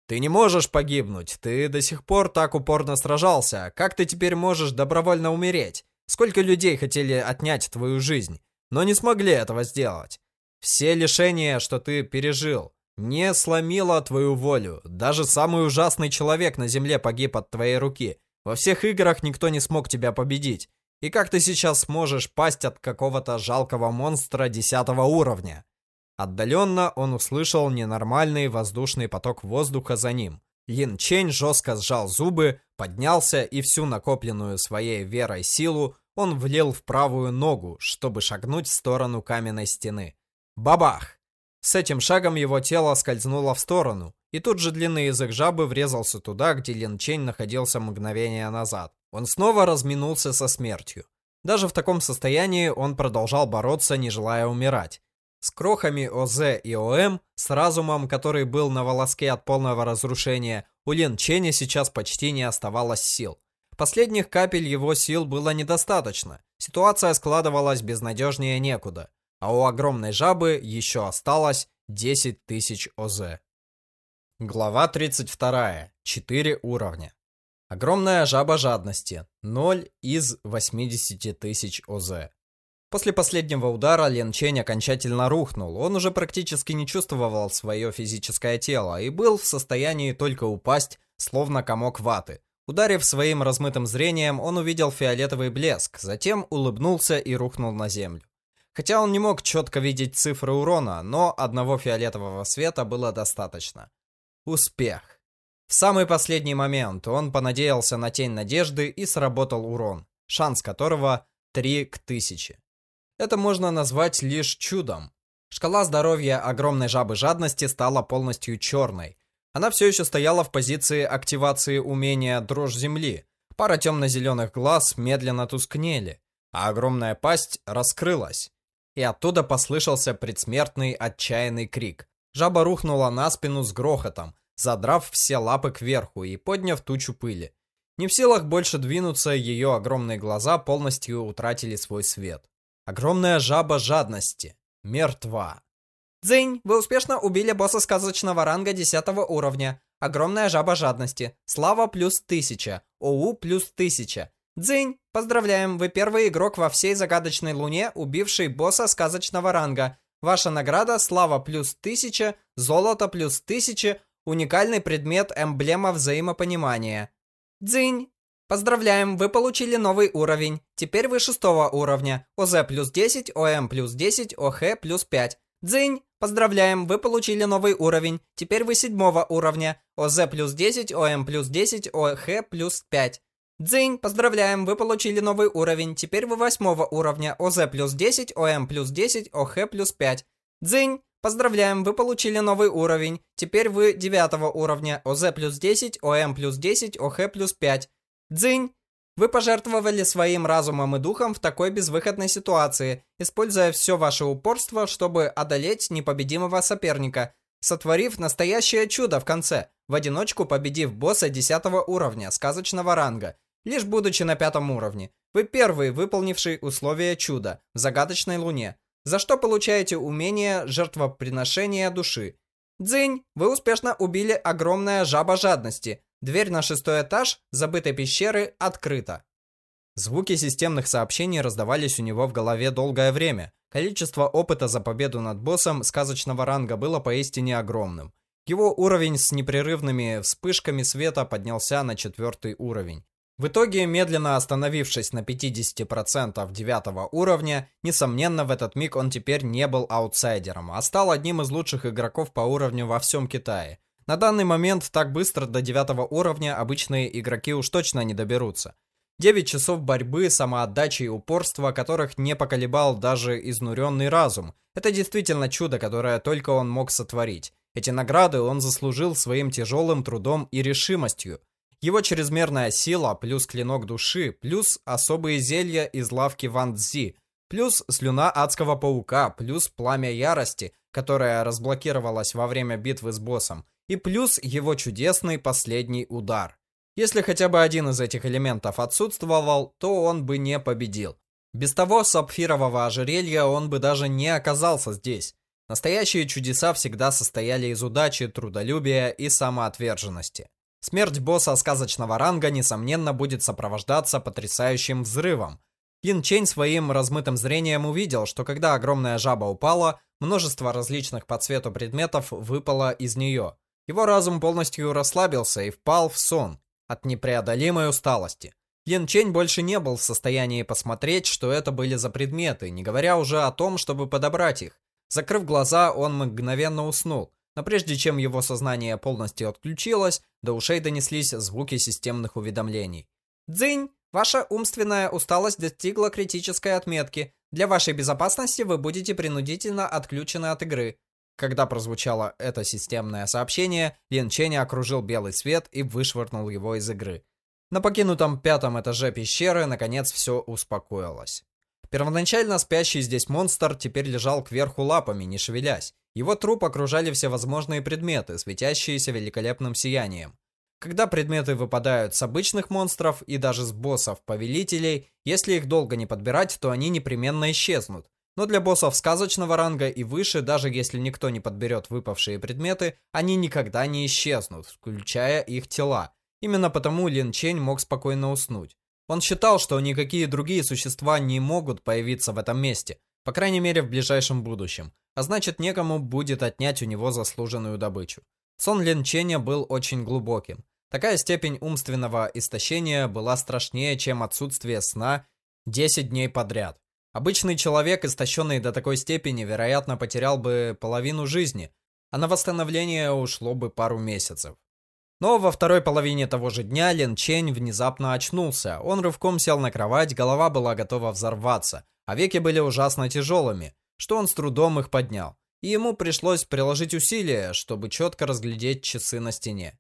Speaker 1: «Ты не можешь погибнуть, ты до сих пор так упорно сражался, как ты теперь можешь добровольно умереть? Сколько людей хотели отнять твою жизнь, но не смогли этого сделать? Все лишения, что ты пережил, не сломило твою волю. Даже самый ужасный человек на земле погиб от твоей руки. Во всех играх никто не смог тебя победить. И как ты сейчас сможешь пасть от какого-то жалкого монстра десятого уровня? Отдаленно он услышал ненормальный воздушный поток воздуха за ним. Лин Чень жестко сжал зубы, поднялся и всю накопленную своей верой силу он влил в правую ногу, чтобы шагнуть в сторону каменной стены. Бабах! С этим шагом его тело скользнуло в сторону, и тут же длинный язык жабы врезался туда, где Лин Чень находился мгновение назад. Он снова разминулся со смертью. Даже в таком состоянии он продолжал бороться, не желая умирать. С крохами ОЗ и ОМ, с разумом, который был на волоске от полного разрушения, у Лин Ченя сейчас почти не оставалось сил. Последних капель его сил было недостаточно. Ситуация складывалась безнадежнее некуда. А у огромной жабы еще осталось 10 тысяч ОЗ. Глава 32. 4 уровня. Огромная жаба жадности. 0 из 80 тысяч ОЗ. После последнего удара Лен Чень окончательно рухнул. Он уже практически не чувствовал свое физическое тело и был в состоянии только упасть, словно комок ваты. Ударив своим размытым зрением, он увидел фиолетовый блеск, затем улыбнулся и рухнул на землю. Хотя он не мог четко видеть цифры урона, но одного фиолетового света было достаточно. Успех. В самый последний момент он понадеялся на тень надежды и сработал урон, шанс которого 3 к 1000. Это можно назвать лишь чудом. Шкала здоровья огромной жабы жадности стала полностью черной. Она все еще стояла в позиции активации умения «Дрожь земли». Пара темно-зеленых глаз медленно тускнели, а огромная пасть раскрылась. И оттуда послышался предсмертный отчаянный крик. Жаба рухнула на спину с грохотом, задрав все лапы кверху и подняв тучу пыли. Не в силах больше двинуться, ее огромные глаза полностью утратили свой свет. Огромная жаба жадности. Мертва.
Speaker 2: Дзынь, вы успешно убили босса сказочного ранга 10 уровня. Огромная жаба жадности. Слава плюс 1000. ОУ плюс 1000. Дзынь, поздравляем, вы первый игрок во всей загадочной луне, убивший босса сказочного ранга. Ваша награда слава плюс 1000, золото плюс 1000, уникальный предмет эмблема взаимопонимания. Дзынь, Поздравляем, вы получили новый уровень. Теперь вы шестого уровня. ОЗ плюс 10, ОМ плюс 10, ОХ плюс 5. Дзынь! Поздравляем, вы получили новый уровень. Теперь вы седьмого уровня. ОЗ плюс 10, ОМ плюс 10, ОХ плюс 5. Дзынь! Поздравляем, вы получили новый уровень. Теперь вы восьмого уровня. ОЗ плюс 10, ОМ плюс 10, ОХ плюс 5. Дзынь! Поздравляем, вы получили новый уровень. Теперь вы девятого уровня. ОЗ плюс 10, ОМ плюс 10, ОХ плюс 5. Дзынь! Вы пожертвовали своим разумом и духом в такой безвыходной ситуации, используя все ваше упорство, чтобы одолеть непобедимого соперника, сотворив настоящее чудо в конце, в одиночку победив босса 10 уровня, сказочного ранга, лишь будучи на пятом уровне. Вы первый, выполнивший условия чуда в загадочной луне, за что получаете умение жертвоприношения души. Дзынь! Вы успешно убили огромное жаба жадности, Дверь на шестой этаж забытой пещеры открыта. Звуки системных сообщений раздавались у него в голове долгое время. Количество опыта за победу над боссом сказочного ранга было поистине огромным.
Speaker 1: Его уровень с непрерывными вспышками света поднялся на четвертый уровень. В итоге, медленно остановившись на 50% девятого уровня, несомненно, в этот миг он теперь не был аутсайдером, а стал одним из лучших игроков по уровню во всем Китае. На данный момент так быстро до девятого уровня обычные игроки уж точно не доберутся. 9 часов борьбы, самоотдачи и упорства, которых не поколебал даже изнуренный разум. Это действительно чудо, которое только он мог сотворить. Эти награды он заслужил своим тяжелым трудом и решимостью. Его чрезмерная сила, плюс клинок души, плюс особые зелья из лавки Ван Цзи, плюс слюна адского паука, плюс пламя ярости, которое разблокировалось во время битвы с боссом, и плюс его чудесный последний удар. Если хотя бы один из этих элементов отсутствовал, то он бы не победил. Без того сапфирового ожерелья он бы даже не оказался здесь. Настоящие чудеса всегда состояли из удачи, трудолюбия и самоотверженности. Смерть босса сказочного ранга, несомненно, будет сопровождаться потрясающим взрывом. Лин Чень своим размытым зрением увидел, что когда огромная жаба упала, множество различных по цвету предметов выпало из нее. Его разум полностью расслабился и впал в сон от непреодолимой усталости. Лин Чень больше не был в состоянии посмотреть, что это были за предметы, не говоря уже о том, чтобы подобрать их. Закрыв глаза, он мгновенно уснул. Но прежде чем его сознание полностью отключилось, до ушей донеслись звуки системных уведомлений. «Дзынь! Ваша умственная усталость достигла критической отметки. Для вашей безопасности вы будете принудительно отключены от игры». Когда прозвучало это системное сообщение, Лин Чень окружил белый свет и вышвырнул его из игры. На покинутом пятом этаже пещеры, наконец, все успокоилось. Первоначально спящий здесь монстр теперь лежал кверху лапами, не шевелясь. Его труп окружали всевозможные предметы, светящиеся великолепным сиянием. Когда предметы выпадают с обычных монстров и даже с боссов-повелителей, если их долго не подбирать, то они непременно исчезнут. Но для боссов сказочного ранга и выше, даже если никто не подберет выпавшие предметы, они никогда не исчезнут, включая их тела. Именно потому Лин Чень мог спокойно уснуть. Он считал, что никакие другие существа не могут появиться в этом месте, по крайней мере в ближайшем будущем а значит некому будет отнять у него заслуженную добычу. Сон Лин Ченя был очень глубоким. Такая степень умственного истощения была страшнее, чем отсутствие сна 10 дней подряд. Обычный человек, истощенный до такой степени, вероятно, потерял бы половину жизни, а на восстановление ушло бы пару месяцев. Но во второй половине того же дня Лин Чень внезапно очнулся. Он рывком сел на кровать, голова была готова взорваться, а веки были ужасно тяжелыми что он с трудом их поднял, и ему пришлось приложить усилия, чтобы четко разглядеть часы на стене.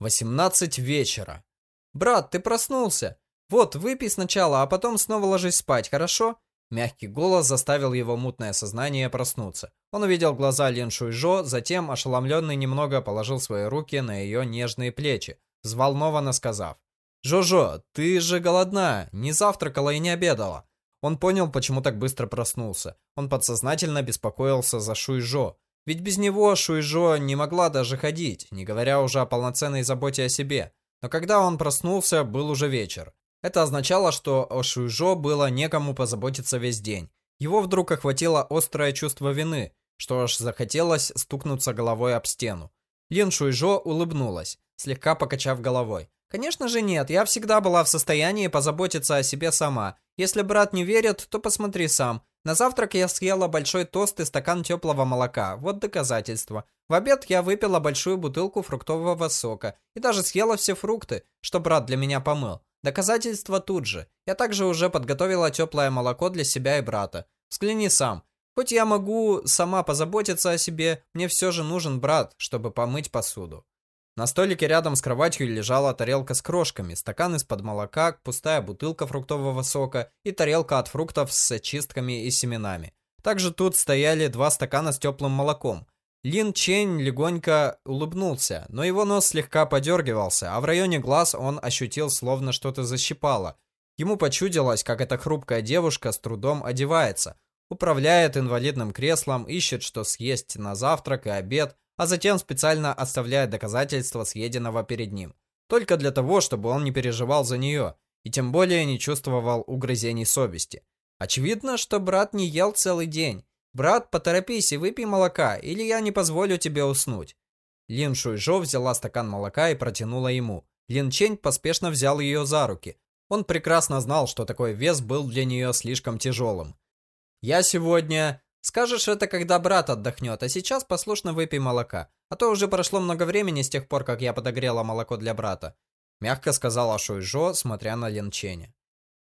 Speaker 1: 18 вечера. «Брат, ты проснулся? Вот, выпей сначала, а потом снова ложись спать, хорошо?» Мягкий голос заставил его мутное сознание проснуться. Он увидел глаза Лин Шуйжо, затем, ошеломленный немного, положил свои руки на ее нежные плечи, взволнованно сказав. «Жо-Жо, ты же голодна, не завтракала и не обедала. Он понял, почему так быстро проснулся. Он подсознательно беспокоился за Шуйжо. Ведь без него Шуйжо не могла даже ходить, не говоря уже о полноценной заботе о себе. Но когда он проснулся, был уже вечер. Это означало, что о Шуйжо было некому позаботиться весь день. Его вдруг охватило острое чувство вины, что аж захотелось стукнуться головой об стену. Лин Шуйжо улыбнулась, слегка покачав головой. Конечно же нет, я всегда была в состоянии позаботиться о себе сама. Если брат не верит, то посмотри сам. На завтрак я съела большой тост и стакан теплого молока. Вот доказательство. В обед я выпила большую бутылку фруктового сока и даже съела все фрукты, что брат для меня помыл. Доказательство тут же. Я также уже подготовила теплое молоко для себя и брата. Взгляни сам. Хоть я могу сама позаботиться о себе, мне все же нужен брат, чтобы помыть посуду. На столике рядом с кроватью лежала тарелка с крошками, стакан из-под молока, пустая бутылка фруктового сока и тарелка от фруктов с очистками и семенами. Также тут стояли два стакана с теплым молоком. Лин Чень легонько улыбнулся, но его нос слегка подергивался, а в районе глаз он ощутил, словно что-то защипало. Ему почудилось, как эта хрупкая девушка с трудом одевается, управляет инвалидным креслом, ищет, что съесть на завтрак и обед, а затем специально оставляет доказательства съеденного перед ним. Только для того, чтобы он не переживал за нее, и тем более не чувствовал угрызений совести. Очевидно, что брат не ел целый день. «Брат, поторопись и выпей молока, или я не позволю тебе уснуть». Лин Шуйжо взяла стакан молока и протянула ему. Лин Чень поспешно взял ее за руки. Он прекрасно знал, что такой вес был для нее слишком тяжелым. «Я сегодня...» «Скажешь это, когда брат отдохнет, а сейчас послушно выпей молока. А то уже прошло много времени с тех пор, как я подогрела молоко для брата», мягко сказала Шуйжо, смотря на Лин Ченя.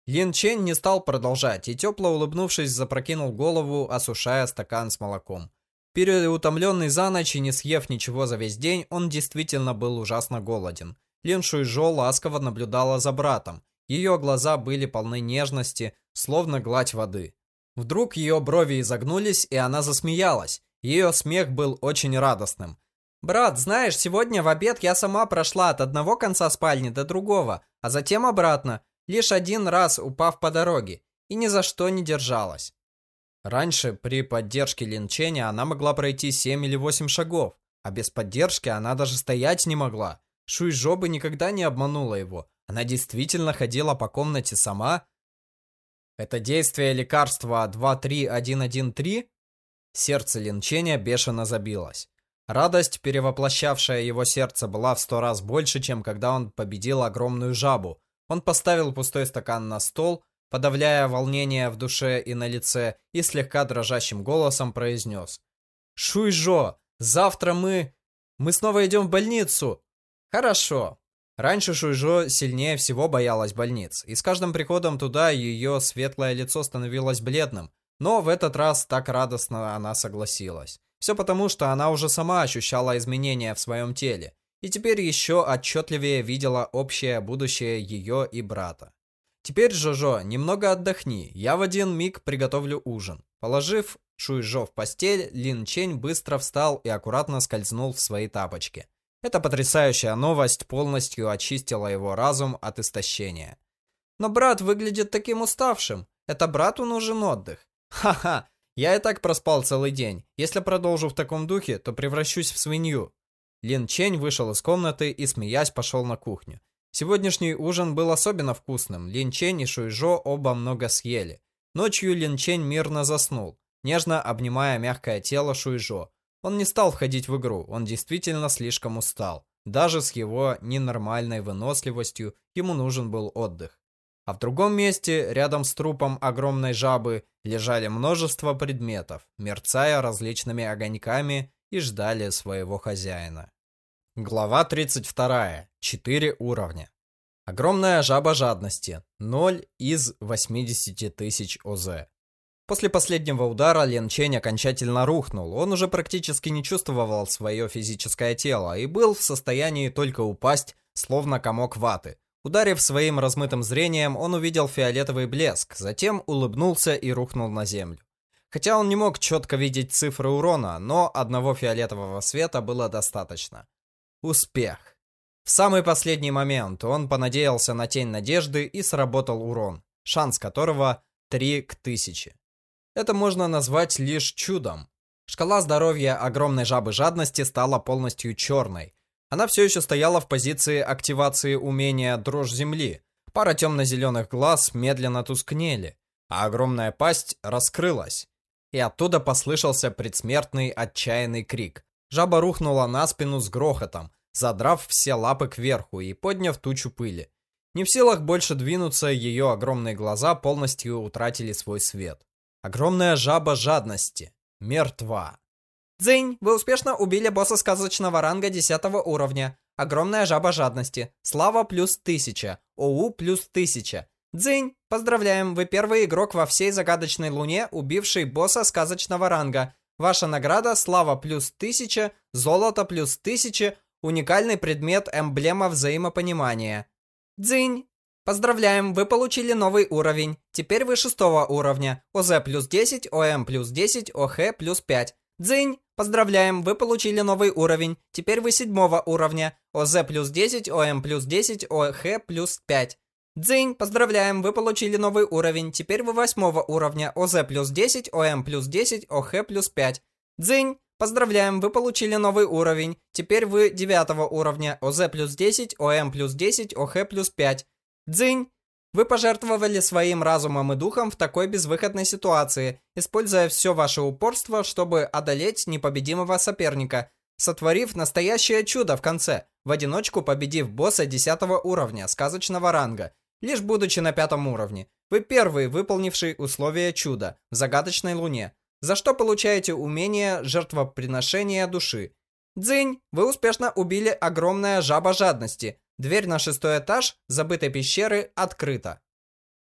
Speaker 1: Лин Чень не стал продолжать и, тепло улыбнувшись, запрокинул голову, осушая стакан с молоком. Переутомленный за ночь и не съев ничего за весь день, он действительно был ужасно голоден. Лин Шуйжо ласково наблюдала за братом. Ее глаза были полны нежности, словно гладь воды. Вдруг ее брови изогнулись, и она засмеялась. Ее смех был очень радостным. «Брат, знаешь, сегодня в обед я сама прошла от одного конца спальни до другого, а затем обратно, лишь один раз упав по дороге, и ни за что не держалась». Раньше при поддержке линчения она могла пройти 7 или 8 шагов, а без поддержки она даже стоять не могла. Шуйжо бы никогда не обманула его. Она действительно ходила по комнате сама. Это действие лекарства 23113? Сердце линчения бешено забилось. Радость, перевоплощавшая его сердце, была в сто раз больше, чем когда он победил огромную жабу. Он поставил пустой стакан на стол, подавляя волнение в душе и на лице, и слегка дрожащим голосом произнес. «Шуйжо, завтра мы... мы снова идем в больницу!» «Хорошо». Раньше Шуйжо сильнее всего боялась больниц, и с каждым приходом туда ее светлое лицо становилось бледным, но в этот раз так радостно она согласилась. Все потому, что она уже сама ощущала изменения в своем теле, и теперь еще отчетливее видела общее будущее ее и брата. Теперь, Жожо, немного отдохни. Я в один миг приготовлю ужин. Положив Шуйжо в постель, Лин Чень быстро встал и аккуратно скользнул в свои тапочки. Эта потрясающая новость полностью очистила его разум от истощения. Но брат выглядит таким уставшим. Это брату нужен отдых. Ха-ха, я и так проспал целый день. Если продолжу в таком духе, то превращусь в свинью. Лин Чень вышел из комнаты и, смеясь, пошел на кухню. Сегодняшний ужин был особенно вкусным. Лин Чень и Шуйжо оба много съели. Ночью Лин Чень мирно заснул, нежно обнимая мягкое тело Шуйжо. Он не стал входить в игру, он действительно слишком устал. Даже с его ненормальной выносливостью ему нужен был отдых. А в другом месте, рядом с трупом огромной жабы, лежали множество предметов, мерцая различными огоньками и ждали своего хозяина. Глава 32. Четыре уровня. Огромная жаба жадности. 0 из 80 тысяч ОЗ. После последнего удара Лен Чень окончательно рухнул. Он уже практически не чувствовал свое физическое тело и был в состоянии только упасть, словно комок ваты. Ударив своим размытым зрением, он увидел фиолетовый блеск, затем улыбнулся и рухнул на землю. Хотя он не мог четко видеть цифры урона, но одного фиолетового света было достаточно. Успех. В самый последний момент он понадеялся на тень надежды и сработал урон, шанс которого 3 к 1000. Это можно назвать лишь чудом. Шкала здоровья огромной жабы жадности стала полностью черной. Она все еще стояла в позиции активации умения «Дрожь земли». Пара темно-зеленых глаз медленно тускнели, а огромная пасть раскрылась. И оттуда послышался предсмертный отчаянный крик. Жаба рухнула на спину с грохотом, задрав все лапы кверху и подняв тучу пыли. Не в силах больше двинуться, ее огромные глаза полностью утратили свой свет. Огромная жаба жадности. Мертва.
Speaker 2: Дзынь, вы успешно убили босса сказочного ранга 10 уровня. Огромная жаба жадности. Слава плюс 1000. ОУ плюс 1000. Дзынь, поздравляем, вы первый игрок во всей загадочной луне, убивший босса сказочного ранга. Ваша награда слава плюс 1000, золото плюс 1000, Уникальный предмет эмблема взаимопонимания. Дзынь! Поздравляем, вы получили новый уровень. Теперь вы шестого уровня. ОЗ плюс 10, ОМ плюс 10, ОХ плюс 5. Дзынь! Поздравляем, вы получили новый уровень. Теперь вы седьмого уровня. ОЗ плюс 10, ОМ плюс 10, ОХ плюс 5. Дзынь! Поздравляем, вы получили новый уровень. Теперь вы восьмого уровня. ОЗ плюс 10, ОМ плюс 10, ОХ плюс 5. Дзынь! Поздравляем, вы получили новый уровень. Теперь вы девятого уровня. ОЗ плюс 10, ОМ плюс 10, ОХ плюс 5. Дзынь! Вы пожертвовали своим разумом и духом в такой безвыходной ситуации, используя все ваше упорство, чтобы одолеть непобедимого соперника. сотворив настоящее чудо в конце, в одиночку победив босса 10 уровня сказочного ранга, лишь будучи на пятом уровне. Вы первый, выполнивший условия чуда в загадочной луне, за что получаете умение жертвоприношения души. Дзынь, вы успешно убили огромная жаба жадности. Дверь на шестой этаж забытой пещеры открыта.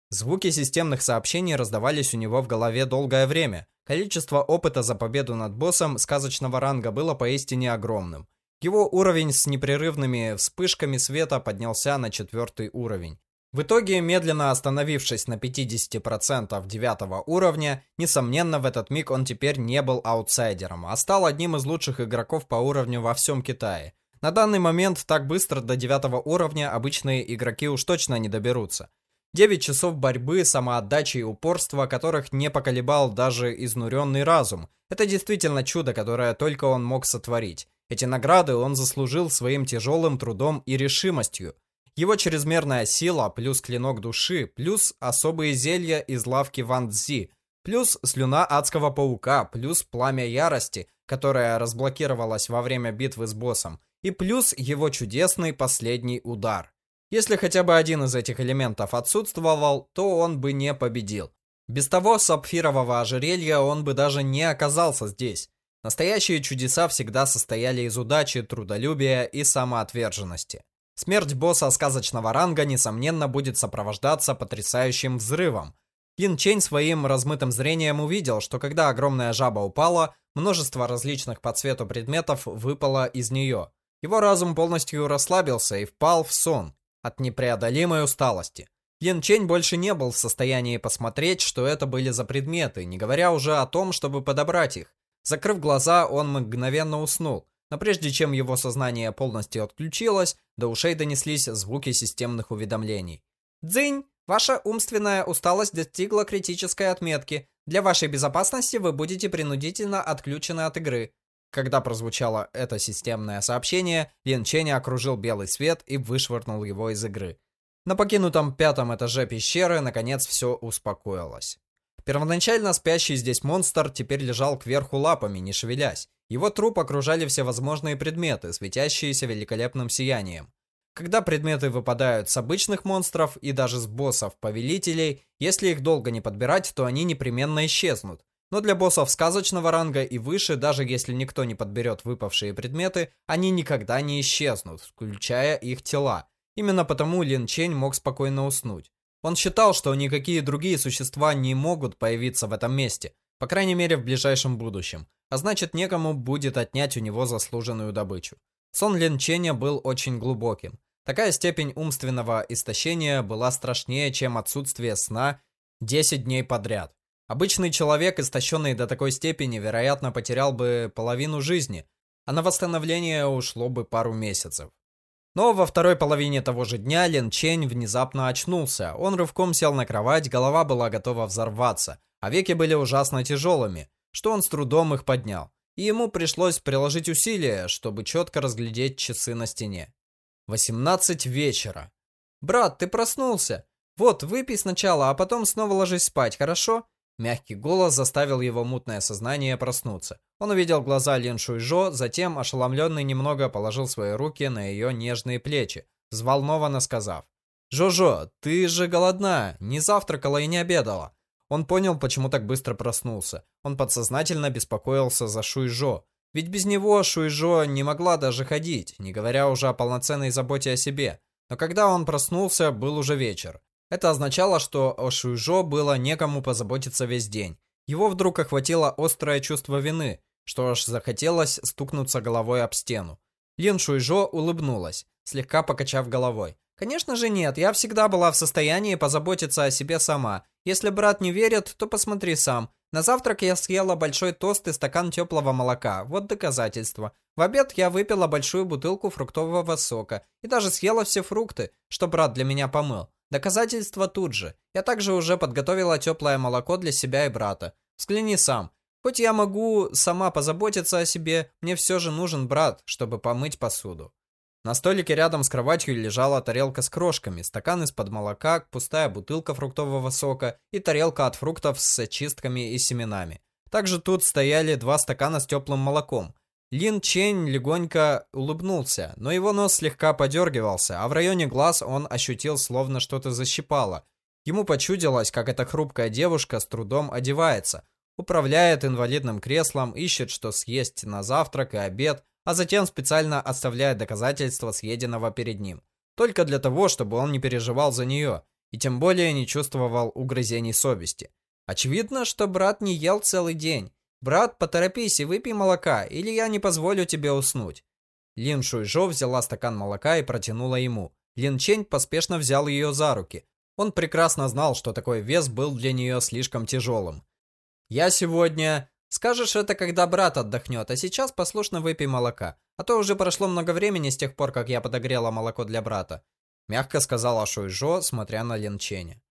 Speaker 2: Звуки системных сообщений раздавались у него в голове долгое время. Количество опыта за победу над боссом сказочного ранга было поистине огромным. Его уровень с непрерывными вспышками света поднялся на четвертый уровень. В итоге, медленно остановившись на 50% девятого уровня, несомненно, в этот миг он теперь не был аутсайдером, а стал одним из лучших игроков по уровню во всем Китае. На данный момент так быстро до девятого уровня обычные игроки уж точно не доберутся. 9 часов борьбы, самоотдачи и упорства, которых не поколебал даже изнуренный разум. Это действительно чудо, которое только он мог сотворить. Эти награды он заслужил своим тяжелым трудом и решимостью. Его чрезмерная сила, плюс клинок души, плюс особые зелья из лавки Ван Цзи, плюс слюна адского паука, плюс пламя ярости, которое разблокировалось во время битвы с боссом, и плюс его чудесный последний удар. Если хотя бы один из этих элементов отсутствовал, то он бы не победил. Без того сапфирового ожерелья он бы даже не оказался здесь. Настоящие чудеса всегда состояли из удачи, трудолюбия и самоотверженности. Смерть босса сказочного ранга, несомненно, будет сопровождаться потрясающим взрывом. Лин Чень своим размытым зрением увидел, что когда огромная жаба упала, множество различных по цвету предметов выпало из нее. Его разум полностью расслабился и впал в сон от непреодолимой усталости. Лин Чень больше не был в состоянии посмотреть, что это были за предметы, не говоря уже о том, чтобы подобрать их. Закрыв глаза, он мгновенно уснул, но прежде чем его сознание полностью отключилось, до ушей донеслись звуки системных уведомлений. «Дзынь! Ваша умственная усталость достигла критической отметки. Для вашей безопасности вы будете принудительно отключены от игры». Когда прозвучало это системное сообщение, Лин Чень окружил белый свет и вышвырнул его из игры. На покинутом пятом этаже пещеры, наконец, все успокоилось. Первоначально спящий здесь монстр теперь лежал кверху лапами, не шевелясь. Его труп окружали всевозможные предметы, светящиеся великолепным сиянием. Когда предметы выпадают с обычных монстров и даже с боссов-повелителей, если их долго не подбирать, то они непременно исчезнут. Но для боссов сказочного ранга и выше, даже если никто не подберет выпавшие предметы, они никогда не исчезнут, включая их тела. Именно потому Лин Чень мог спокойно уснуть. Он считал, что никакие другие существа не могут появиться в этом месте, по крайней мере в ближайшем будущем, а значит некому будет отнять у него заслуженную добычу. Сон Лин Ченя был очень глубоким. Такая степень умственного истощения была страшнее, чем отсутствие сна 10 дней подряд. Обычный человек, истощенный до такой степени, вероятно, потерял бы половину жизни, а на восстановление ушло бы пару месяцев. Но во второй половине того же дня Лен Чень внезапно очнулся. Он рывком сел на кровать, голова была готова взорваться, а веки были ужасно тяжелыми, что он с трудом их поднял. И ему пришлось приложить усилия, чтобы четко разглядеть часы на стене. 18 вечера. «Брат, ты проснулся? Вот, выпей сначала, а потом снова ложись спать, хорошо?» Мягкий голос заставил его мутное сознание проснуться. Он увидел глаза Лин Шуйжо, затем, ошеломленный немного, положил свои руки на ее нежные плечи, взволнованно сказав. «Жо-Жо, ты же голодна, не завтракала и не обедала». Он понял, почему так быстро проснулся. Он подсознательно беспокоился за Шуйжо. Ведь без него Шуйжо не могла даже ходить, не говоря уже о полноценной заботе о себе. Но когда он проснулся, был уже вечер. Это означало, что о Шуйжо было некому позаботиться весь день. Его вдруг охватило острое чувство вины, что аж захотелось стукнуться головой об стену. Лин Шуйжо улыбнулась, слегка покачав головой. «Конечно же нет, я всегда была в состоянии позаботиться о себе сама. Если брат не верит, то посмотри сам. На завтрак я съела большой тост и стакан теплого молока. Вот доказательство. В обед я выпила большую бутылку фруктового сока и даже съела все фрукты, что брат для меня помыл. Доказательства тут же. Я также уже подготовила теплое молоко для себя и брата. Взгляни сам. Хоть я могу сама позаботиться о себе, мне все же нужен брат, чтобы помыть посуду. На столике рядом с кроватью лежала тарелка с крошками, стакан из-под молока, пустая бутылка фруктового сока и тарелка от фруктов с очистками и семенами. Также тут стояли два стакана с теплым молоком.
Speaker 1: Лин Чень легонько улыбнулся, но его нос слегка подергивался, а в районе глаз он ощутил, словно что-то защипало. Ему почудилось, как эта хрупкая девушка с трудом одевается, управляет инвалидным креслом, ищет, что съесть на завтрак и обед, а затем специально оставляет доказательства съеденного перед ним. Только для того, чтобы он не переживал за нее, и тем более не чувствовал угрызений совести. Очевидно, что брат не ел целый день. «Брат, поторопись и выпей молока, или я не позволю тебе уснуть». Лин Шуйжо взяла стакан молока и протянула ему. Лин Чень поспешно взял ее за руки. Он прекрасно знал, что такой вес был для нее слишком тяжелым. «Я сегодня...» «Скажешь это, когда брат отдохнет, а сейчас послушно выпей молока. А то уже прошло много времени с тех пор, как я подогрела молоко для брата», мягко сказала Шуйжо, смотря на Лин Ченя.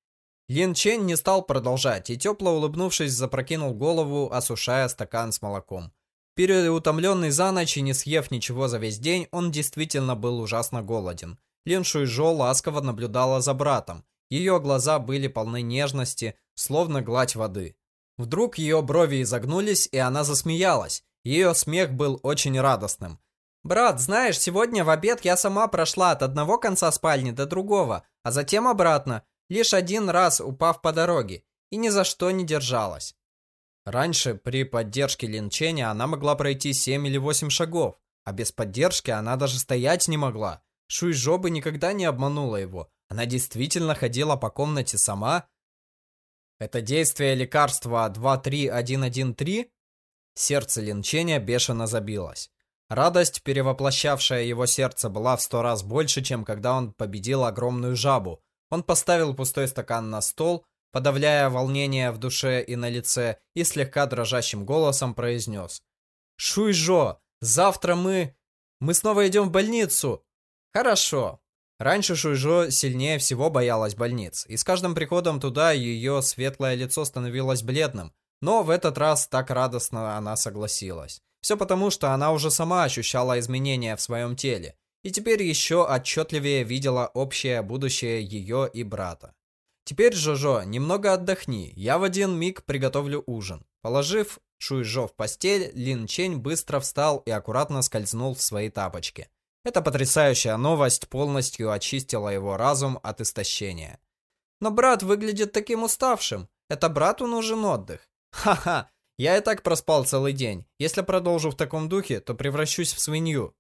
Speaker 1: Лин Чень не стал продолжать и, тепло улыбнувшись, запрокинул голову, осушая стакан с молоком. Переутомленный за ночь и не съев ничего за весь день, он действительно был ужасно голоден. Лин Шуйжо ласково наблюдала за братом. Ее глаза были полны нежности, словно гладь воды. Вдруг ее брови изогнулись, и она засмеялась. Ее смех был очень радостным. «Брат, знаешь, сегодня в обед я сама прошла от одного конца спальни до другого, а затем обратно, лишь один раз упав по дороге, и ни за что не держалась». Раньше при поддержке линчения она могла пройти 7 или 8 шагов, а без поддержки она даже стоять не могла. Шуйжо бы никогда не обманула его. Она действительно ходила по комнате сама. Это действие лекарства 23113? Сердце Линчения бешено забилось. Радость, перевоплощавшая его сердце, была в сто раз больше, чем когда он победил огромную жабу. Он поставил пустой стакан на стол, подавляя волнение в душе и на лице, и слегка дрожащим голосом произнес. «Шуйжо, завтра мы... мы снова идем в больницу!» «Хорошо». Раньше Шуйжо сильнее всего боялась больниц, и с каждым приходом туда ее светлое лицо становилось бледным, но в этот раз так радостно она согласилась. Все потому, что она уже сама ощущала изменения в своем теле, и теперь еще отчетливее видела общее будущее ее и брата. «Теперь, Жожо, немного отдохни, я в один миг приготовлю ужин». Положив Шуйжо в постель, Лин Чень быстро встал и аккуратно скользнул в свои тапочки. Эта потрясающая новость полностью очистила его разум от истощения. «Но брат выглядит таким уставшим. Это брату нужен отдых. Ха-ха, я и так проспал целый день. Если продолжу в таком духе, то превращусь в свинью.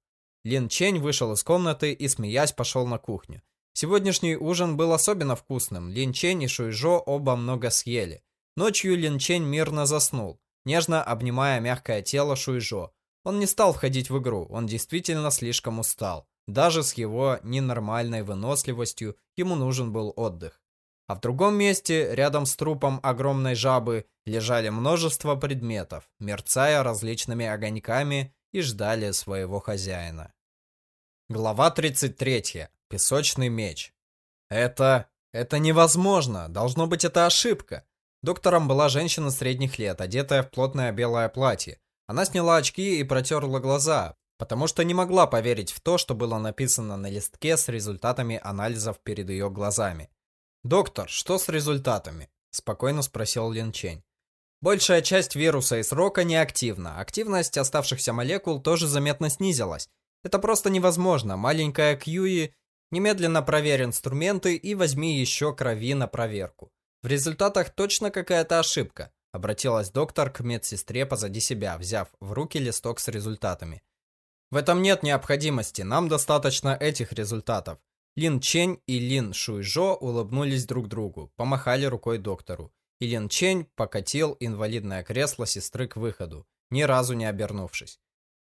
Speaker 1: Лин Чень вышел из комнаты и, смеясь, пошел на кухню. Сегодняшний ужин был особенно вкусным. Лин Чень и Шуйжо оба много съели. Ночью Лин Чень мирно заснул, нежно обнимая мягкое тело Шуйжо. Он не стал входить в игру, он действительно слишком устал. Даже с его ненормальной выносливостью ему нужен был отдых. А в другом месте, рядом с трупом огромной жабы, лежали множество предметов, мерцая различными огоньками и ждали своего хозяина. Глава 33. Песочный меч. Это... это невозможно. Должно быть, это ошибка. Доктором была женщина средних лет, одетая в плотное белое платье. Она сняла очки и протерла глаза, потому что не могла поверить в то, что было написано на листке с результатами анализов перед ее глазами. «Доктор, что с результатами?» – спокойно спросил Лин Чень. Большая часть вируса и срока неактивна. Активность оставшихся молекул тоже заметно снизилась. Это просто невозможно. Маленькая Кьюи немедленно проверь инструменты и возьми еще крови на проверку. В результатах точно какая-то ошибка. Обратилась доктор к медсестре позади себя, взяв в руки листок с результатами. В этом нет необходимости, нам достаточно этих результатов. Лин Чень и Лин Шуйжо улыбнулись друг другу, помахали рукой доктору. И Лин Чень покатил инвалидное кресло сестры к выходу, ни разу не обернувшись.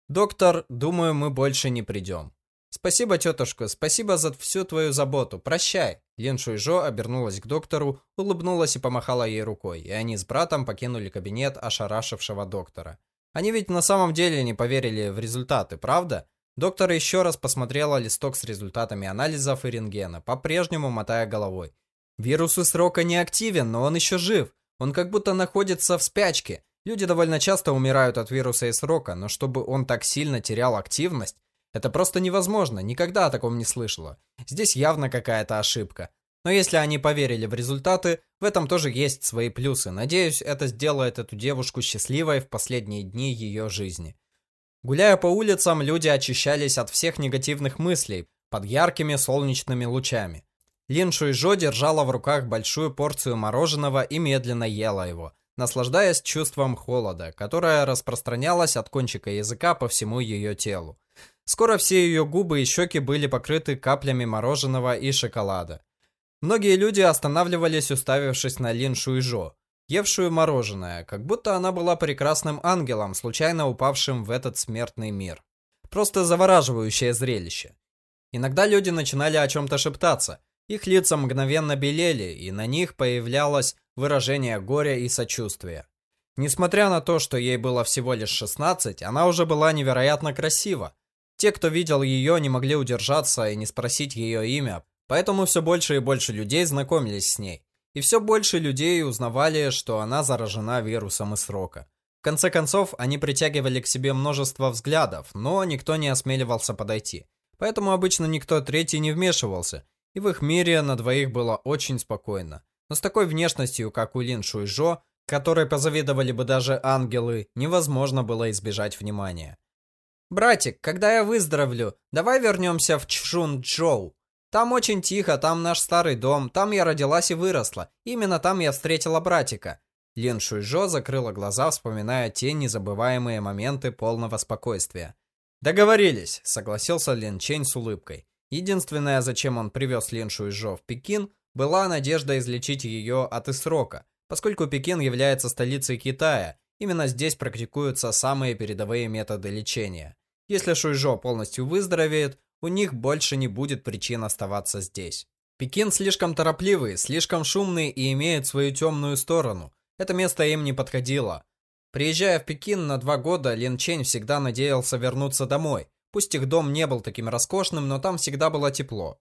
Speaker 1: «Доктор, думаю, мы больше не придем». «Спасибо, тетушка, спасибо за всю твою заботу. Прощай». Лин Шуйжо обернулась к доктору, улыбнулась и помахала ей рукой, и они с братом покинули кабинет ошарашившего доктора. Они ведь на самом деле не поверили в результаты, правда? Доктор еще раз посмотрела листок с результатами анализов и рентгена, по-прежнему мотая головой. Вирус у срока не активен, но он еще жив. Он как будто находится в спячке. Люди довольно часто умирают от вируса и срока, но чтобы он так сильно терял активность, это просто невозможно, никогда о таком не слышала. Здесь явно какая-то ошибка. Но если они поверили в результаты, в этом тоже есть свои плюсы. Надеюсь, это сделает эту девушку счастливой в последние дни ее жизни. Гуляя по улицам, люди очищались от всех негативных мыслей под яркими солнечными лучами. Лин Шуйжо держала в руках большую порцию мороженого и медленно ела его, наслаждаясь чувством холода, которое распространялось от кончика языка по всему ее телу. Скоро все ее губы и щеки были покрыты каплями мороженого и шоколада. Многие люди останавливались, уставившись на Лин Шуйжо, евшую мороженое, как будто она была прекрасным ангелом, случайно упавшим в этот смертный мир. Просто завораживающее зрелище. Иногда люди начинали о чем-то шептаться, их лица мгновенно белели, и на них появлялось выражение горя и сочувствия. Несмотря на то, что ей было всего лишь 16, она уже была невероятно красива. Те, кто видел ее, не могли удержаться и не спросить ее имя, поэтому все больше и больше людей знакомились с ней. И все больше людей узнавали, что она заражена вирусом из срока. В конце концов, они притягивали к себе множество взглядов, но никто не осмеливался подойти. Поэтому обычно никто третий не вмешивался, и в их мире на двоих было очень спокойно. Но с такой внешностью, как у Лин Шуйжо, которой позавидовали бы даже ангелы, невозможно было избежать внимания. «Братик, когда я выздоровлю, давай вернемся в Чжун-Джоу. Там очень тихо, там наш старый дом, там я родилась и выросла. Именно там я встретила братика. Лин Шуйжо закрыла глаза, вспоминая те незабываемые моменты полного спокойствия. «Договорились», — согласился Лин Чень с улыбкой. Единственное, зачем он привез Лин Шуйжо в Пекин, была надежда излечить ее от Исрока, поскольку Пекин является столицей Китая, именно здесь практикуются самые передовые методы лечения. Если Шуйжо полностью выздоровеет, у них больше не будет причин оставаться здесь. Пекин слишком торопливый, слишком шумный и имеет свою темную сторону. Это место им не подходило. Приезжая в Пекин на два года, Лин Чень всегда надеялся вернуться домой. Пусть их дом не был таким роскошным, но там всегда было тепло.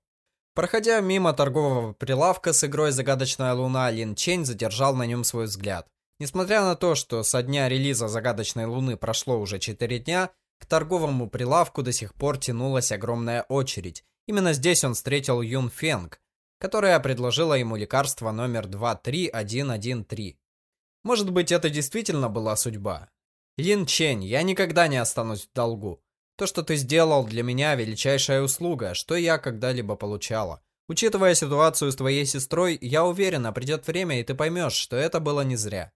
Speaker 1: Проходя мимо торгового прилавка с игрой «Загадочная луна», Лин Чень задержал на нем свой взгляд. Несмотря на то, что со дня релиза «Загадочной луны» прошло уже 4 дня, к торговому прилавку до сих пор тянулась огромная очередь. Именно здесь он встретил Юн Фенг, которая предложила ему лекарство номер 23113. Может быть, это действительно была судьба? Лин Чень, я никогда не останусь в долгу. То, что ты сделал для меня, величайшая услуга, что я когда-либо получала. Учитывая ситуацию с твоей сестрой, я уверена, придет время, и ты поймешь, что это было не зря.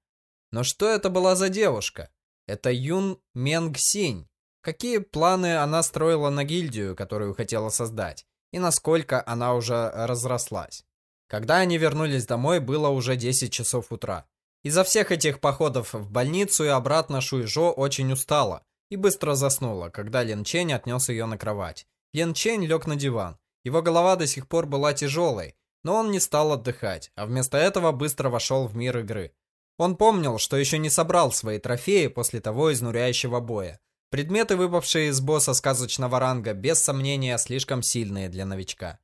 Speaker 1: Но что это была за девушка? Это Юн Менг Синь. Какие планы она строила на гильдию, которую хотела создать, и насколько она уже разрослась. Когда они вернулись домой, было уже 10 часов утра. Из-за всех этих походов в больницу и обратно Шуйжо очень устала и быстро заснула, когда Лен Чень отнес ее на кровать. Лен Чень лег на диван. Его голова до сих пор была тяжелой, но он не стал отдыхать, а вместо этого быстро вошел в мир игры. Он помнил, что еще не собрал свои трофеи после того изнуряющего боя, Предметы, выпавшие из босса сказочного ранга, без сомнения, слишком сильные для новичка.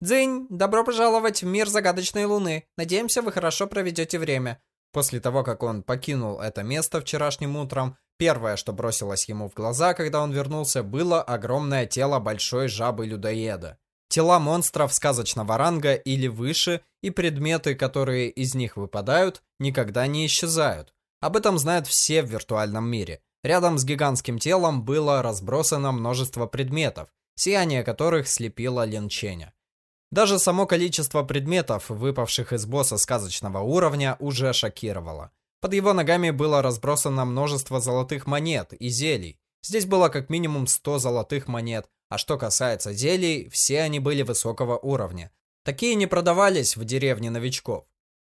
Speaker 2: «Дзынь, добро пожаловать в мир загадочной луны. Надеемся, вы хорошо проведете время».
Speaker 1: После того, как он покинул это место вчерашним утром, первое, что бросилось ему в глаза, когда он вернулся, было огромное тело большой жабы-людоеда. Тела монстров сказочного ранга или выше и предметы, которые из них выпадают, никогда не исчезают. Об этом знают все в виртуальном мире. Рядом с гигантским телом было разбросано множество предметов, сияние которых слепило Линченя. Даже само количество предметов, выпавших из босса сказочного уровня, уже шокировало. Под его ногами было разбросано множество золотых монет и зелий. Здесь было как минимум 100 золотых монет, а что касается зелий, все они были высокого уровня. Такие не продавались в деревне новичков.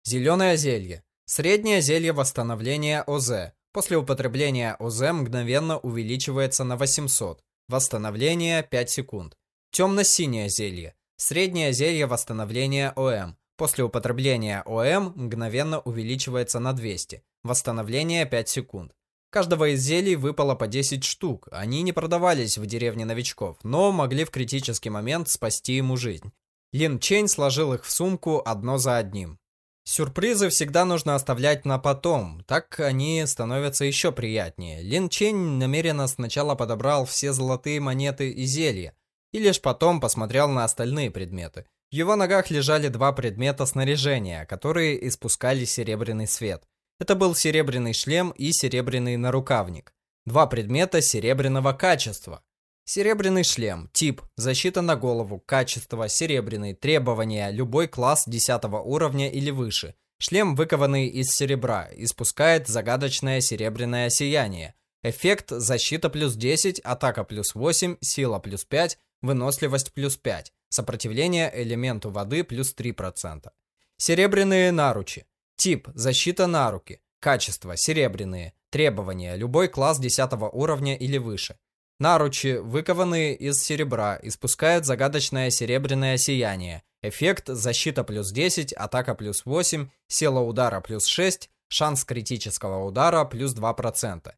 Speaker 1: Зеленое зелье. Среднее зелье восстановления ОЗ. После употребления ОЗ мгновенно увеличивается на 800. Восстановление 5 секунд. Темно-синее зелье. Среднее зелье восстановления ОМ. После употребления ОМ мгновенно увеличивается на 200. Восстановление 5 секунд. Каждого из зелий выпало по 10 штук. Они не продавались в деревне новичков, но могли в критический момент спасти ему жизнь. Лин Чень сложил их в сумку одно за одним. Сюрпризы всегда нужно оставлять на потом, так они становятся еще приятнее. Лин Чень намеренно сначала подобрал все золотые монеты и зелья, и лишь потом посмотрел на остальные предметы. В его ногах лежали два предмета снаряжения, которые испускали серебряный свет. Это был серебряный шлем и серебряный нарукавник. Два предмета серебряного качества. Серебряный шлем. Тип. Защита на голову. Качество. Серебряный. Требования. Любой класс 10 уровня или выше. Шлем, выкованный из серебра, испускает загадочное серебряное сияние. Эффект защита плюс 10, атака плюс 8, сила плюс 5, выносливость плюс 5, сопротивление элементу воды плюс 3%. Серебряные наручи. Тип защита на руки. Качество серебряные. Требования любой класс 10 уровня или выше. Наручи, выкованные из серебра, испускают загадочное серебряное сияние. Эффект защита плюс 10, атака плюс 8, сила удара плюс 6, шанс критического удара плюс 2%.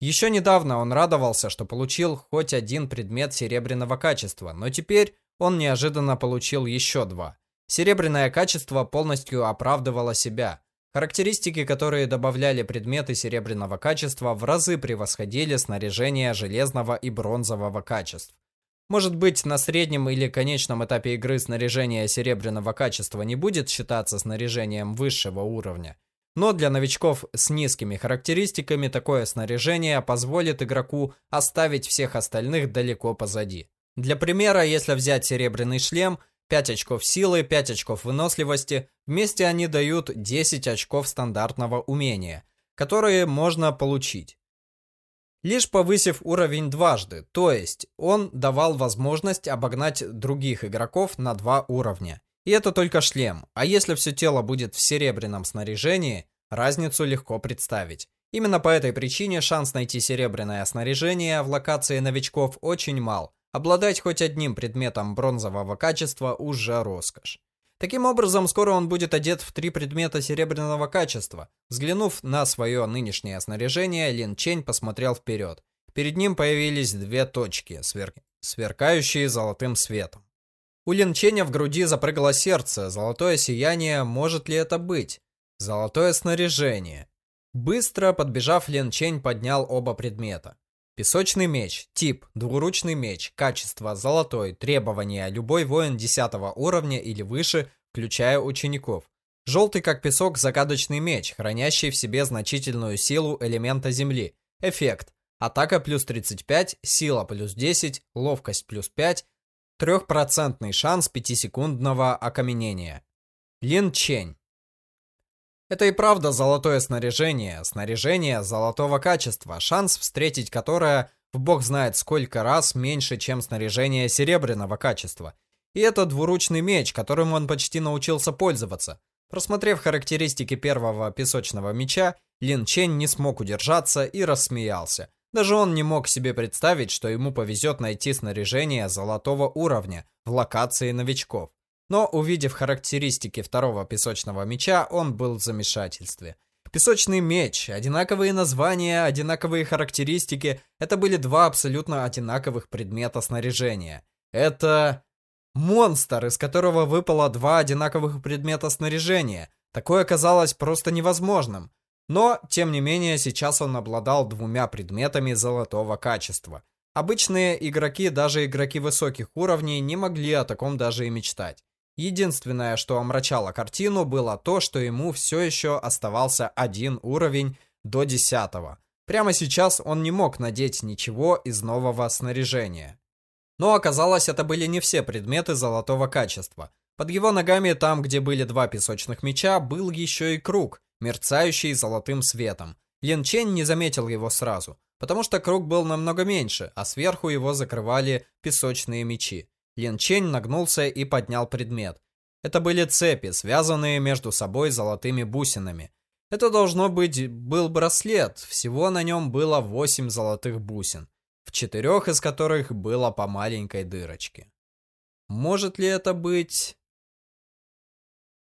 Speaker 1: Еще недавно он радовался, что получил хоть один предмет серебряного качества, но теперь он неожиданно получил еще два. Серебряное качество полностью оправдывало себя. Характеристики, которые добавляли предметы серебряного качества, в разы превосходили снаряжение железного и бронзового качеств. Может быть, на среднем или конечном этапе игры снаряжение серебряного качества не будет считаться снаряжением высшего уровня. Но для новичков с низкими характеристиками такое снаряжение позволит игроку оставить всех остальных далеко позади. Для примера, если взять серебряный шлем – 5 очков силы, 5 очков выносливости. Вместе они дают 10 очков стандартного умения, которые можно получить. Лишь повысив уровень дважды, то есть он давал возможность обогнать других игроков на два уровня. И это только шлем, а если все тело будет в серебряном снаряжении, разницу легко представить. Именно по этой причине шанс найти серебряное снаряжение в локации новичков очень мал, Обладать хоть одним предметом бронзового качества уже роскошь. Таким образом, скоро он будет одет в три предмета серебряного качества. Взглянув на свое нынешнее снаряжение, Лин Чень посмотрел вперед. Перед ним появились две точки, свер... сверкающие золотым светом. У Лин Ченя в груди запрыгало сердце. Золотое сияние, может ли это быть? Золотое снаряжение. Быстро подбежав, Лин Чень поднял оба предмета. Песочный меч. Тип. Двуручный меч. Качество. Золотой. Требования. Любой воин 10 уровня или выше, включая учеников. Желтый как песок загадочный меч, хранящий в себе значительную силу элемента земли. Эффект. Атака плюс 35, сила плюс 10, ловкость плюс 5, трехпроцентный шанс 5-секундного окаменения. Лин Чень. Это и правда золотое снаряжение, снаряжение золотого качества, шанс встретить которое в бог знает сколько раз меньше, чем снаряжение серебряного качества. И это двуручный меч, которым он почти научился пользоваться. Просмотрев характеристики первого песочного меча, Лин Чен не смог удержаться и рассмеялся. Даже он не мог себе представить, что ему повезет найти снаряжение золотого уровня в локации новичков. Но, увидев характеристики второго песочного меча, он был в замешательстве. Песочный меч, одинаковые названия, одинаковые характеристики – это были два абсолютно одинаковых предмета снаряжения. Это... монстр, из которого выпало два одинаковых предмета снаряжения. Такое казалось просто невозможным. Но, тем не менее, сейчас он обладал двумя предметами золотого качества. Обычные игроки, даже игроки высоких уровней, не могли о таком даже и мечтать. Единственное, что омрачало картину, было то, что ему все еще оставался один уровень до десятого. Прямо сейчас он не мог надеть ничего из нового снаряжения. Но оказалось, это были не все предметы золотого качества. Под его ногами, там, где были два песочных меча, был еще и круг, мерцающий золотым светом. Лин Чен не заметил его сразу, потому что круг был намного меньше, а сверху его закрывали песочные мечи. Лин Чень нагнулся и поднял предмет. Это были цепи, связанные между собой золотыми бусинами. Это должно быть был браслет, всего на нем было 8 золотых бусин, в четырех из которых было по маленькой дырочке. Может ли это быть...